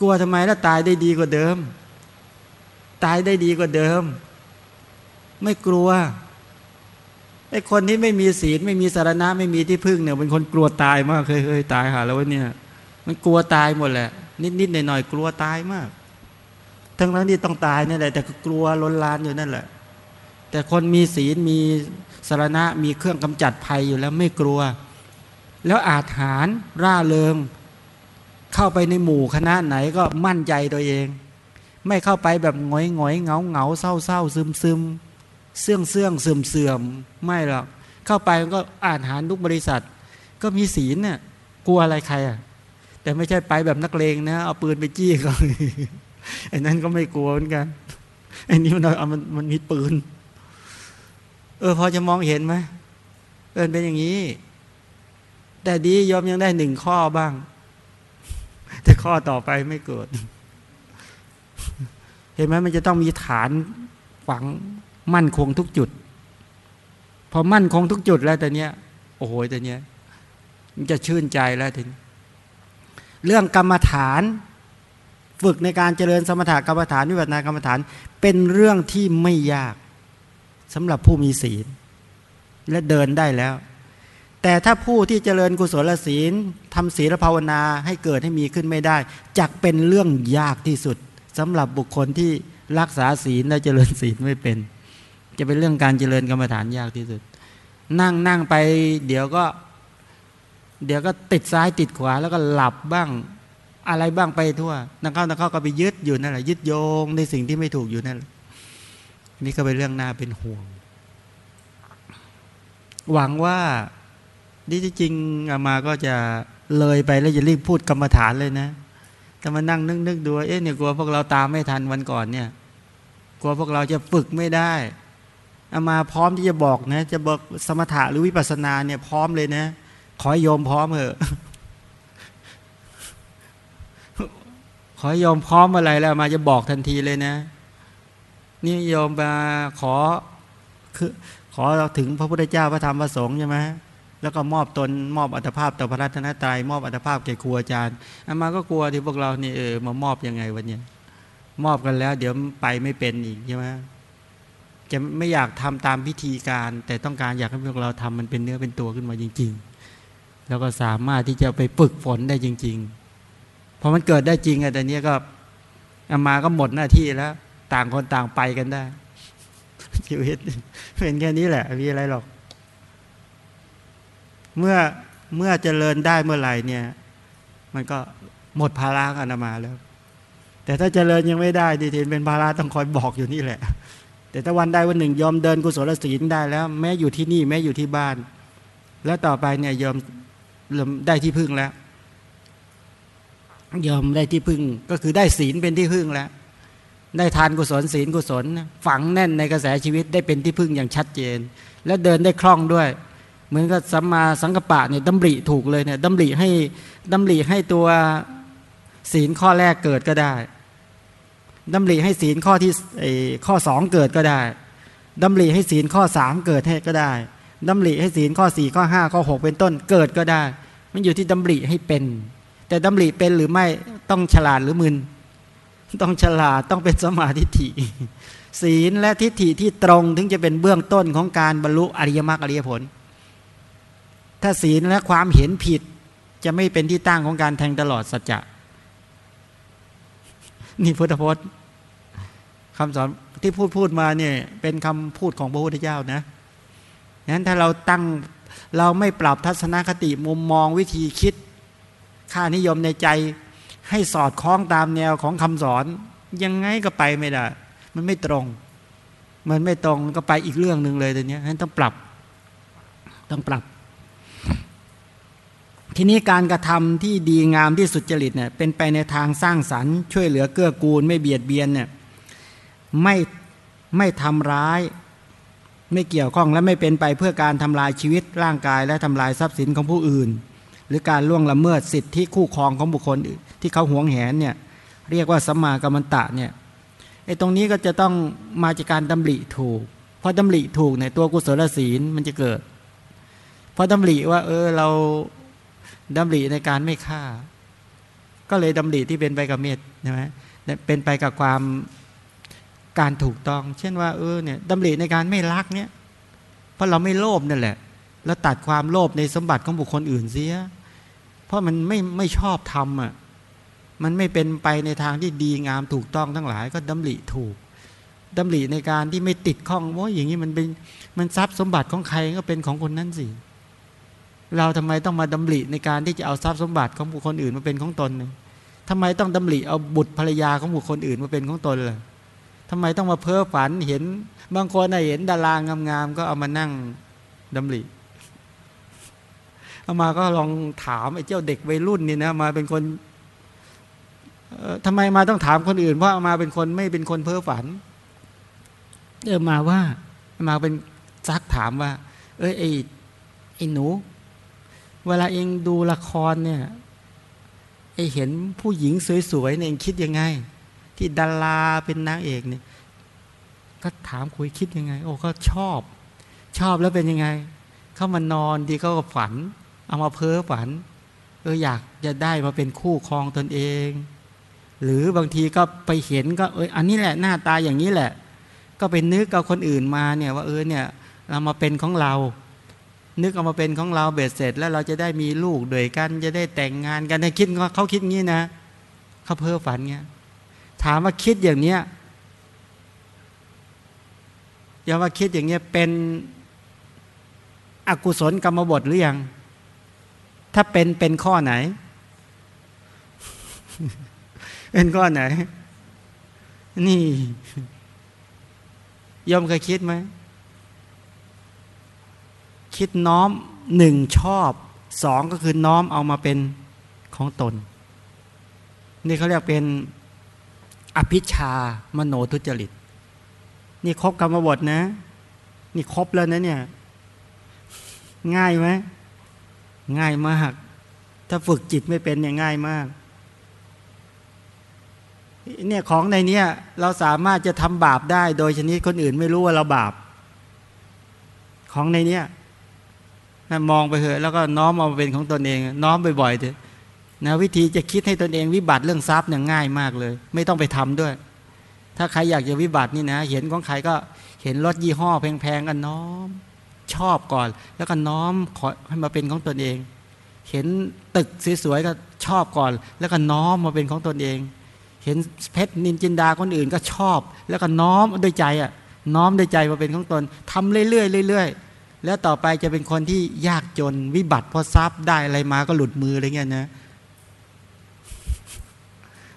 กลัวทำไมแล้วตายได้ดีกว่าเดิม ตายได้ดีกว่าเดิม ไม่กลัวไอ้คนที่ไม่มีศีลไม่มีสารณะไม่มีที่พึ่งเนี่ยเป็นคนกลัวตายมากเคยเคยตายหาแล้วเนี่ย มันกลัวตายหมดแหละ นิดนิดหน่อยหน่อยกลัวตายมาก ทั้งนั้นที่ต้องตายนี่แหละแต่ก็กลัวล้นลานอยู่นั่นแหละ แต่คนมีศีลมีสารณะมีเครื่องกำจัดภัยอยู่แล้วไม่กลัว แล้วอาจหารร่าเริง เข้าไปในหมู่คณะไหนก็มั่นใจตัวเอง ไม่เข้าไปแบบหงอยหงอยเงาเงาเศร้าเศร้าซึมซึมเสื่องเสื่องเสื่อมเสื่อมไม่หรอกเข้าไปก็อาจหารทุกบริษัท ก็มีศีลเนี่ยกลัวอะไรใครอะแต่ไม่ใช่ไปแบบนักเลงนะ เอาปืนไปจี้เขาไอ้นั้นก็ไม่กลัวเหมือนกันไอ้นี้มันเอามันมันมีปืน ออพอจะมองเห็นไหมเออเป็นอย่างนี้ แต่ดียอมยังได้หนึ่งข้อบ้าง แต่ข้อต่อไปไม่เกิด เห็นไหมมันจะต้องมีฐานฝังมั่นคงทุกจุด พอมั่นคงทุกจุดแล้วแต่เนี้ย โอ้โหแต่เนี้ย มันจะชื่นใจแล้วทีเรื่องกรรมฐานฝึกในการเจริญสมถกรรมฐานวิปัสสนากรรมฐาน เป็นเรื่องที่ไม่ยาก สำหรับผู้มีศีล และเดินได้แล้ว แต่ถ้าผู้ที่เจริญกุศลศีลทำศีลภาวนาให้เกิดให้มีขึ้นไม่ได้จักเป็นเรื่องยากที่สุดสำหรับบุคคลที่รักษาศีลและเจริญศีลไม่เป็น จะเป็นเรื่องการเจริญกรรมฐานยากที่สุด นั่งนั่งไปเดี๋ยวก็ เดี๋ยวก็ติดซ้ายติดขวาแล้วก็หลับบ้างอะไรบ้างไปทั่วนักเข้านักเข้าก็ไปยึดอยู่นั่นแหละยึดโยงในสิ่งที่ไม่ถูกอยู่นั่น นี่ก็เป็นเรื่องน่าเป็นห่วง หวังว่าที่จริงอามาก็จะเลยไปแล้วจะรีบพูดกรรมฐานเลยนะ แต่มานั่งนึกนึกดูเอ๊ะเนี่ยกลัวพวกเราตามไม่ทันวันก่อนเนี่ย กลัวพวกเราจะฝึกไม่ได้อามาพร้อมที่จะบอกนะ จะบอกสมถะหรือวิปัสสนาเนี่ยพร้อมเลยนะ ขอโยมพร้อมเถอะขอยอมพร้อมอะไรแล้วมาจะบอกทันทีเลยนะ นี่โยมมาขอคือขอเราถึงพระพุทธเจ้าพระธรรมพระสงฆ์ใช่ไหมแล้วก็มอบตนมอบอัตภาพต่อพระรัตนตรัยมอบอัตภาพแก่ครูอาจารย์อามาก็กลัวที่พวกเรานี่เออมามอบยังไงวันนี้มอบกันแล้ว เดี๋ยวไปไม่เป็นอีกใช่ไหมจะไม่อยากทำตามพิธีการ แต่ต้องการอยากให้พวกเราทำมันเป็นเนื้อเป็นตัวขึ้นมาจริง ๆ แล้วก็สามารถที่จะไปฝึกฝนได้จริง ๆพอมันเกิดได้จริงอะแต่เนี้ยก็อามาก็หมดหน้าที่แล้ว ต่างคนต่างไปกันได้ ชีวิตเป็นแค่นี้แหละมีอะไรหรอก เมื่อเมื่อเจริญได้เมื่อไหร่เนี่ย มันก็หมดภาระอนามาแล้ว แต่ถ้าเจริญยังไม่ได้ดีทีเป็นภาระต้องคอยบอกอยู่นี่แหละ แต่ถ้าวันใดวันหนึ่ง ยอมเดินกุศลศีลได้แล้ว แม้อยู่ที่นี่แม้อยู่ที่บ้าน แล้วต่อไปเนี่ยยอมได้ที่พึ่งแล้วยอมได้ที่พึ่งก็คือได้ศีลเป็นที่พึ่งแล้ว ได้ทานกุศลศีลกุศล ฝังแน่นในกระแสชีวิตได้เป็นที่พึ่งอย่างชัดเจน และเดินได้คล่องด้วย เหมือนกับสัมมาสังกปะเนี่ยดำริถูกเลยเนี่ยดำริให้ดำริให้ตัวศีลข้อแรกเกิดก็ได้ดำริให้ศีลข้อที่ข้อสองเกิดก็ได้ดำริให้ศีลข้อสามเกิดให้ก็ได้ดำริให้ศีลข้อสี่ข้อห้าข้อหกเป็นต้นเกิดก็ได้ มันอยู่ที่ดำริให้เป็น แต่ดำริเป็นหรือไม่ต้องฉลาดหรือมึน ต้องฉลาดต้องเป็นสมาธิฐิศีลและทิฏฐิที่ตรงถึงจะเป็นเบื้องต้นของการบรรลุอริยมรรคอริยผล ถ้าศีลและความเห็นผิดจะไม่เป็นที่ตั้งของการแทงตลอดสัจจะนี่พุทธพจน์คำสอนที่พูดพูดมาเนี่ยเป็นคำพูดของพระพุทธเจ้านะนั้นถ้าเราตั้งเราไม่ปรับทัศนคติมุมมองวิธีคิด ค่านิยมในใจ ให้สอดคล้องตามแนวของคำสอน ยังไงก็ไปไม่ได้ มันไม่ตรง มันไม่ตรงก็ไปอีกเรื่องหนึ่งเลยตอนนี้ฉะนั้นต้องปรับ ต้องปรับ ทีนี้การกระทำที่ดีงามที่สุจริตเนี่ยเป็นไปในทางสร้างสรรค์ช่วยเหลือเกื้อกูล ไม่เบียดเบียนเนี่ยไม่ไม่ทำร้าย ไม่เกี่ยวข้องและไม่เป็นไปเพื่อการทำลายชีวิตร่างกายและทำลายทรัพย์สินของผู้อื่น หรือการล่วงละเมิดสิทธิคู่ครองของบุคคลที่เขาหวงแหนเนี่ยเรียกว่าสัมมากัมมันตะเนี่ยไอ้ตรงนี้ก็จะต้องมาจากการดำริถูกพอดำริถูกในตัวกุศลศีลมันจะเกิดพอดำริว่า เออเราดำริในการไม่ฆ่า ก็เลยดำริที่เป็นไปกับเมตใช่ไหมเป็นไปกับความการถูกต้อง เช่นว่าเออเนี่ยดำริในการไม่รักเนี่ยเพราะเราไม่โลภนั่นแหละ แล้วตัดความโลภในสมบัติของบุคคลอื่นเสีย เพราะมันไม่ไม่ชอบทำอะ มันไม่เป็นไปในทางที่ดีงามถูกต้องทั้งหลาย ก็ดำริถูกดำริในการที่ไม่ติดข้องว่าอย่างนี้มันเป็นมันทรัพย์สมบัติของใครก็เป็นของคนนั้นสิ เราทำไมต้องมาดำริในการที่จะเอาทรัพย์สมบัติของบุคคลอื่นมาเป็นของตนเนี่ยทำไมต้องดำริเอาบุตรภรรยาของบุคคลอื่นมาเป็นของตนเลยทำไมต้องมาเพ้อฝันเห็นบางคนเห็นดารางามๆก็เอามานั่งดำริ เอามาก็ลองถามไอ้เจ้าเด็กวัยรุ่นนี่นะมาเป็นคนทำไมมาต้องถามคนอื่นเพราะมาเป็นคนไม่เป็นคนเพ้อฝันเออมาว่ามาเป็นซักถามว่า เอ้ยไอ้ไอ้หนู เวลาเองดูละครเนี่ยไอเห็นผู้หญิงสวยๆเนี่ยเองคิดยังไง ที่ดาราเป็นนางเอกเนี่ย ก็ถามคุยคิดยังไง โอ้ก็ชอบ ชอบแล้วเป็นยังไง เขามานอนดีเขาก็ฝัน เอามาเพ้อฝันเอออยากจะได้มาเป็นคู่ครองตนเอง หรือบางทีก็ไปเห็นก็เอออันนี้แหละหน้าตาอย่างนี้แหละ ก็ไปนึกเอาคนอื่นมาเนี่ยว่าเออเนี่ยเรามาเป็นของเรา นึกเอามาเป็นของเราเบ็ดเสร็จ แล้วเราจะได้มีลูกด้วยกัน จะได้แต่งงานกันคิดเขาคิดงี้นะเขาเพ้อฝันเงี้ยถามว่าคิดอย่างเนี้ยอย่าว่าคิดอย่างเนี้ยเป็นอกุศลกรรมบทหรือยัง ถ้าเป็นเป็นข้อไหน เป็นข้อไหน นี่ยอมเคยคิดไหม คิดน้อมหนึ่งชอบสองก็คือน้อมเอามาเป็นของตน นี่เขาเรียกเป็นอภิชามโนทุจริต นี่ครบกรรมบทนะ นี่ครบแล้วนะเนี่ย ง่ายไหม ง่ายมาก ถ้าฝึกจิตไม่เป็นเนี่ยง่ายมากเนี่ยของในเนี้ยเราสามารถจะทำบาปได้ โดยชนิดคนอื่นไม่รู้ว่าเราบาป ของในเนี้ยมองไปเถอะแล้วก็น้อมเอามาเป็นของตนเอง น้อมบ่อยๆเถอะนะวิธีจะคิดให้ตนเองวิบัติเรื่องทรัพย์เนี่ยง่ายมากเลย ไม่ต้องไปทำด้วย ถ้าใครอยากจะวิบัตินี่นะ เห็นของใครก็เห็นรถยี่ห้อแพงๆกันน้อม ชอบก่อน แล้วก็น้อมขอให้มาเป็นของตนเอง เห็นตึกสวยๆก็ชอบก่อน แล้วก็น้อมมาเป็นของตนเอง เห็นเพชรนินจินดาคนอื่นก็ชอบ แล้วก็น้อมด้วยใจอะน้อมด้วยใจมาเป็นของตนทำเรื่อยๆเรื่อยๆแล้วต่อไปจะเป็นคนที่ยากจนวิบัติพราะทรัพย์ได้อะไรมาก็หลุดมืออะไรเงี้ยนะ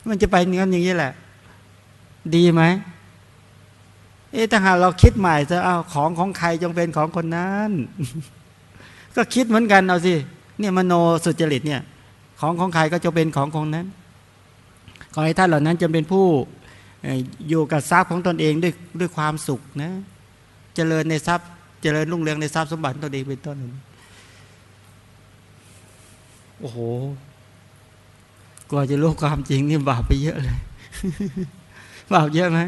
มันจะไปเงี้ยอย่างนี้แหละ ดีไหม เอ๊ะถ้าหากเราคิดใหม่จะเอาของของใครจงเป็นของคนนั้น ก็คิดเหมือนกันเอาสิเนี่ยมโนสุจริตเนี่ย ของของใครก็จะเป็นของของนั้น ขอให้ท่านเหล่านั้นจะเป็นผู้อยู่กับทรัพย์ของตนเองด้วยด้วยความสุขนะเจริญในทรัพย์เจริญรุ่งเรืองในทรัพย์สมบัติตนเองเป็นต้นโอ้โหกว่าจะรู้ความจริงนี่บาปไปเยอะเลยบาปเยอะไหม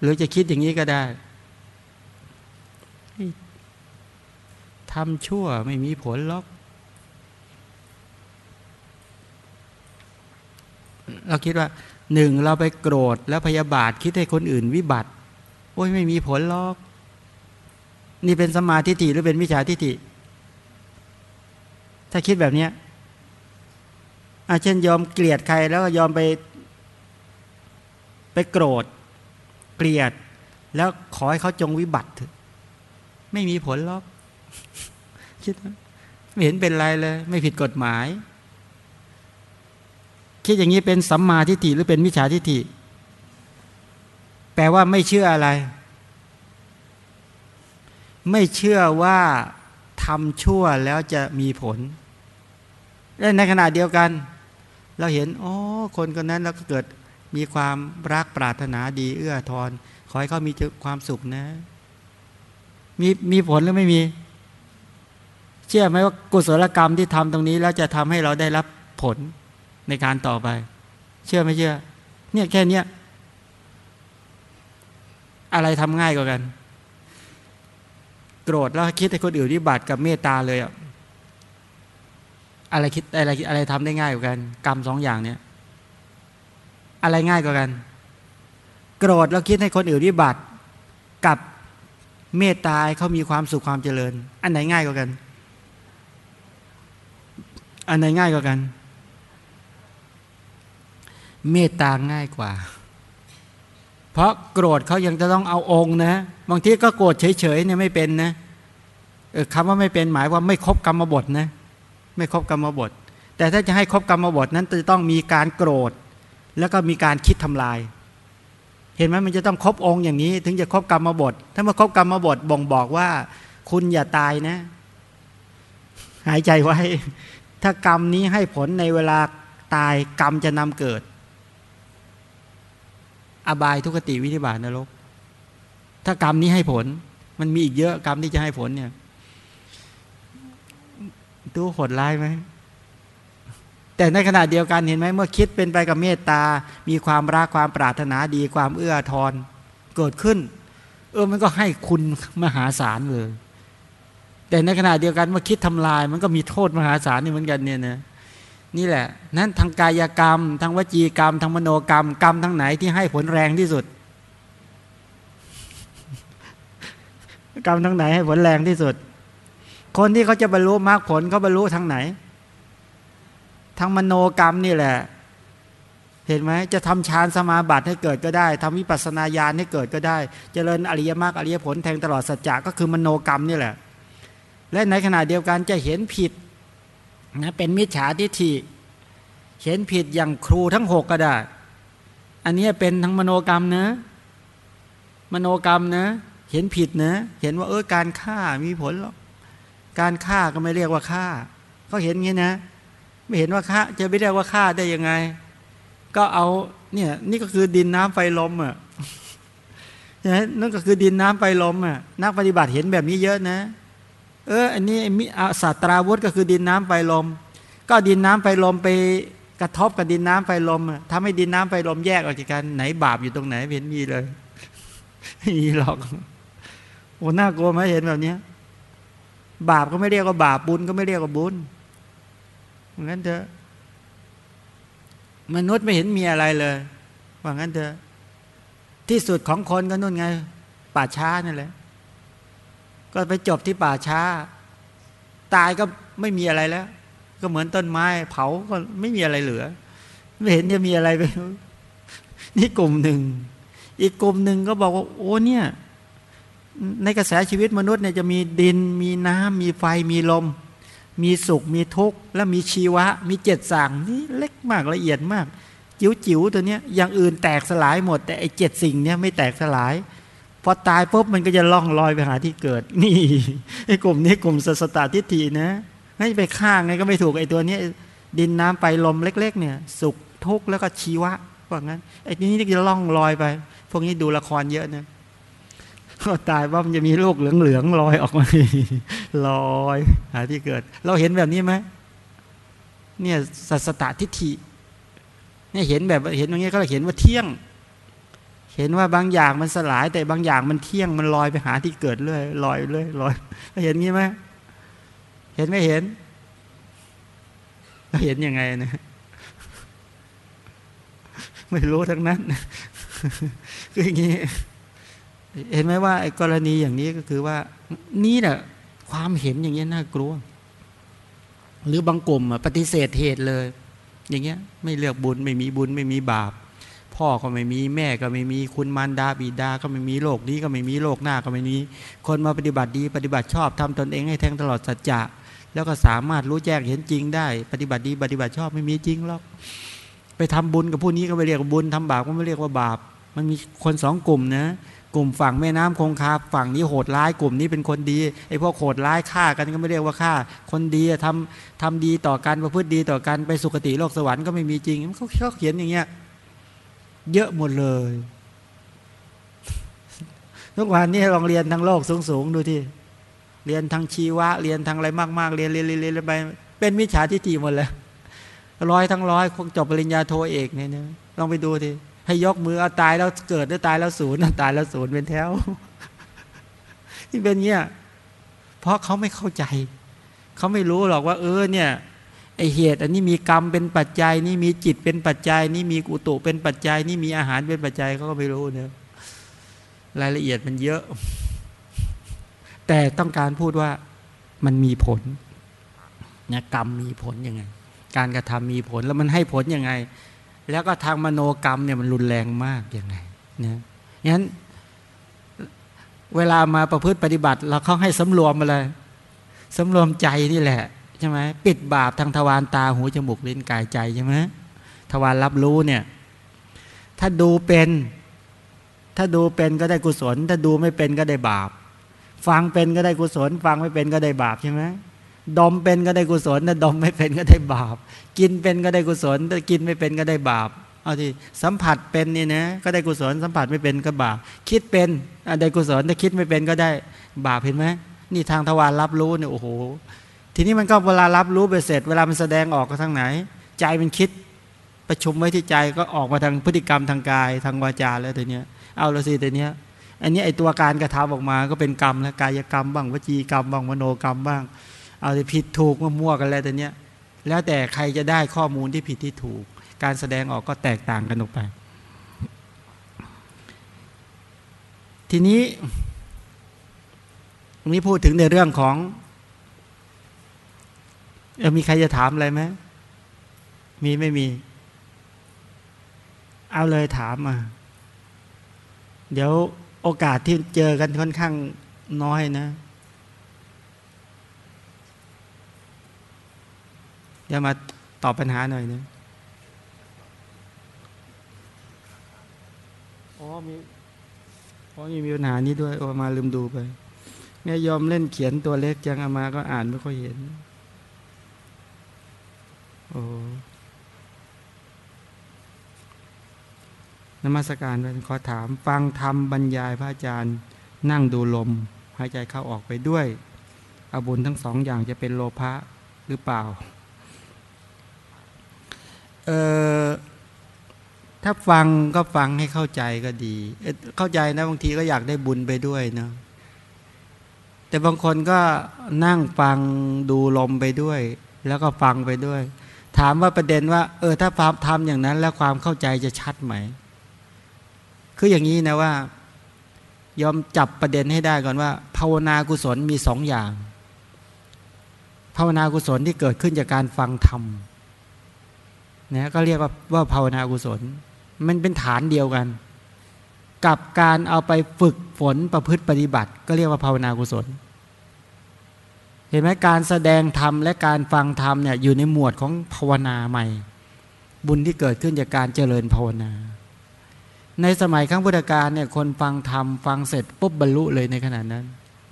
หรือจะคิดอย่างนี้ก็ได้ทำชั่วไม่มีผลหรอก เราคิดว่าหนึ่งเราไปโกรธแล้วพยาบาทคิดให้คนอื่นวิบัติ โอ้ยไม่มีผลหรอก นี่เป็นสมาธิฏฐิหรือเป็นมิจฉาทิฏฐิถ้าคิดแบบนี้อาเช่นยอมเกลียดใครแล้วก็ยอมไป ไปโกรธ เกลียด แล้วขอให้เขาจงวิบัติไม่มีผลหรอกคิดไม่เห็นเป็นไรเลย ไม่ผิดกฎหมาย คิดอย่างนี้เป็นสัมมาทิฏฐิหรือเป็นมิจฉาทิฏฐิแปลว่าไม่เชื่ออะไร ไม่เชื่อว่าทำชั่วแล้วจะมีผลและในขณะเดียวกัน เราเห็นอ๋อคนคนนั้นเราก็เกิด มีความรักปรารถนาดีเอื้อทอนขอให้เขามีความสุขนะ มีมีผลหรือไม่มี เชื่อไหมว่ากุศลกรรมที่ทำตรงนี้ แล้วจะทำให้เราได้รับผลในการต่อไป เชื่อไม่เชื่อ เนี่ยแค่เนี้ยอะไรทำง่ายกว่ากัน โกรธแล้วคิดให้คนอื่นวิบัติกับเมตตาเลยอะอะไรคิดอะไรอะไรทำได้ง่ายกว่ากัน กรรมสองอย่างเนี้ย อะไรง่ายกว่ากัน โกรธแล้วคิดให้คนอื่นวิบัติกับเมตตาเขามีความสุขความเจริญ อันไหนง่ายกว่ากัน อันไหนง่ายกว่ากัน เมตตาง่ายกว่า เพราะโกรธเขายังจะต้องเอาองค์นะบางทีก็โกรธเฉยๆเนี่ยไม่เป็นนะเออคำว่าไม่เป็นหมายว่าไม่ครบกรรมบทนะ ไม่ครบกรรมบท แต่ถ้าจะให้ครบกรรมบทนั้นจะต้องมีการโกรธ แล้วก็มีการคิดทำลาย เห็นไหมมันจะต้องครบองค์อย่างนี้ ถึงจะครบกรรมบท ถ้ามาครบกรรมบทบ่งบอกว่า คุณอย่าตายนะ หายใจไว้ ถ้ากรรมนี้ให้ผลในเวลาตายกรรมจะนำเกิด อบายทุกติวิธิบาตนรก ถ้ากรรมนี้ให้ผล มันมีอีกเยอะกรรมที่จะให้ผลเนี่ยตู้โหดร้ายไหม แต่ในขณะเดียวกันเห็นไหมเมื่อคิดเป็นไปกับเมตตา มีความรักความปรารถนาดีความเอื้อทอนเกิดขึ้น เออมันก็ให้คุณมหาศาลเลย แต่ในขณะเดียวกันเมื่อคิดทำลาย มันก็มีโทษมหาศาลนี่เหมือนกันเนี่ยนะนี่แหละ นั้นทางกายกรรมทางวจีกรรมทางมโนกรรม กรรมทั้งไหนที่ให้ผลแรงที่สุด กรรมทั้งไหนให้ผลแรงที่สุด คนที่เขาจะบรรลุมรรคผลเขาบรรลุทางไหน ทางมโนกรรมนี่แหละ เห็นไหมจะทำฌานสมาบัติให้เกิดก็ได้ทำวิปัสสนาญาณให้เกิดก็ได้ เจริญอริยมรรคอริยผลแทงตลอดสัจจะก็คือมโนกรรมนี่แหละ และในขณะเดียวกันจะเห็นผิดนะเป็นมิจฉาทิฏฐิเห็นผิดอย่างครูทั้งหกก็ได้ อันนี้เป็นทั้งมโนกรรมนะ มโนกรรมนะ เห็นผิดนะ เห็นว่าเออการฆ่ามีผลหรอก การฆ่าก็ไม่เรียกว่าฆ่า ก็เห็นงี้นะ ไม่เห็นว่าฆ่าจะไม่เรียกว่าฆ่าได้ยังไง ก็เอาเนี่ย นี่ก็คือดินน้ำไฟลมอะนะนั่นก็คือดินน้ำไฟลมอะนักปฏิบัติเห็นแบบนี้เยอะนะ เออ อันนี้มิศาสตราวุธก็คือดินน้ำไฟลม ก็ดินน้ำไฟลมไปกระทบกับดินน้ำไฟลมทำให้ดินน้ำไฟลมแยกออกจากกันไหนบาปอยู่ตรงไหนเห็นมีเลยมีหรอกโอ้น่ากลัวไหมเห็นแบบนี้บาปก็ไม่เรียกว่าบาปบุญก็ไม่เรียกว่าบุญ งั้นเถอะมนุษย์ไม่เห็นมีอะไรเลย ว่างั้นเถอะที่สุดของคนก็นู่นไง ป่าช้านั่นแหละก็ไปจบที่ป่าช้า ตายก็ไม่มีอะไรแล้ว ก็เหมือนต้นไม้ เผาก็ไม่มีอะไรเหลือ ไม่เห็นจะมีอะไรไปนี่กลุ่มหนึ่ง อีกกลุ่มหนึ่งก็บอกว่า โอ้เนี่ย ในกระแสชีวิตมนุษย์เนี่ยจะมีดินมีน้ำมีไฟมีลม มีสุขมีทุกข์และมีชีวะ มีเจ็ดสั่งนี่เล็กมากละเอียดมาก จิ๋วจิ๋วตัวเนี้ยอย่างอื่นแตกสลายหมด แต่ไอ้เจ็ดสิ่งเนี้ยไม่แตกสลาย พอตายปุ๊บมันก็จะล่องลอยไปหาที่เกิด นี่ไอ้กลุ่มนี้กลุ่มสสตาทิฏฐินะให้ไปข้างไงก็ไม่ถูกไอ้ตัวนี้ดินน้ำไปลมเล็ก ๆ เนี่ย สุขทุกข์แล้วก็ชีวะว่างั้นไอ้นี้จะล่องลอยไป พวกนี้ดูละครเยอะนะ ก็ตายว่ามันจะมีโรคเหลืองๆลอยออกมาลอย หาที่เกิด เราเห็นแบบนี้ไหมเนี่ยสัสตทิฏฐิเนี่ยเห็นแบบเห็นอย่างเงี้ก็เห็นว่าเที่ยง เห็นว่าบางอย่างมันสลาย แต่บางอย่างมันเที่ยงมันลอยไปหาที่เกิดเรื่อยลอยเรื่อยลอยเห็นงี้ไหมเห็นไม่เห็นเราเห็นยังไงนะไม่รู้ทั้งนั้นคืออย่างนี้ เห็นไหมว่าไอ้กรณีอย่างนี้ก็คือว่า นี่แหละความเห็นอย่างนี้น่ากลัว หรือบางกลุ่มปฏิเสธเหตุเลย อย่างเงี้ย ไม่เลือกบุญไม่มีบุญไม่มีบาป พ่อก็ไม่มีแม่ก็ไม่มีคุณมารดาบิดาก็ไม่มีโลกนี้ก็ไม่มีโลกหน้าก็ไม่มีคนมาปฏิบัติดี ปฏิบัติชอบทำตนเองให้แทงตลอดสัจจะแล้วก็สามารถรู้แจ้งเห็นจริงได้ ปฏิบัติดี ปฏิบัติชอบไม่มีจริงหรอกไปทำบุญกับผู้นี้ก็ไม่เรียกว่าบุญทำบาปก็ไม่เรียกว่าบาป มันมีคนสองกลุ่มนะ กลุ่มฝั่งแม่น้ำคงคาฝั่งนี้โหดร้ายกลุ่มนี้เป็นคนดีไอ้พวกโหดร้ายฆ่ากันก็ไม่เรียกว่าฆ่า คนดีทำทำดีต่อกันประพฤติดีต่อกันไปสุคติโลกสวรรค์ก็ไม่มีจริงเขาเขาเขียนอย่างเงี้ยเยอะหมดเลยทุกวันนี้ลองเรียนทั้งโลกสูงๆดูที่เรียนทางชีวะ เรียนทางอะไรมากๆ เรียนเรียนเรียนเรียนไป เป็นมิจฉาทิฏฐิหมดเลยร้อยทั้งร้อยคงจบปริญญาโทเอกเนี่ยลองไปดูที ให้ยกมือเอาตายแล้วเกิดแล้ตายแล้วศูนย์ตายแล้วศูนย์เป็นแถวที่เป็นเงี้ยเพราะเขาไม่เข้าใจ เขาไม่รู้หรอกว่า เออเนี่ยไอเหตุ อันนี้มีกรรมเป็นปัจจัย นี่มีจิตเป็นปัจจัย นี่มีอุตุเป็นปัจจัย นี่มีอาหารเป็นปัจจัยเขาก็ไม่รู้เนี่ยรายละเอียดมันเยอะ แต่ต้องการพูดว่ามันมีผลนะกรรมมีผลยังไง การกระทำมีผลแล้วมันให้ผลยังไง แล้วก็ทางมโนกรรมเนี่ยมันรุนแรงมากยังไงนะงั้นเวลามาประพฤติปฏิบัติ เราเขาให้สำรวมอะไรสำรวมใจนี่แหละใช่ไหมปิดบาปทางทวารตาหูจมูกลิ้นกายใจใช่ไหมทวารรับรู้เนี่ย ถ้าดูเป็น ถ้าดูเป็นก็ได้กุศล ถ้าดูไม่เป็นก็ได้บาป ฟังเป็นก็ได้กุศล ฟังไม่เป็นก็ได้บาปใช่ไหมดมเป็นก็ได้กุศลถ้าดมไม่เป็นก็ได้บาป กินเป็นก็ได้กุศลถ้ากินไม่เป็นก็ได้บาปเอาที่สัมผัสเป็นนี่นะก็ได้กุศลสัมผัสไม่เป็นก็บาป คิดเป็นได้กุศลถ้าคิดไม่เป็นก็ได้บาปเห็นไหมนี่ทางทวารรับรู้เนี่ยโอ้โห ทีนี้มันก็เวลารับรู้ไปเสร็จ เวลามันแสดงออกก็ทางไหน ใจมันคิดประชุมไว้ที่ใจก็ออกมาทางพฤติกรรมทางกาย ทางวาจาแล้วแต่เนี้ยเอาละสิแต่เนี้ยอันนี้ไอตัวการกระทำออกมาก็เป็นกรรมแล้วกายกรรมบ้างวจีกรรมบ้างมโนกรรมบ้าง เอาที่ผิดถูกมั่วๆกันแล้วแต่เนี้ย แล้วแต่ใครจะได้ข้อมูลที่ผิดที่ถูก การแสดงออกก็แตกต่างกันออกไป ทีนี้นนี้พูดถึงในเรื่องของเออมีใครจะถามอะไรไหมมีไม่มี เอาเลยถามมา เดี๋ยวโอกาสที่เจอกันค่อนข้างน้อยนะ เดี๋ยวมาตอบปัญหาหน่อยนึงอ๋อมีอ๋อมีมีปัญหานี้ด้วยโอมาลืมดูไปแม่ยอมเล่นเขียนตัวเล็กจังอามาก็อ่านไม่ค่อยเห็น โอ้นมัสการไปขอถามฟังธรรมบรรยายพระอาจารย์ นั่งดูลม หายใจเข้าออกไปด้วยอาบุญทั้งสองอย่างจะเป็นโลภะหรือเปล่า เออถ้าฟังก็ฟังให้เข้าใจก็ดี เข้าใจนะบางทีก็อยากได้บุญไปด้วยเนาะแต่บางคนก็นั่งฟังดูลมไปด้วย แล้วก็ฟังไปด้วย ถามว่าประเด็นว่า เออ ถ้าฟังทำอย่างนั้น แล้วความเข้าใจจะชัดไหม คืออย่างนี้นะว่า ยอมจับประเด็นให้ได้ก่อนว่า ภาวนากุศลมีสองอย่าง ภาวนากุศลที่เกิดขึ้นจากการฟังธรรม นะก็เรียกว่าว่าภาวนากุศล มันเป็นฐานเดียวกัน กับการเอาไปฝึกฝนประพฤติปฏิบัติ ก็เรียกว่าภาวนากุศล เห็นไหมการแสดงธรรมและการฟังธรรมเนี่ยอยู่ในหมวดของภาวนาใหม่ บุญที่เกิดขึ้นจากการเจริญภาวนา ในสมัยครั้งพุทธกาลเนี่ยคนฟังธรรมฟังเสร็จปุ๊บบรรลุเลยในขณะนั้น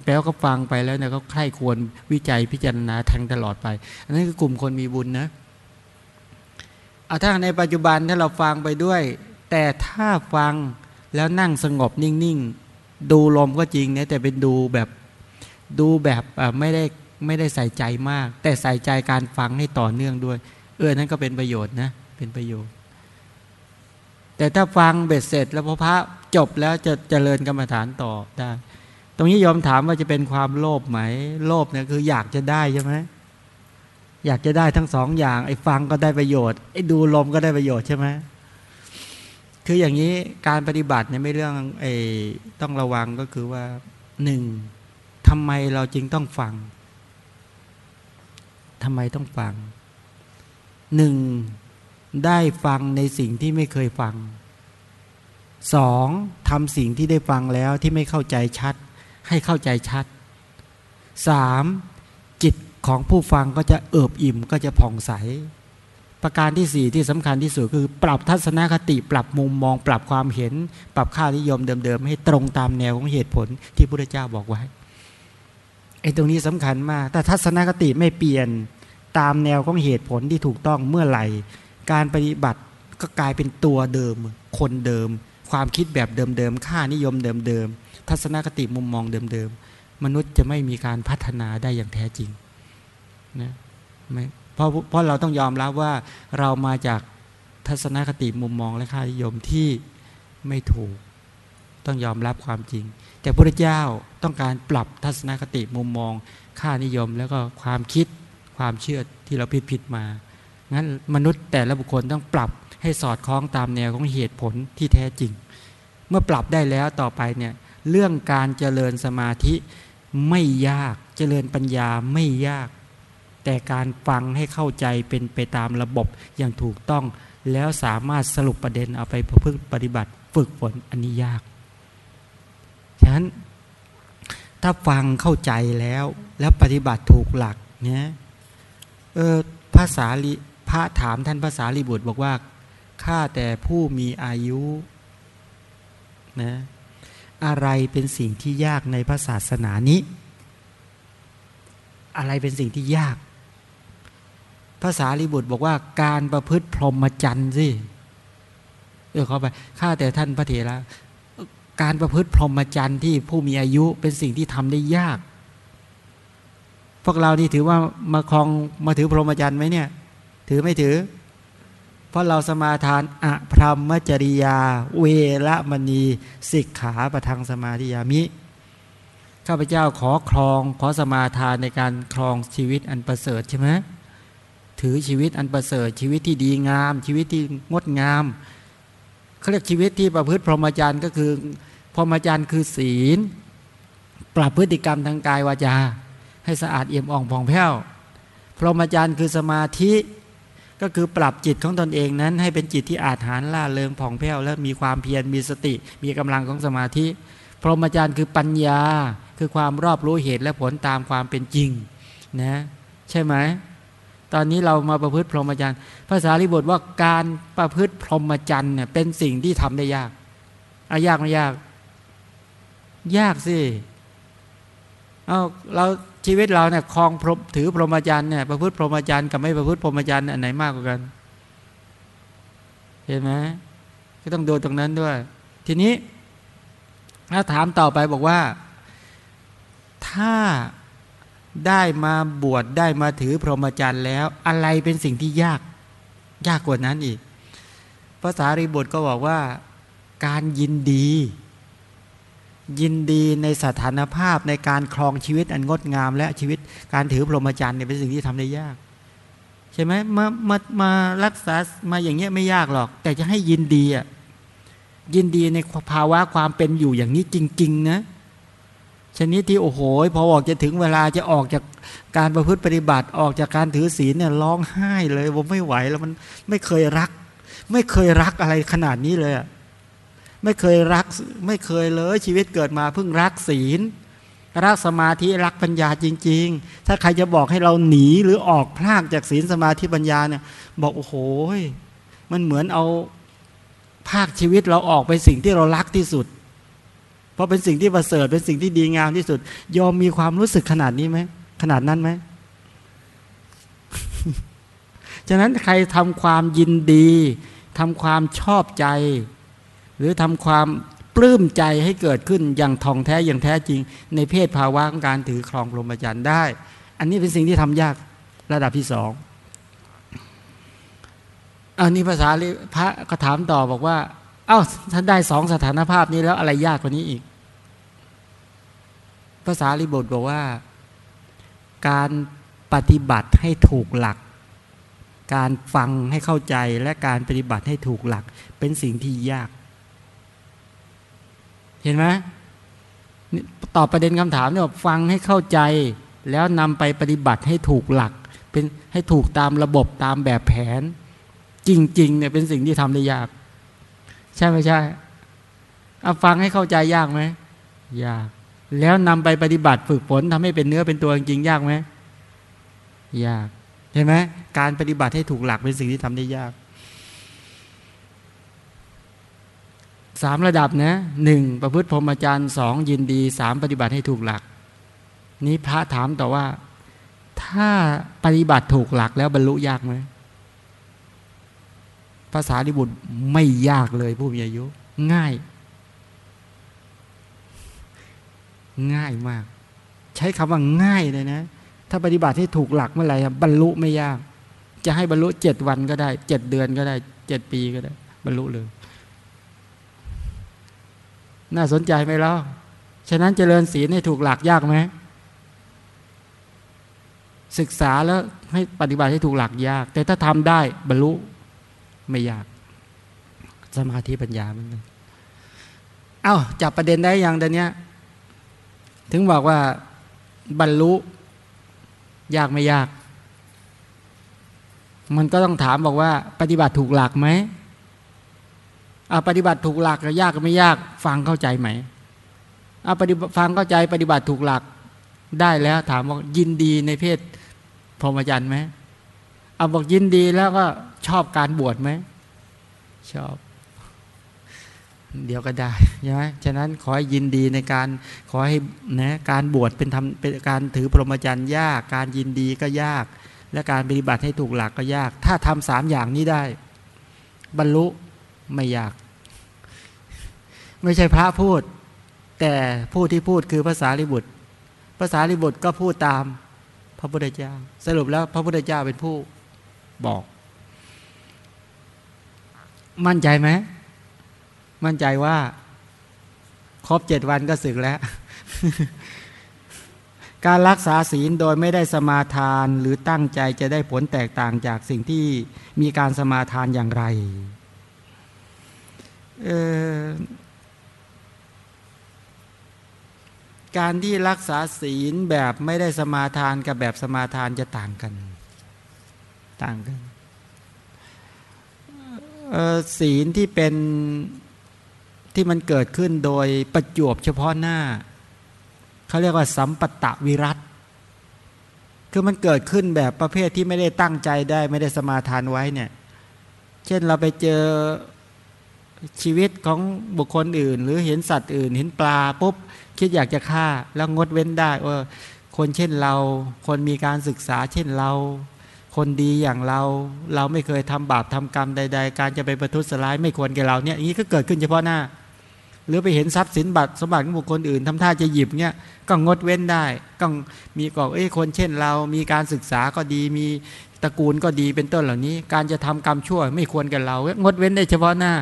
แปลว่าก็ฟังไปแล้วเนี่ยเขาใคร่ควรวิจัยพิจารณาแทงตลอดไป อันนั้นคือกลุ่มคนมีบุญนะ เอาถ้าในปัจจุบันถ้าเราฟังไปด้วย แต่ถ้าฟังแล้วนั่งสงบนิ่งๆ ดูลมก็จริงเนี่ยแต่เป็นดูแบบดูแบบไม่ได้ไม่ได้ใส่ใจมาก แต่ใส่ใจการฟังให้ต่อเนื่องด้วย เออนั้นก็เป็นประโยชน์นะเป็นประโยชน์ แต่ถ้าฟังเบ็ดเสร็จ แล้วพอพระจบแล้วจะเจริญกรรมฐานต่อได้ ตรงนี้ยอมถามว่าจะเป็นความโลภไหม โลภเนี่ยคืออยากจะได้ใช่ไหม อยากจะได้ทั้งสองอย่างไอ้ฟังก็ได้ประโยชน์ไอ้ดูลมก็ได้ประโยชน์ใช่ไหมคืออย่างนี้การปฏิบัติเนี่ยไม่เรื่องไอ้ต้องระวังก็คือว่าหนึ่งทำไมเราจึงต้องฟังทำไมต้องฟังหนึ่งได้ฟังในสิ่งที่ไม่เคยฟังสองทำสิ่งที่ได้ฟังแล้วที่ไม่เข้าใจชัด ให้เข้าใจชัดสาม ของผู้ฟังก็จะเอิบอิ่มก็จะผ่องใส ประการที่สี่ที่สำคัญที่สุดคือ ปรับทัศนคติปรับมุมมอง ปรับความเห็น ปรับค่านิยมเดิมๆ ให้ตรงตามแนวของเหตุผลที่พระพุทธเจ้าบอกไว้ไอ้ตรงนี้สำคัญมาก แต่ทัศนคติไม่เปลี่ยนตามแนวของเหตุผลที่ถูกต้องเมื่อไหร่ การปฏิบัติก็กลายเป็นตัวเดิม คนเดิม ความคิดแบบเดิมๆค่านิยมเดิมๆทัศนคติมุมมองเดิมๆมนุษย์จะไม่มีการพัฒนาได้อย่างแท้จริง นะไม่เพราะเพราะเราต้องยอมรับว่าเรามาจากทัศนคติมุมมองและค่านิยมที่ไม่ถูก ต้องยอมรับความจริง แต่พระเจ้าต้องการปรับทัศนคติมุมมอง ค่านิยมแล้วก็ความคิดความเชื่อที่เราผิดผิดมางั้นมนุษย์แต่ละบุคคลต้องปรับให้สอดคล้องตามแนวของเหตุผลที่แท้จริง เมื่อปรับได้แล้วต่อไปเนี่ยเรื่องการเจริญสมาธิไม่ยากเจริญปัญญาไม่ยาก แต่การฟังให้เข้าใจเป็นไปตามระบบอย่างถูกต้อง แล้วสามารถสรุปประเด็นเอาไปพื่อปฏิบัติ ฝึกฝนอันนี้ยาก ฉะนั้นถ้าฟังเข้าใจแล้ว แล้วปฏิบัติถูกหลักเนี่ยเออภาษาลิพระถามท่านภาษาลิบุตรบอกว่าข้าแต่ผู้มีอายุนะอะไรเป็นสิ่งที่ยากในพระศาสนานี้ อะไรเป็นสิ่งที่ยากาษาลิบุตรบอกว่าการประพฤติพรหมจรรย์สิเออเขาไปข้าแต่ท่านพระเถระการประพฤติพรหมจรรย์ที่ผู้มีอายุเป็นสิ่งที่ทำได้ยาก พวกเรานี่ถือว่ามาคลองมาถือพรหมจรรย์ไหมเนี่ย ถือไม่ถือ เพราะเราสมาทานอะพรหมจริยา เวรมณีสิกขาประทังสมาธิยามิข้าพเจ้าขอครองขอสมาทานในการครองชีวิตอันประเสริฐใช่ไหม ถือชีวิตอันประเสริฐชีวิตที่ดีงาม ชีวิตที่งดงามเขาเรียกชีวิตที่ประพฤติพรหมจรรย์ก็คือ พรหมจรรย์คือศีล ปรับพฤติกรรมทางกายวาจา ให้สะอาดเอี่ยมอ่องผ่องแผ้ว พรหมจรรย์คือสมาธิก็คือปรับจิตของตนเองนั้น ให้เป็นจิตที่อาจหารล่าเริงผ่องแผ้วและมีความเพียรมีสติ มีกำลังของสมาธิ พรหมจรรย์คือปัญญา คือความรอบรู้เหตุและผลตามความเป็นจริงนะใช่ไหม ตอนนี้เรามาประพฤติพรหมจรรย์ภาษาลิบทว่าการประพฤติพรหมจรรย์เนี่ยเป็นสิ่งที่ทำได้ยากอายากไม่ยาก ยากสิเอาเราชีวิตเราเนี่ยคลองพรมถือพรหมจรรย์เนี่ยประพฤติพรหมจรรย์กับไม่ประพฤติพรหมจรรย์อันไหนมากกว่ากัน เห็นไหมก็ต้องดูตรงนั้นด้วย ทีนี้ถ้าถามต่อไปบอกว่า ถ้า ได้มาบวชได้มาถือพรหมจรรย์แล้ว อะไรเป็นสิ่งที่ยาก ยากกว่านั้นอีกภาษารีบทก็บอกว่า การยินดี ยินดีในสถานภาพในการครองชีวิตอันงดงาม และชีวิตการถือพรหมจรรย์เนี่ยเป็นสิ่งที่ทำได้ยาก ใช่ไหมมามามารักษามาอย่างเงี้ยไม่ยากหรอก แต่จะให้ยินดีอะยินดีในภาวะความเป็นอยู่อย่างนี้จริง ๆ นะ ชนิดที่โอ้โหพอออกจะถึงเวลาจะออกจากการประพฤติปฏิบัติออกจากการถือศีลเนี่ยร้องไห้เลยว่าไม่ไหวแล้วมันไม่เคยรัก ไม่เคยรักอะไรขนาดนี้เลยอะไม่เคยรักไม่เคยเลยชีวิตเกิดมาเพิ่งรักศีล รักสมาธิรักปัญญาจริง ๆ ถ้าใครจะบอกให้เราหนีหรือออกพลากจากศีลสมาธิปัญญาเนี่ย บอกโอ้โหมันเหมือนเอาภาคชีวิตเราออกไปสิ่งที่เรารักที่สุด เพราะเป็นสิ่งที่ประเสริฐเป็นสิ่งที่ดีงามที่สุด ยอมมีความรู้สึกขนาดนี้ไหมขนาดนั้นไหมฉะนั้นใครทำความยินดีทำความชอบใจ หรือทำความปลื้มใจให้เกิดขึ้นอย่างทองแท้อย่างแท้จริง ในเพศภาวะของการถือครองพรหมจรรย์ได้ อันนี้เป็นสิ่งที่ทำยากระดับที่สองอันนี้ภาษาพระก็ถามต่อบอกว่า เอ้าท่านได้สองสถานภาพนี้แล้วอะไรยากกว่านี้อีก ภาษาลิบทบอกว่า การปฏิบัติให้ถูกหลัก การฟังให้เข้าใจและการปฏิบัติให้ถูกหลัก เป็นสิ่งที่ยาก เห็นไหมตอบประเด็นคำถามเนี่ยฟังให้เข้าใจ แล้วนำไปปฏิบัติให้ถูกหลัก เป็นให้ถูกตามระบบตามแบบแผน จริงๆเนี่ยเป็นสิ่งที่ทำได้ยาก ใช่ไม่ใช่เอาฟังให้เข้าใจยากไหมยาก แล้วนำไปปฏิบัติฝึกฝนทำให้เป็นเนื้อเป็นตัวจริงยากไหมยากเห็นไหมการปฏิบัติให้ถูกหลักเป็นสิ่งที่ทำได้ยากสามระดับนะหนึ่งประพฤติพรหมจรรย์สองยินดีสามปฏิบัติให้ถูกหลัก นี้พระถามต่อว่า ถ้าปฏิบัติถูกหลักแล้วบรรลุยากไหม ภาษาดิบุตรไม่ยากเลยผู้มีอายุ ง่าย ง่ายมาก ใช้คำว่าง่ายเลยนะ ถ้าปฏิบัติให้ถูกหลักเมื่อไหร่บรรลุไม่ยาก จะให้บรรลุเจ็ดวันก็ได้เจ็ดเดือนก็ได้เจ็ดปีก็ได้ บรรลุเลย น่าสนใจไหมล่ะฉะนั้นเจริญศีลให้ถูกหลักยากไหมศึกษาแล้วให้ปฏิบัติให้ถูกหลักยาก แต่ถ้าทำได้บรรลุ ไม่ยาก สมาธิปัญญามันเอา้าจับประเด็นได้ยังเดี๋ยวนี้ถึงบอกว่าบรรลุ ยากไม่ยาก มันก็ต้องถามบอกว่า ปฏิบัติถูกหลักไหมเอาปฏิบัติถูกหลักยากก็ไม่ยาก ฟังเข้าใจไหมเอาปฏิบัติฟังเข้าใจปฏิบัติถูกหลักได้แล้วถามว่ายินดีในเพศพรหมจรรย์ไหมเอาบอกยินดีแล้วก็ ชอบการบวชไหมชอบ เดี๋ยวก็ได้ใช่ไหมฉะนั้นขอให้ยินดีในการขอให้นะการบวชเป็นทำเป็นการถือพรหมจรรย์ยาก การยินดีก็ยาก และการปฏิบัติให้ถูกหลักก็ยาก ถ้าทำสามอย่างนี้ได้ บรรลุไม่ยาก ไม่ใช่พระพูด แต่ผู้ที่พูดคือภาษาลิบุตรภาษาลิบุตรก็พูดตามพระพุทธเจ้า สรุปแล้วพระพุทธเจ้าเป็นผู้บอก มั่นใจไหม มั่นใจว่า ครบเจ็ดวันก็สึกแล้ว การรักษาศีลโดยไม่ได้สมาทานหรือตั้งใจจะได้ผลแตกต่างจากสิ่งที่มีการสมาทานอย่างไรการที่รักษาศีลแบบไม่ได้สมาทานกับแบบสมาทานจะต่างกัน ต่างกัน ศีลที่เป็นที่มันเกิดขึ้นโดยประจวบเฉพาะหน้า เขาเรียกว่าสัมปตะวิรัตคือมันเกิดขึ้นแบบประเภทที่ไม่ได้ตั้งใจได้ ไม่ได้สมาทานไว้เนี่ย เช่นเราไปเจอชีวิตของบุคคลอื่น หรือเห็นสัตว์อื่น เห็นปลาปุ๊บคิดอยากจะฆ่าแล้วงดเว้นได้ว่าคนเช่นเรา คนมีการศึกษาเช่นเรา คนดีอย่างเราเราไม่เคยทำบาปทำกรรมใด ๆ การจะไปประทุษร้ายไม่ควรแก่เราเนี่ยอย่างนี้ก็เกิดขึ้นเฉพาะหน้า หรือไปเห็นทรัพย์สินบัตรสมบัติของบุคคลอื่นทำท่าจะหยิบเนี่ยก็งดเว้นได้ก็มีกอกเอ้คนเช่นเรามีการศึกษาก็ดีมีตระกูลก็ดีเป็นต้นเหล่านี้ การจะทำกรรมชั่วไม่ควรแกับเรา งดเว้นได้เฉพาะหน้า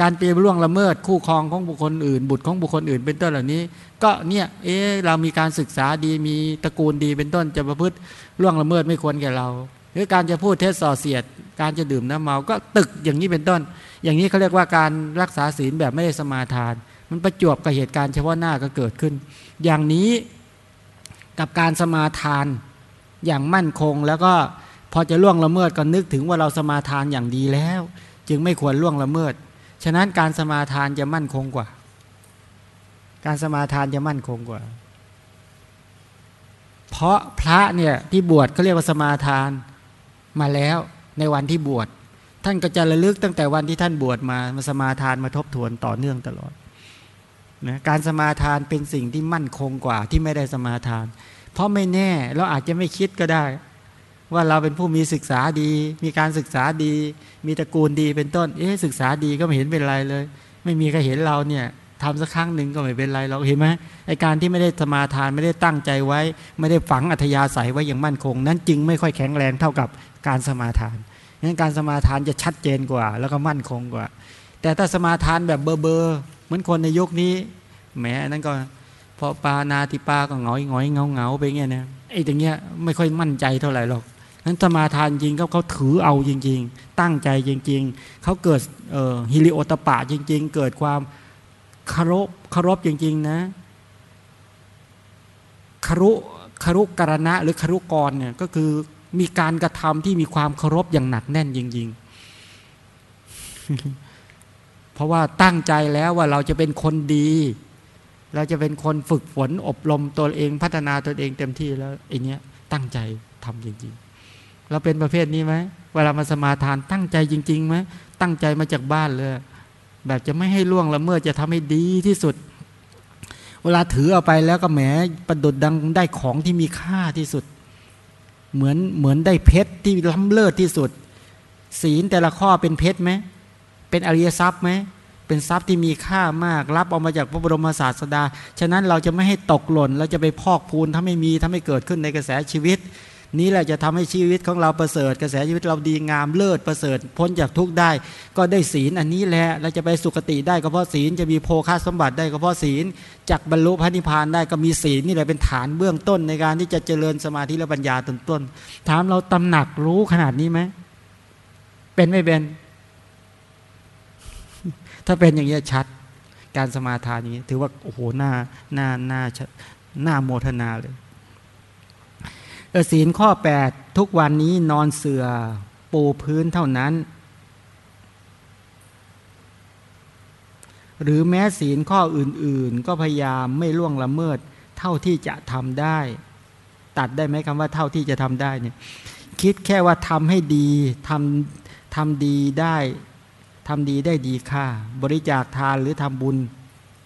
การเปรียบล่วงละเมิดคู่ครองของบุคคลอื่น บุตรของบุคคลอื่น เป็นต้นเหล่านี้ ก็เนี่ยเอ๊เรามีการศึกษาดีมีตระกูลดีเป็นต้นจะประพฤติล่วงละเมิดไม่ควรแก่เรา หรือการจะพูดเท็จส่อเสียด การจะดื่มน้ำเมาก็ตึกอย่างนี้เป็นต้น อย่างนี้เขาเรียกว่าการรักษาศีลแบบไม่ได้สมาทาน มันประจวบกับเหตุการณ์เฉพาะหน้าก็เกิดขึ้น อย่างนี้กับการสมาทานอย่างมั่นคง แล้วก็พอจะล่วงละเมิดก็นึกถึงว่าเราสมาทานอย่างดีแล้ว จึงไม่ควรล่วงละเมิด ฉะนั้นการสมาทานจะมั่นคงกว่า การสมาทานจะมั่นคงกว่า เพราะพระเนี่ยที่บวชเขาเรียกว่าสมาทาน มาแล้วในวันที่บวช ท่านก็จะระลึกตั้งแต่วันที่ท่านบวชมามาสมาทานมาทบทวนต่อเนื่องตลอดนะการสมาทานเป็นสิ่งที่มั่นคงกว่าที่ไม่ได้สมาทาน เพราะไม่แน่เราอาจจะไม่คิดก็ได้ ว่าเราเป็นผู้มีศึกษาดี มีการศึกษาดี มีตระกูลดีเป็นต้น เอ๊ศึกษาดีก็ไม่เห็นเป็นไรเลย ไม่มีใครเห็นเราเนี่ย ทำสักครั้งหนึ่งก็ไม่เป็นไรเราเห็นไหมไอการที่ไม่ได้สมาทานไม่ได้ตั้งใจไว้ ไม่ได้ฝังอัธยาศัยไว้อย่างมั่นคง นั้นจึงไม่ค่อยแข็งแรงเท่ากับการสมาทานงั้นการสมาทานจะชัดเจนกว่า แล้วก็มั่นคงกว่า แต่ถ้าสมาทานแบบเบอร์เบอร์เหมือนคนในยุคนี้แหมนั้นก็พอปานาติปาก็หงอยหงอยเงาเงาไปเงี้ยนะไอ้ตรงเงี้ยไม่ค่อยมั่นใจเท่าไหร่หรอกนั้นสมาทานจริงเขาเขาถือเอาจริง ๆ ตั้งใจจริง ๆเขาเกิดฮิริโอตปะจริง ๆ เกิดความ คารพคารพจริง ๆ นะคารุคารุกรณะหรือคารุกรเนี่ยก็คือมีการกระทำที่มีความเคารพอย่างหนักแน่นจริง ๆ เพราะว่าตั้งใจแล้วว่าเราจะเป็นคนดี เราจะเป็นคนฝึกฝนอบรมตัวเองพัฒนาตัวเองเต็มที่แล้วไอ้นี้ตั้งใจทำจริง ๆ เราเป็นประเภทนี้ไหมเวลามาสมาทานตั้งใจจริงๆไหมตั้งใจมาจากบ้านเลย แบบจะไม่ให้ล่วงละเมิดจะทำให้ดีที่สุด เวลาถือเอาไปแล้วก็แหมประดุดดังได้ของที่มีค่าที่สุด เหมือนเหมือนได้เพชรที่ล้ำเลิศที่สุด ศีลแต่ละข้อเป็นเพชรไหมเป็นอริยทรัพย์ไหมเป็นทรัพย์ที่มีค่ามาก รับออกมาจากพระบรมศาสดา ฉะนั้นเราจะไม่ให้ตกหล่น เราจะไปพอกพูนถ้าไม่มีถ้าไม่เกิดขึ้นในกระแสชีวิต นี้แหละจะทำให้ชีวิตของเราประเสริฐ กระแสชีวิตเราดีงามเลิศประเสริฐ พ้นจากทุกข์ได้ ก็ได้ศีลอันนี้แหละเราจะไปสุคติได้ก็เพราะศีลจะมีโภคาสมบัติได้ก็เพราะศีลจากบรรลุพระนิพพานได้ก็มีศีลนี่แหละเป็นฐานเบื้องต้นในการที่จะเจริญสมาธิและปัญญาต้นต้นถามเราตำหนักรู้ขนาดนี้ไหมเป็นไม่เป็น ถ้าเป็นอย่างนี้ชัด การสมาทานนี้ ถือว่าโอ้โหหน้าหน้าหน้าหน้าโมทนาเลย ศีลข้อ 8 ทุกวันนี้นอนเสือปูพื้นเท่านั้น หรือแม้ศีลข้ออื่นๆ ก็พยายามไม่ล่วงละเมิดเท่าที่จะทำได้ ตัดได้ไหมคำว่าเท่าที่จะทำได้เนี่ยคิดแค่ว่าทำให้ดีทำทำดีได้ทำดีได้ดีค่าบริจาคทานหรือทำบุญ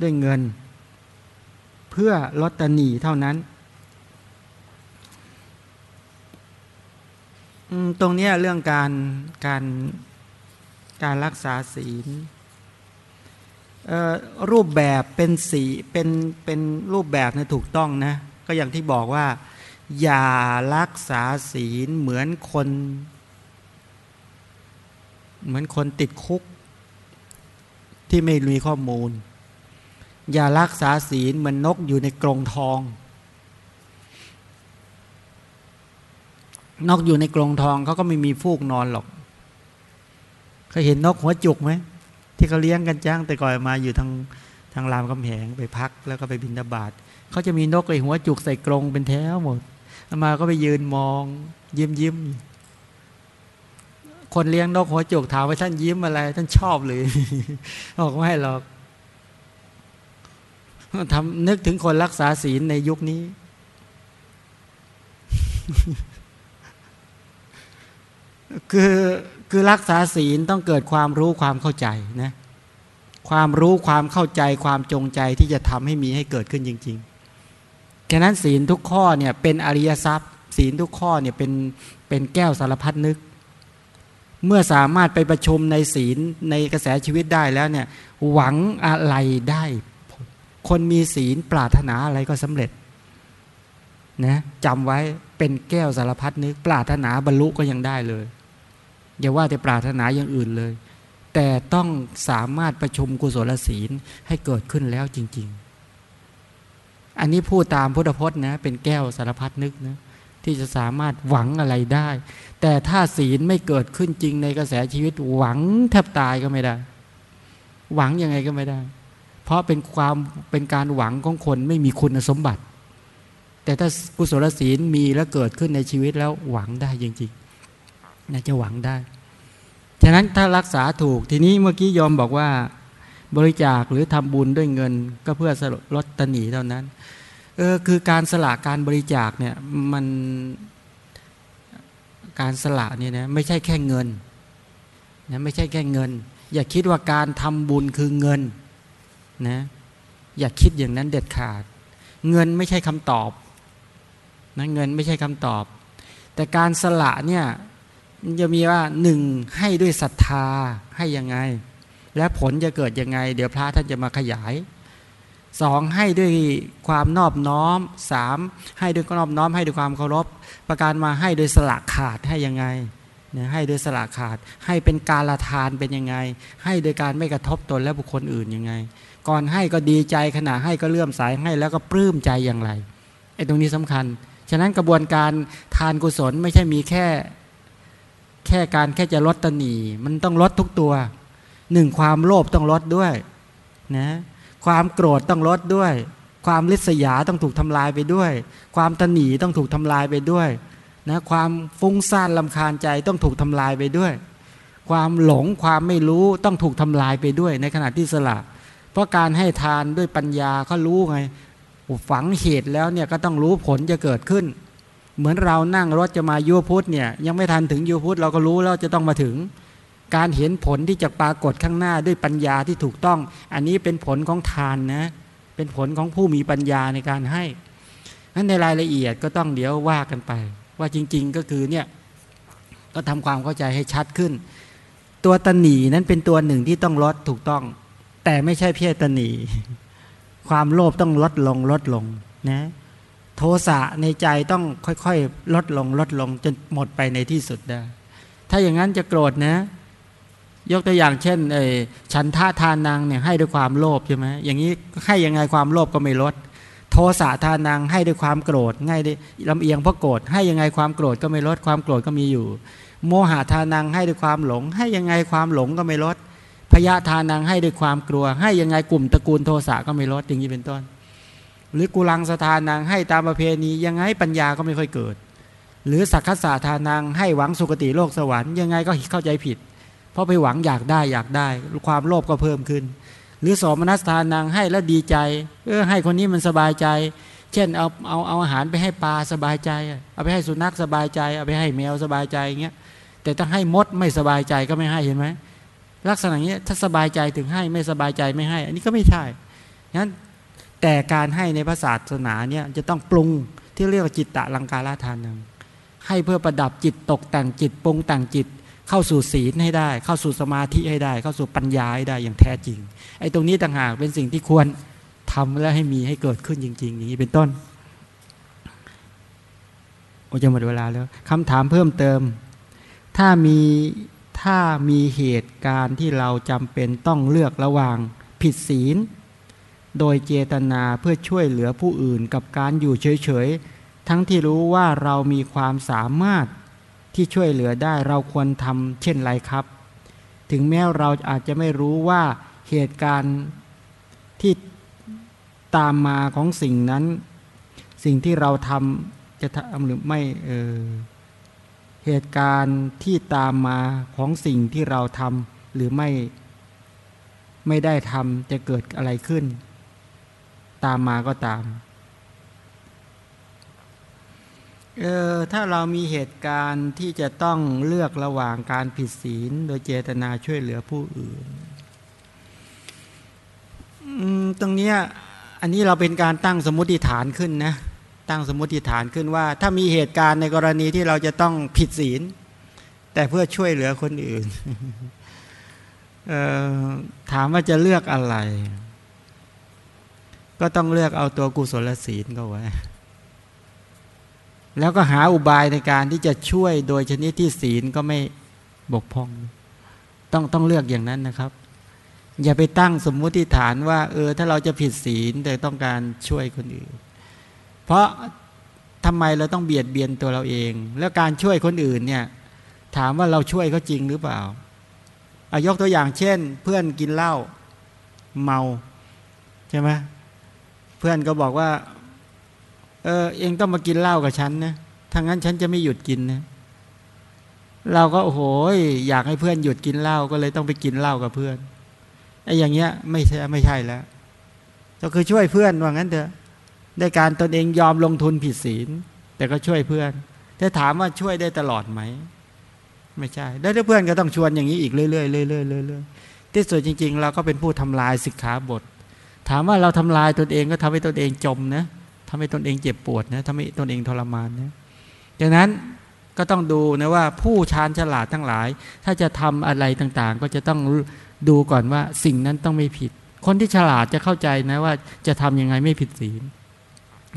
ด้วยเงิน เพื่อลดตนีเท่านั้น ตรงนี้เรื่องการการการรักษาศีลรูปแบบเป็นสีเป็นเป็นรูปแบบนะถูกต้องนะ ก็อย่างที่บอกว่า อย่ารักษาศีลเหมือนคน เหมือนคนติดคุก ที่ไม่มีข้อมูล อย่ารักษาศีลเหมือนนกอยู่ในกรงทอง นกอยู่ในกรงทองเขาก็ไม่มีฟูกนอนหรอกเคยเห็นนกหัวจุกไหมที่เขาเลี้ยงกันจ้างแต่ก่อนมาอยู่ทางทางรามคำแหงไปพักแล้วก็ไปบินทบาทเขาจะมีนกไอหัวจุกใส่กรงเป็นแถวหมดมาก็ไปยืนมองยิ้มยิ้มคนเลี้ยงนกหัวจุกถามว่าท่านยิ้มอะไร ท่านชอบหรือบอกไม่หรอกทำนึกถึงคนรักษาศีลในยุคนี้ คือคือรักษาศีลต้องเกิดความรู้ความเข้าใจนะความรู้ความเข้าใจความจงใจที่จะทำให้มีให้เกิดขึ้นจริงๆ ฉะนั้นศีลทุกข้อเนี่ยเป็นอริยทรัพย์ ศีลทุกข้อเนี่ยเป็นเป็นแก้วสารพัดนึก เมื่อสามารถไปประชุมในศีลในกระแสชีวิตได้แล้วเนี่ยหวังอะไรได้ คนมีศีลปรารถนาอะไรก็สำเร็จนะจำไว้เป็นแก้วสารพัดนึก ปรารถนาบรรลุก็ยังได้เลย อย่าว่าแต่ปรารถนาอย่างอื่นเลย แต่ต้องสามารถประชุมกุศลศีลให้เกิดขึ้นแล้วจริง ๆ อันนี้พูดตามพุทธพจน์นะเป็นแก้วสารพัดนึกนะที่จะสามารถหวังอะไรได้ แต่ถ้าศีลไม่เกิดขึ้นจริงในกระแสชีวิตหวังแทบตายก็ไม่ได้ หวังยังไงก็ไม่ได้ เพราะเป็นความเป็นการหวังของคนไม่มีคุณสมบัติ แต่ถ้ากุศลศีลมีแล้วเกิดขึ้นในชีวิตแล้วหวังได้จริง นะจะหวังได้ ฉะนั้นถ้ารักษาถูกทีนี้เมื่อกี้ยอมบอกว่าบริจาคหรือทำบุญด้วยเงิน ก็เพื่อลดตนีเท่านั้นเออคือการสละการบริจาคเนี่ยมันการสละเนี่ยนะไม่ใช่แค่เงินนะไม่ใช่แค่เงิน อย่าคิดว่าการทำบุญคือเงินนะอย่าคิดอย่างนั้นเด็ดขาด เงินไม่ใช่คำตอบนะเงินไม่ใช่คำตอบ แต่การสละเนี่ย จะมีว่าหนึ่งให้ด้วยศรัทธาให้ยังไง และผลจะเกิดยังไง เดี๋ยวพระท่านจะมาขยายสองให้ด้วยความนอบน้อมสามให้ด้วยความนอบน้อมให้ด้วยความเคารพ ประการมาให้โดยสละขาดให้ยังไงเนี่ยให้โดยสละขาด ให้เป็นการละทานเป็นยังไง ให้โดยการไม่กระทบตนและบุคคลอื่นยังไง ก่อนให้ก็ดีใจขณะให้ก็เลื่อมสายให้แล้วก็ปลื้มใจอย่างไรไอ้ตรงนี้สำคัญ ฉะนั้นกระบวนการทานกุศลไม่ใช่มีแค่ แค่การแค่จะลดตนีมันต้องลดทุกตัวหนึ่งความโลภต้องลดด้วยนะความโกรธต้องลดด้วย ความลิษยาต้องถูกทำลายไปด้วย ความตนีต้องถูกทำลายไปด้วยนะความฟุ้งซ่านลำคาญใจต้องถูกทำลายไปด้วย ความหลงความไม่รู้ต้องถูกทำลายไปด้วย ในขณะที่สละ เพราะการให้ทานด้วยปัญญาเขารู้ไงฝังเหตุแล้วเนี่ยก็ต้องรู้ผลจะเกิดขึ้น เหมือนเรานั่งรถจะมายูพุทธเนี่ยยังไม่ทันถึงยูพุทธเราก็รู้แล้วจะต้องมาถึง การเห็นผลที่จะปรากฏข้างหน้าด้วยปัญญาที่ถูกต้อง อันนี้เป็นผลของทานนะเป็นผลของผู้มีปัญญาในการให้นั้นในรายละเอียดก็ต้องเดี๋ยวว่ากันไป ว่าจริง ๆก็คือเนี่ยก็ทำความเข้าใจให้ชัดขึ้น ตัวตนีนั้นเป็นตัวหนึ่งที่ต้องลดถูกต้อง แต่ไม่ใช่เพียตนีความโลภต้องลดลงลดลงนะ โทสะในใจต้องค่อยๆ ลดลงลดลงจนหมดไปในที่สุดได้ ถ้าอย่างนั้นจะโกรธนะ ยกตัวอย่างเช่นฉันท่าทานังเนี่ยให้ด้วยความโลภใช่ไหมอย่างนี้ให้ยังไงความโลภก็ไม่ลด โทสะทานังให้ด้วยความโกรธง่ายด้ลำเอียงเพราะโกรธให้ยังไงความโกรธก็ไม่ลดความโกรธก็มีอยู่ โมหะทานังให้ด้วยความหลง ให้ยังไงความหลงก็ไม่ลดพยาทานังให้ด้วยความกลัว ให้ยังไงกลุ่มตระกูลโทสะก็ไม่ลดอย่างนี้เป็นต้น หรือกุลังสถานังให้ตามประเพณียังไงปัญญาก็ไม่ค่อยเกิด หรือสักขสาทานังให้หวังสุคติโลกสวรรค์ยังไงก็เข้าใจผิด เพราะไปหวังอยากได้อยากได้ ความโลภก็เพิ่มขึ้น หรือสมนัสทานังให้แล้วดีใจเออให้คนนี้มันสบายใจ เช่นเอาเอาเอาอาหารไปให้ปลาสบายใจ เอาไปให้สุนัขสบายใจ เอาไปให้แมวสบายใจอย่างเงี้ยแต่ถ้าให้มดไม่สบายใจก็ไม่ให้เห็นไหมลักษณะนี้ถ้าสบายใจถึงให้ไม่สบายใจไม่ให้ อันนี้ก็ไม่ใช่งั้น แต่การให้ในพระศาสนาเนี่ยจะต้องปรุงที่เรียกว่าจิตตะลังการาทานังให้เพื่อประดับจิตตกแต่งจิตปรุงแต่งจิตเข้าสู่ศีลให้ได้ เข้าสู่สมาธิให้ได้ เข้าสู่ปัญญาให้ได้อย่างแท้จริง ไอ้ตรงนี้ต่างหากเป็นสิ่งที่ควรทำและให้มีให้เกิดขึ้นจริง ๆ อย่างนี้เป็นต้นโอ้จะหมดเวลาแล้วคำถามเพิ่มเติม ถ้ามีถ้ามีเหตุการณ์ที่เราจำเป็นต้องเลือกระหว่างผิดศีล โดยเจตนาเพื่อช่วยเหลือผู้อื่นกับการอยู่เฉยๆ ทั้งที่รู้ว่าเรามีความสามารถที่ช่วยเหลือได้เราควรทำเช่นไรครับ ถึงแม้เราอาจจะไม่รู้ว่าเหตุการณ์ที่ตามมาของสิ่งนั้น สิ่งที่เราทำจะทำหรือไม่เออเหตุการณ์ที่ตามมาของสิ่งที่เราทำหรือไม่ ไม่ได้ทำจะเกิดอะไรขึ้น ตามมาก็ตามเออถ้าเรามีเหตุการณ์ที่จะต้องเลือกระหว่างการผิดศีล โดยเจตนาช่วยเหลือผู้อื่นตรงนี้อันนี้เราเป็นการตั้งสมมติฐานขึ้นนะ ตั้งสมมติฐานขึ้นว่า ถ้ามีเหตุการณ์ในกรณีที่เราจะต้องผิดศีล แต่เพื่อช่วยเหลือคนอื่นออถามว่าจะเลือกอะไร ก็ต้องเลือกเอาตัวกุศลศีลก็ไว้ แล้วก็หาอุบายในการที่จะช่วยโดยชนิดที่ศีลก็ไม่บกพร่อง ต้องต้องเลือกอย่างนั้นนะครับ อย่าไปตั้งสมมุติฐานว่า เออ ถ้าเราจะผิดศีลแต่ต้องการช่วยคนอื่น เพราะทำไมเราต้องเบียดเบียนตัวเราเอง แล้วการช่วยคนอื่นเนี่ย ถามว่าเราช่วยเขาจริงหรือเปล่าอายกตัวอย่างเช่น เพื่อนกินเหล้าเมาใช่ไหม เพื่อนก็บอกว่า เออ เองต้องมากินเหล้ากับฉันนะถ้างั้นฉันจะไม่หยุดกินนะเราก็โอ้โหอยากให้เพื่อนหยุดกินเหล้าก็เลยต้องไปกินเหล้ากับเพื่อนไอ้อย่างเงี้ย ไม่ใช่ไม่ใช่แล้ว ก็คือช่วยเพื่อนว่างั้นเถอะได้การตนเองยอมลงทุนผิดศีล แต่ก็ช่วยเพื่อนแต่ถามว่าช่วยได้ตลอดไหม ไม่ใช่ ได้เพื่อนก็ต้องชวนอย่างนี้อีกเรื่อยๆเรื่อยๆเรื่อยๆที่สุดจริง ๆ เราก็เป็นผู้ทำลายสิกขาบท ถามว่าเราทำลายตนเองก็ทำให้ตนเองจมนะทำให้ตนเองเจ็บปวดนะทำให้ตนเองทรมานนะดังนั้นก็ต้องดูนะว่าผู้ชาญฉลาดทั้งหลาย ถ้าจะทำอะไรต่างๆ ก็จะต้องดูก่อนว่าสิ่งนั้นต้องไม่ผิด คนที่ฉลาดจะเข้าใจนะว่าจะทํำยังไงไม่ผิดศีล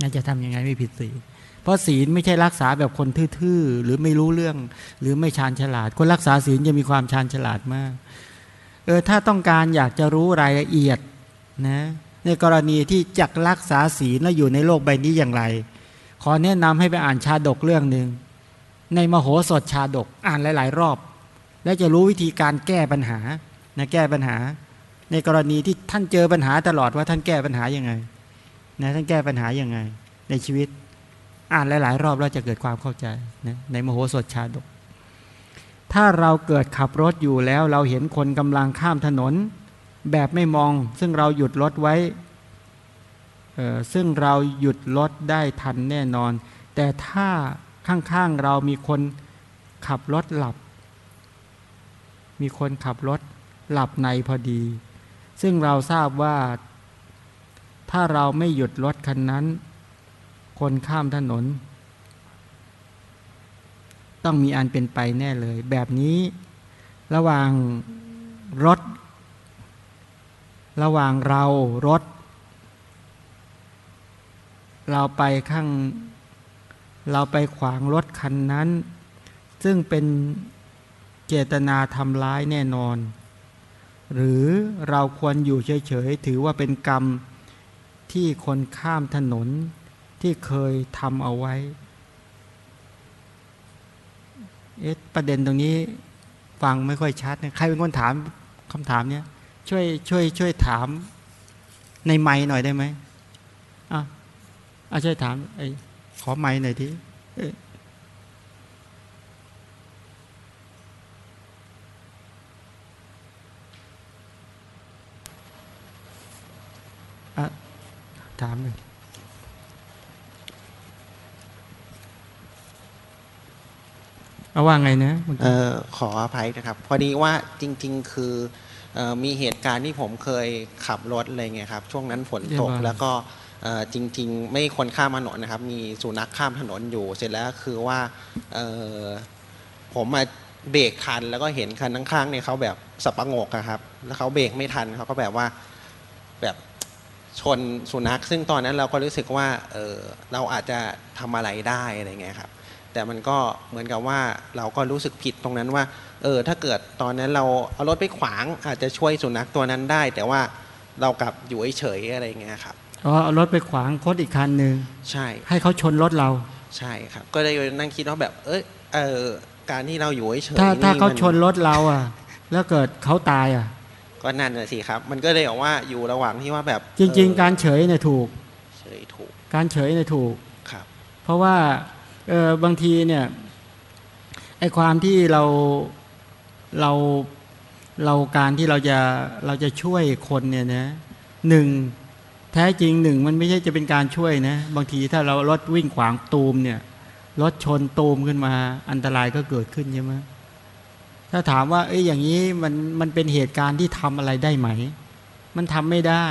น่าจะทํำยังไงไม่ผิดศีล เพราะศีลไม่ใช่รักษาแบบคนทื่อๆหรือไม่รู้เรื่อง หรือไม่ชาญฉลาด คนรักษาศีลจะมีความชาญฉลาดมากเออถ้าต้องการอยากจะรู้รายละเอียด นะในกรณีที่จักรักษาศีลแล้วอยู่ในโลกใบนี้อย่างไร ขอแนะนำให้ไปอ่านชาดกเรื่องหนึ่งในมโหสถชาดกอ่านหลาย ๆ รอบ และจะรู้วิธีการแก้ปัญหานะแก้ปัญหา ในกรณีที่ท่านเจอปัญหาตลอดว่าท่านแก้ปัญหายังไงนะท่านแก้ปัญหายังไง ในชีวิตอ่านหลาย ๆ รอบเราจะเกิดความเข้าใจนะในมโหสถชาดก ถ้าเราเกิดขับรถอยู่แล้วเราเห็นคนกำลังข้ามถนน แบบไม่มองซึ่งเราหยุดรถไว้ซึ่งเราหยุดรถได้ทันแน่นอน แต่ถ้าข้างๆเรามีคนขับรถหลับ มีคนขับรถหลับในพอดี ซึ่งเราทราบว่า ถ้าเราไม่หยุดรถคันนั้น คนข้ามถนน ต้องมีอันเป็นไปแน่เลย แบบนี้ระหว่างรถ ระหว่างเรารถ เราไปข้าง เราไปขวางรถคันนั้น ซึ่งเป็นเจตนาทำร้ายแน่นอน หรือเราควรอยู่เฉยๆ ถือว่าเป็นกรรมที่คนข้ามถนนที่เคยทำเอาไว้เอ๊ะประเด็นตรงนี้ฟังไม่ค่อยชัดนะใครเป็นคนถามคำถามเนี้ย ช่วยช่วยช่วยถามในไม้หน่อยได้ไหมอะอะช่วยถามไอ้ขอไม้หน่อยทีถามเลยเอาว่าไงนะออขออภัยนะครับ พอดีว่าจริง ๆ คือ มีเหตุการณ์ที่ผมเคยขับรถอะไรเงี้ยครับช่วงนั้นฝนตกแล้วก็จริง ๆ ไม่คนข้ามถนนนะครับ มีสุนัขข้ามถนนอยู่ เสร็จแล้วคือว่าผมมาเบรกทันแล้วก็เห็นคันข้างๆเนี่ยเขาแบบสับประงกครับ แล้วเขาเบรกไม่ทันเขาก็แบบว่าแบบชนสุนัข ซึ่งตอนนั้นเราก็รู้สึกว่าเออเราอาจจะทำอะไรได้อะไรเงี้ยครับ แต่มันก็เหมือนกับว่าเราก็รู้สึกผิดตรงนั้นว่า เออ ถ้าเกิดตอนนั้นเราเอารถไปขวางอาจจะช่วยสุนัขตัวนั้นได้ แต่ว่าเรากลับอยู่เฉยๆอะไรอย่างเงี้ยครับอ๋อเอารถไปขวางคดอีกคันหนึ่งใช่ ให้เขาชนรถเรา ใช่ครับ ก็เลยนั่งคิดว่าแบบ เอยเออการที่เราอยู่เฉยๆถ้าถ้าเขามันชนรถเราอะ แล้วเกิดเขาตายอะ ก็นั่นน่ะสิครับ มันก็เลยบอกว่าอยู่ระหว่างที่ว่าแบบ จริงเออๆการเฉยเนี่ยถูก เฉยถูก การเฉยเนี่ยถูกครับ เพราะว่าเออบางทีเนี่ยไอความที่เราเราเราการที่เราจะเราจะช่วยคนเนี่ยนะหนึ่งแท้จริงหนึ่งมันไม่ใช่จะเป็นการช่วยนะบางทีถ้าเรารถวิ่งขวางตูมเนี่ยรถชนตูมขึ้นมาอันตรายก็เกิดขึ้นใช่ไหมถ้าถามว่าเอ้ยอย่างนี้มันมันเป็นเหตุการณ์ที่ทำอะไรได้ไหม มันทำไม่ได้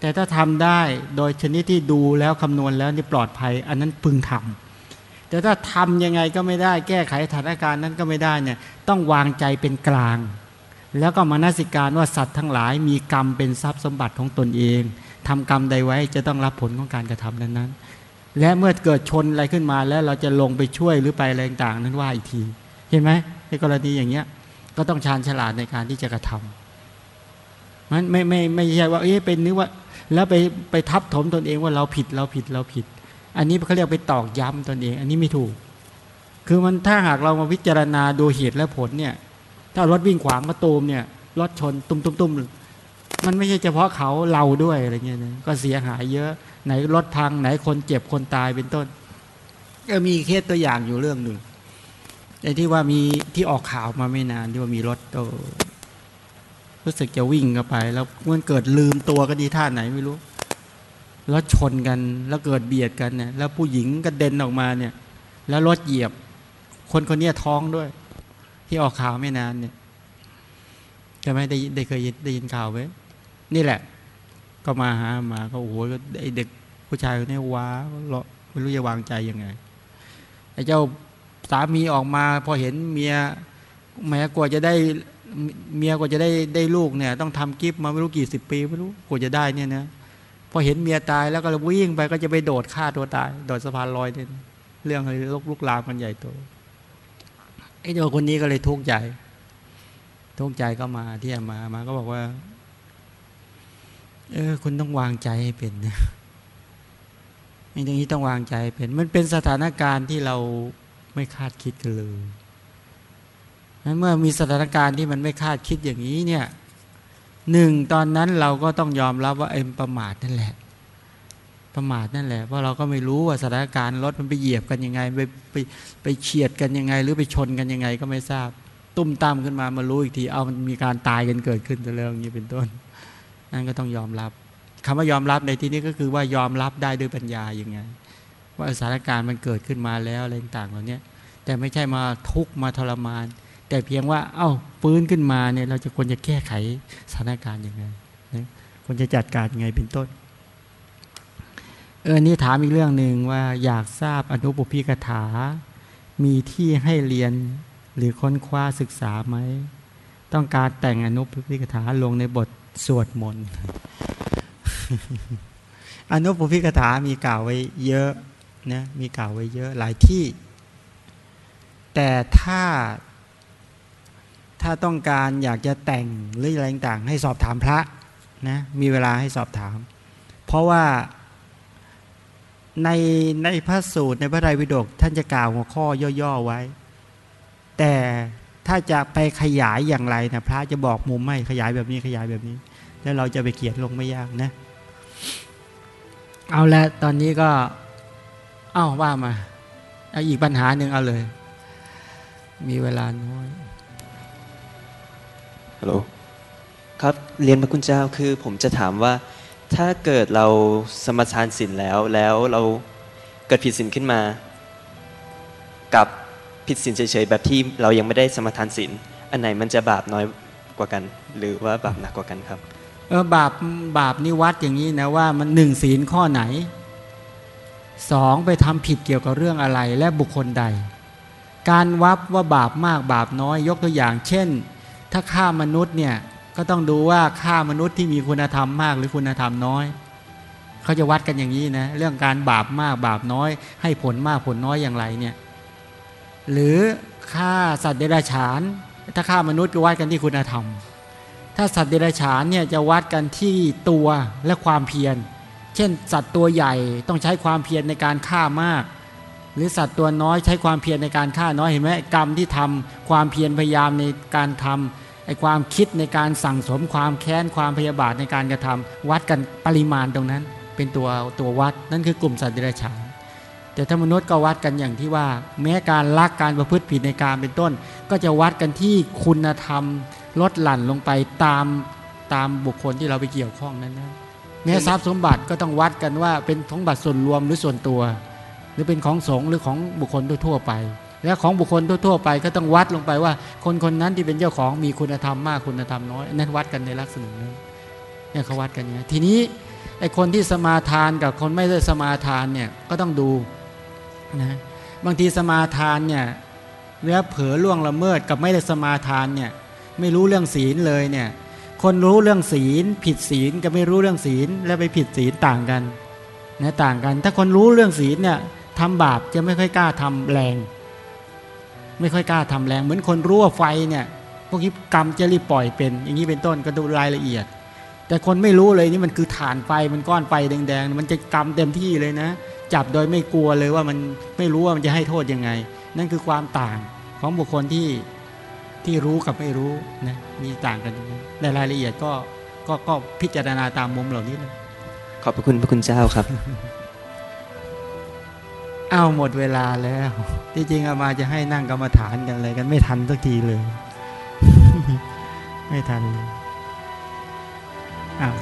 แต่ถ้าทำได้โดยชนิดที่ดูแล้วคำนวณแล้วนี่ปลอดภัย อันนั้นพึงทำ แต่ถ้าทำยังไงก็ไม่ได้ แก้ไขสถานการณ์นั้นก็ไม่ได้เนี่ยต้องวางใจเป็นกลาง แล้วก็มานาสิการว่าสัตว์ทั้งหลายมีกรรมเป็นทรัพย์สมบัติของตนเองทำกรรมใดไว้จะต้องรับผลของการกระทำนั้นๆ และเมื่อเกิดชนอะไรขึ้นมาแล้วเราจะลงไปช่วยหรือไปอะไรต่างๆ นั้นว่าอีกที เห็นไหมในกรณีอย่างเงี้ยก็ต้องชาญฉลาดในการที่จะกระทำมันไม่ไม่ไม่ใช่ว่าเอ๊ะเป็นนึกว่า แล้วไปไปทับถมตนเองว่าเราผิดเราผิดเราผิด อันนี้เขาเรียกไปตอกย้ำตนเอง อันนี้ไม่ถูก คือมันถ้าหากเรามาพิจารณาดูเหตุและผลเนี่ย ถ้ารถวิ่งขวางมาตูมเนี่ยรถชนตุ้มตุ้มตุ้มมันไม่ใช่เฉพาะเขาเราด้วยอะไรเงี้ยก็เสียหายเยอะไหนรถพังไหนคนเจ็บคนตายเป็นต้นก็มีเคสตัวอย่างอยู่เรื่องหนึ่งไอ้ที่ว่ามีที่ออกข่าวมาไม่นานที่ว่ามีรถโตรู้สึกจะวิ่งเข้าไป แล้วมันเกิดลืมตัวก็ดีท่าไหนไม่รู้ แล้วชนกัน แล้วเกิดเบียดกันเนี่ยแล้วผู้หญิงกระเด็นออกมาเนี่ย แล้วรถเหยียบ คนคนนี้ท้องด้วย ที่ออกข่าวไม่นานเนี่ยจะไม่ได้ได้เคยได้ยินข่าวไหมนี่แหละ ก็มาหามาก็โอ้โหไอเด็กผู้ชายคนนี้ว้าเราไม่รู้จะวางใจยังไงไอ้เจ้าสามีออกมาพอเห็นเมียแม้กว่าจะได้เมียกว่าจะได้ได้ลูกเนี่ย ต้องทำกิฟต์มาไม่รู้กี่สิบปีไม่รู้กว่าจะได้เนี่ยนะ พอเห็นเมียตายแล้วก็วิ่งไปก็จะไปโดดฆ่าตัวตาย โดดสะพานลอยเนี่ยเรื่องอะไรลุกลุกลามกันใหญ่โตไอ้เจ้าคนนี้ก็เลยทุกข์ใจ ทุกข์ใจก็มาที่มามาก็บอกว่า เออ คุณต้องวางใจให้เป็นนะไอ้ตรงนี้ต้องวางใจเป็น มันเป็นสถานการณ์ที่เราไม่คาดคิดกันเลยนั้นเมื่อมีสถานการณ์ที่มันไม่คาดคิดอย่างนี้เนี่ย หนึ่งตอนนั้นเราก็ต้องยอมรับว่าเอ็มประมาทนั่นแหละ ประมาทนั่นแหละ เพราะเราก็ไม่รู้ว่าสถานการณ์รถมันไปเหยียบกันยังไงไปไปไปเฉียดกันยังไง หรือไปชนกันยังไงก็ไม่ทราบ ตุ้มตามขึ้นมามารู้อีกทีเอามันมีการตายกันเกิดขึ้นแต่เรื่องนี้เป็นต้น นั่นก็ต้องยอมรับคำว่ายอมรับในที่นี้ก็คือว่ายอมรับได้ด้วยปัญญาอย่างไง ว่าสถานการณ์มันเกิดขึ้นมาแล้วอะไรต่างๆเหล่านี้แต่ไม่ใช่มาทุกข์มาทรมาน แต่เพียงว่า เอ้าฟื้นขึ้นมาเนี่ย เราจะควรจะแก้ไขสถานการณ์ยังไงนะควรจะจัดการยังไงเป็นต้น เออนี่ถามอีกเรื่องหนึ่งว่าอยากทราบอนุปพิกถา มีที่ให้เรียนหรือค้นคว้าศึกษาไหม ต้องการแต่งอนุปพิกถาลงในบทสวดมนต์อนุปพิกถามีกล่าวไว้เยอะนะมีกล่าวไว้เยอะหลายที่ แต่ถ้า ถ้าต้องการอยากจะแต่งหรืออะไรต่างๆให้สอบถามพระนะมีเวลาให้สอบถาม เพราะว่าในในพระสูตรในพระไตรปิฎกท่านจะกล่าวหัวข้อย่อๆไว้ แต่ถ้าจะไปขยายอย่างไรนะพระจะบอกมุมไม่ขยายแบบนี้ขยายแบบนี้ แล้วเราจะไปเขียนลงไม่ยากนะ เอาละตอนนี้ก็ เอ้าว่ามาเอาอีกปัญหาหนึ่งเอาเลย มีเวลาน้อย ฮัลโหลครับเรียนพระคุณเจ้าคือผมจะถามว่า ถ้าเกิดเราสมทานศีลแล้วแล้วเราเกิดผิดศีลขึ้นมา กับผิดศีลเฉยๆแบบที่เรายังไม่ได้สมทานศีลอันไหนมันจะบาปน้อยกว่ากัน หรือว่าบาปหนักกว่ากันครับเออบาปบาปนิวัดอย่างนี้นะว่ามันหนึ่งศีลข้อไหนสองไปทำผิดเกี่ยวกับเรื่องอะไรและบุคคลใด การวับว่าบาปมากบาปน้อยยกตัวอย่าง เช่น ถ้าฆ่ามนุษย์เนี่ยก็ต้องดูว่าฆ่ามนุษย์ที่มีคุณธรรมมากหรือคุณธรรมน้อย เขาจะวัดกันอย่างนี้นะ เรื่องการบาปมากบาปน้อย ให้ผลมากผลน้อยอย่างไรเนี่ยหรือฆ่าสัตว์เดรัจฉาน ถ้าฆ่ามนุษย์ก็วัดกันที่คุณธรรม ถ้าสัตว์เดรัจฉานเนี่ยจะวัดกันที่ตัวและความเพียร เช่น สัตว์ตัวใหญ่ต้องใช้ความเพียรในการฆ่ามาก หรือสัตว์ตัวน้อยใช้ความเพียรในการฆ่าน้อยเห็นไหมกรรมที่ทำความเพียรพยายามในการทำไอ้ความคิดในการสั่งสมความแค้นความพยาบาทในการกระทำวัดกันปริมาณตรงนั้น เป็นตัวตัววัดนั่นคือกลุ่มสัตว์เดรัจฉานแต่ถ้ามนุษย์ก็วัดกันอย่างที่ว่า แม้การลักการประพฤติผิดในการเป็นต้น ก็จะวัดกันที่คุณธรรมลดหลั่นลงไปตามตามบุคคลที่เราไปเกี่ยวข้องนั้นนะแม้ทรัพย์สมบัติก็ต้องวัดกันว่าเป็นสมบัติส่วนรวมหรือส่วนตัว รือเป็นของสงฆ์หรือของบุคคลทั่วไป และของบุคคลทั่วไปก็ต้องวัดลงไปว่า คนคนนั้นที่เป็นเจ้าของมีคุณธรรมมากคุณธรรมน้อยนั้นวัดกันในลักษณะนั้เนี่ยเขาวัดกันอย่างนี้ทีนี้ไอ้คนที่สมาทานกับคนไม่ได้สมาทานเนี่ยก็ต้องดูนะบางทีสมาทานเนี่ยแล้วเผลอล่วงละเมิดกับไม่ได้สมาทานเนี่ยไม่รู้เรื่องศีลเลยเนี่ยคนรู้เรื่องศีล ผิดศีลกับไม่รู้เรื่องศีล และไปผิดศีลต่างกันนะต่างกัน ถ้าคนรู้เรื่องศีลเนี่ย ทำบาปจะไม่ค่อยกล้าทำแรง ไม่ค่อยกล้าทำแรง เหมือนคนรู้ว่าไฟเนี่ยพวกนี้กรรมจะรีบปล่อยเป็น อย่างนี้เป็นต้นก็ดูรายละเอียด แต่คนไม่รู้เลยนี่มันคือฐานไฟมันก้อนไฟแดงๆ มันจะกรรมเต็มที่เลยนะ จับโดยไม่กลัวเลยว่ามันไม่รู้ว่ามันจะให้โทษยังไง นั่นคือความต่างของบุคคลที่ที่รู้กับไม่รู้นะมีต่างกันตรงนี้ในรายละเอียดก็ก็ก็พิจารณาตามมุมเหล่านี้เลยขอบพระคุณพระคุณเจ้าครับ เอาหมดเวลาแล้ว ที่จริงอามาจะให้นั่งกรรมฐานกันอะไรกันไม่ทันสักทีเลย ไม่ทันเลยอ้าว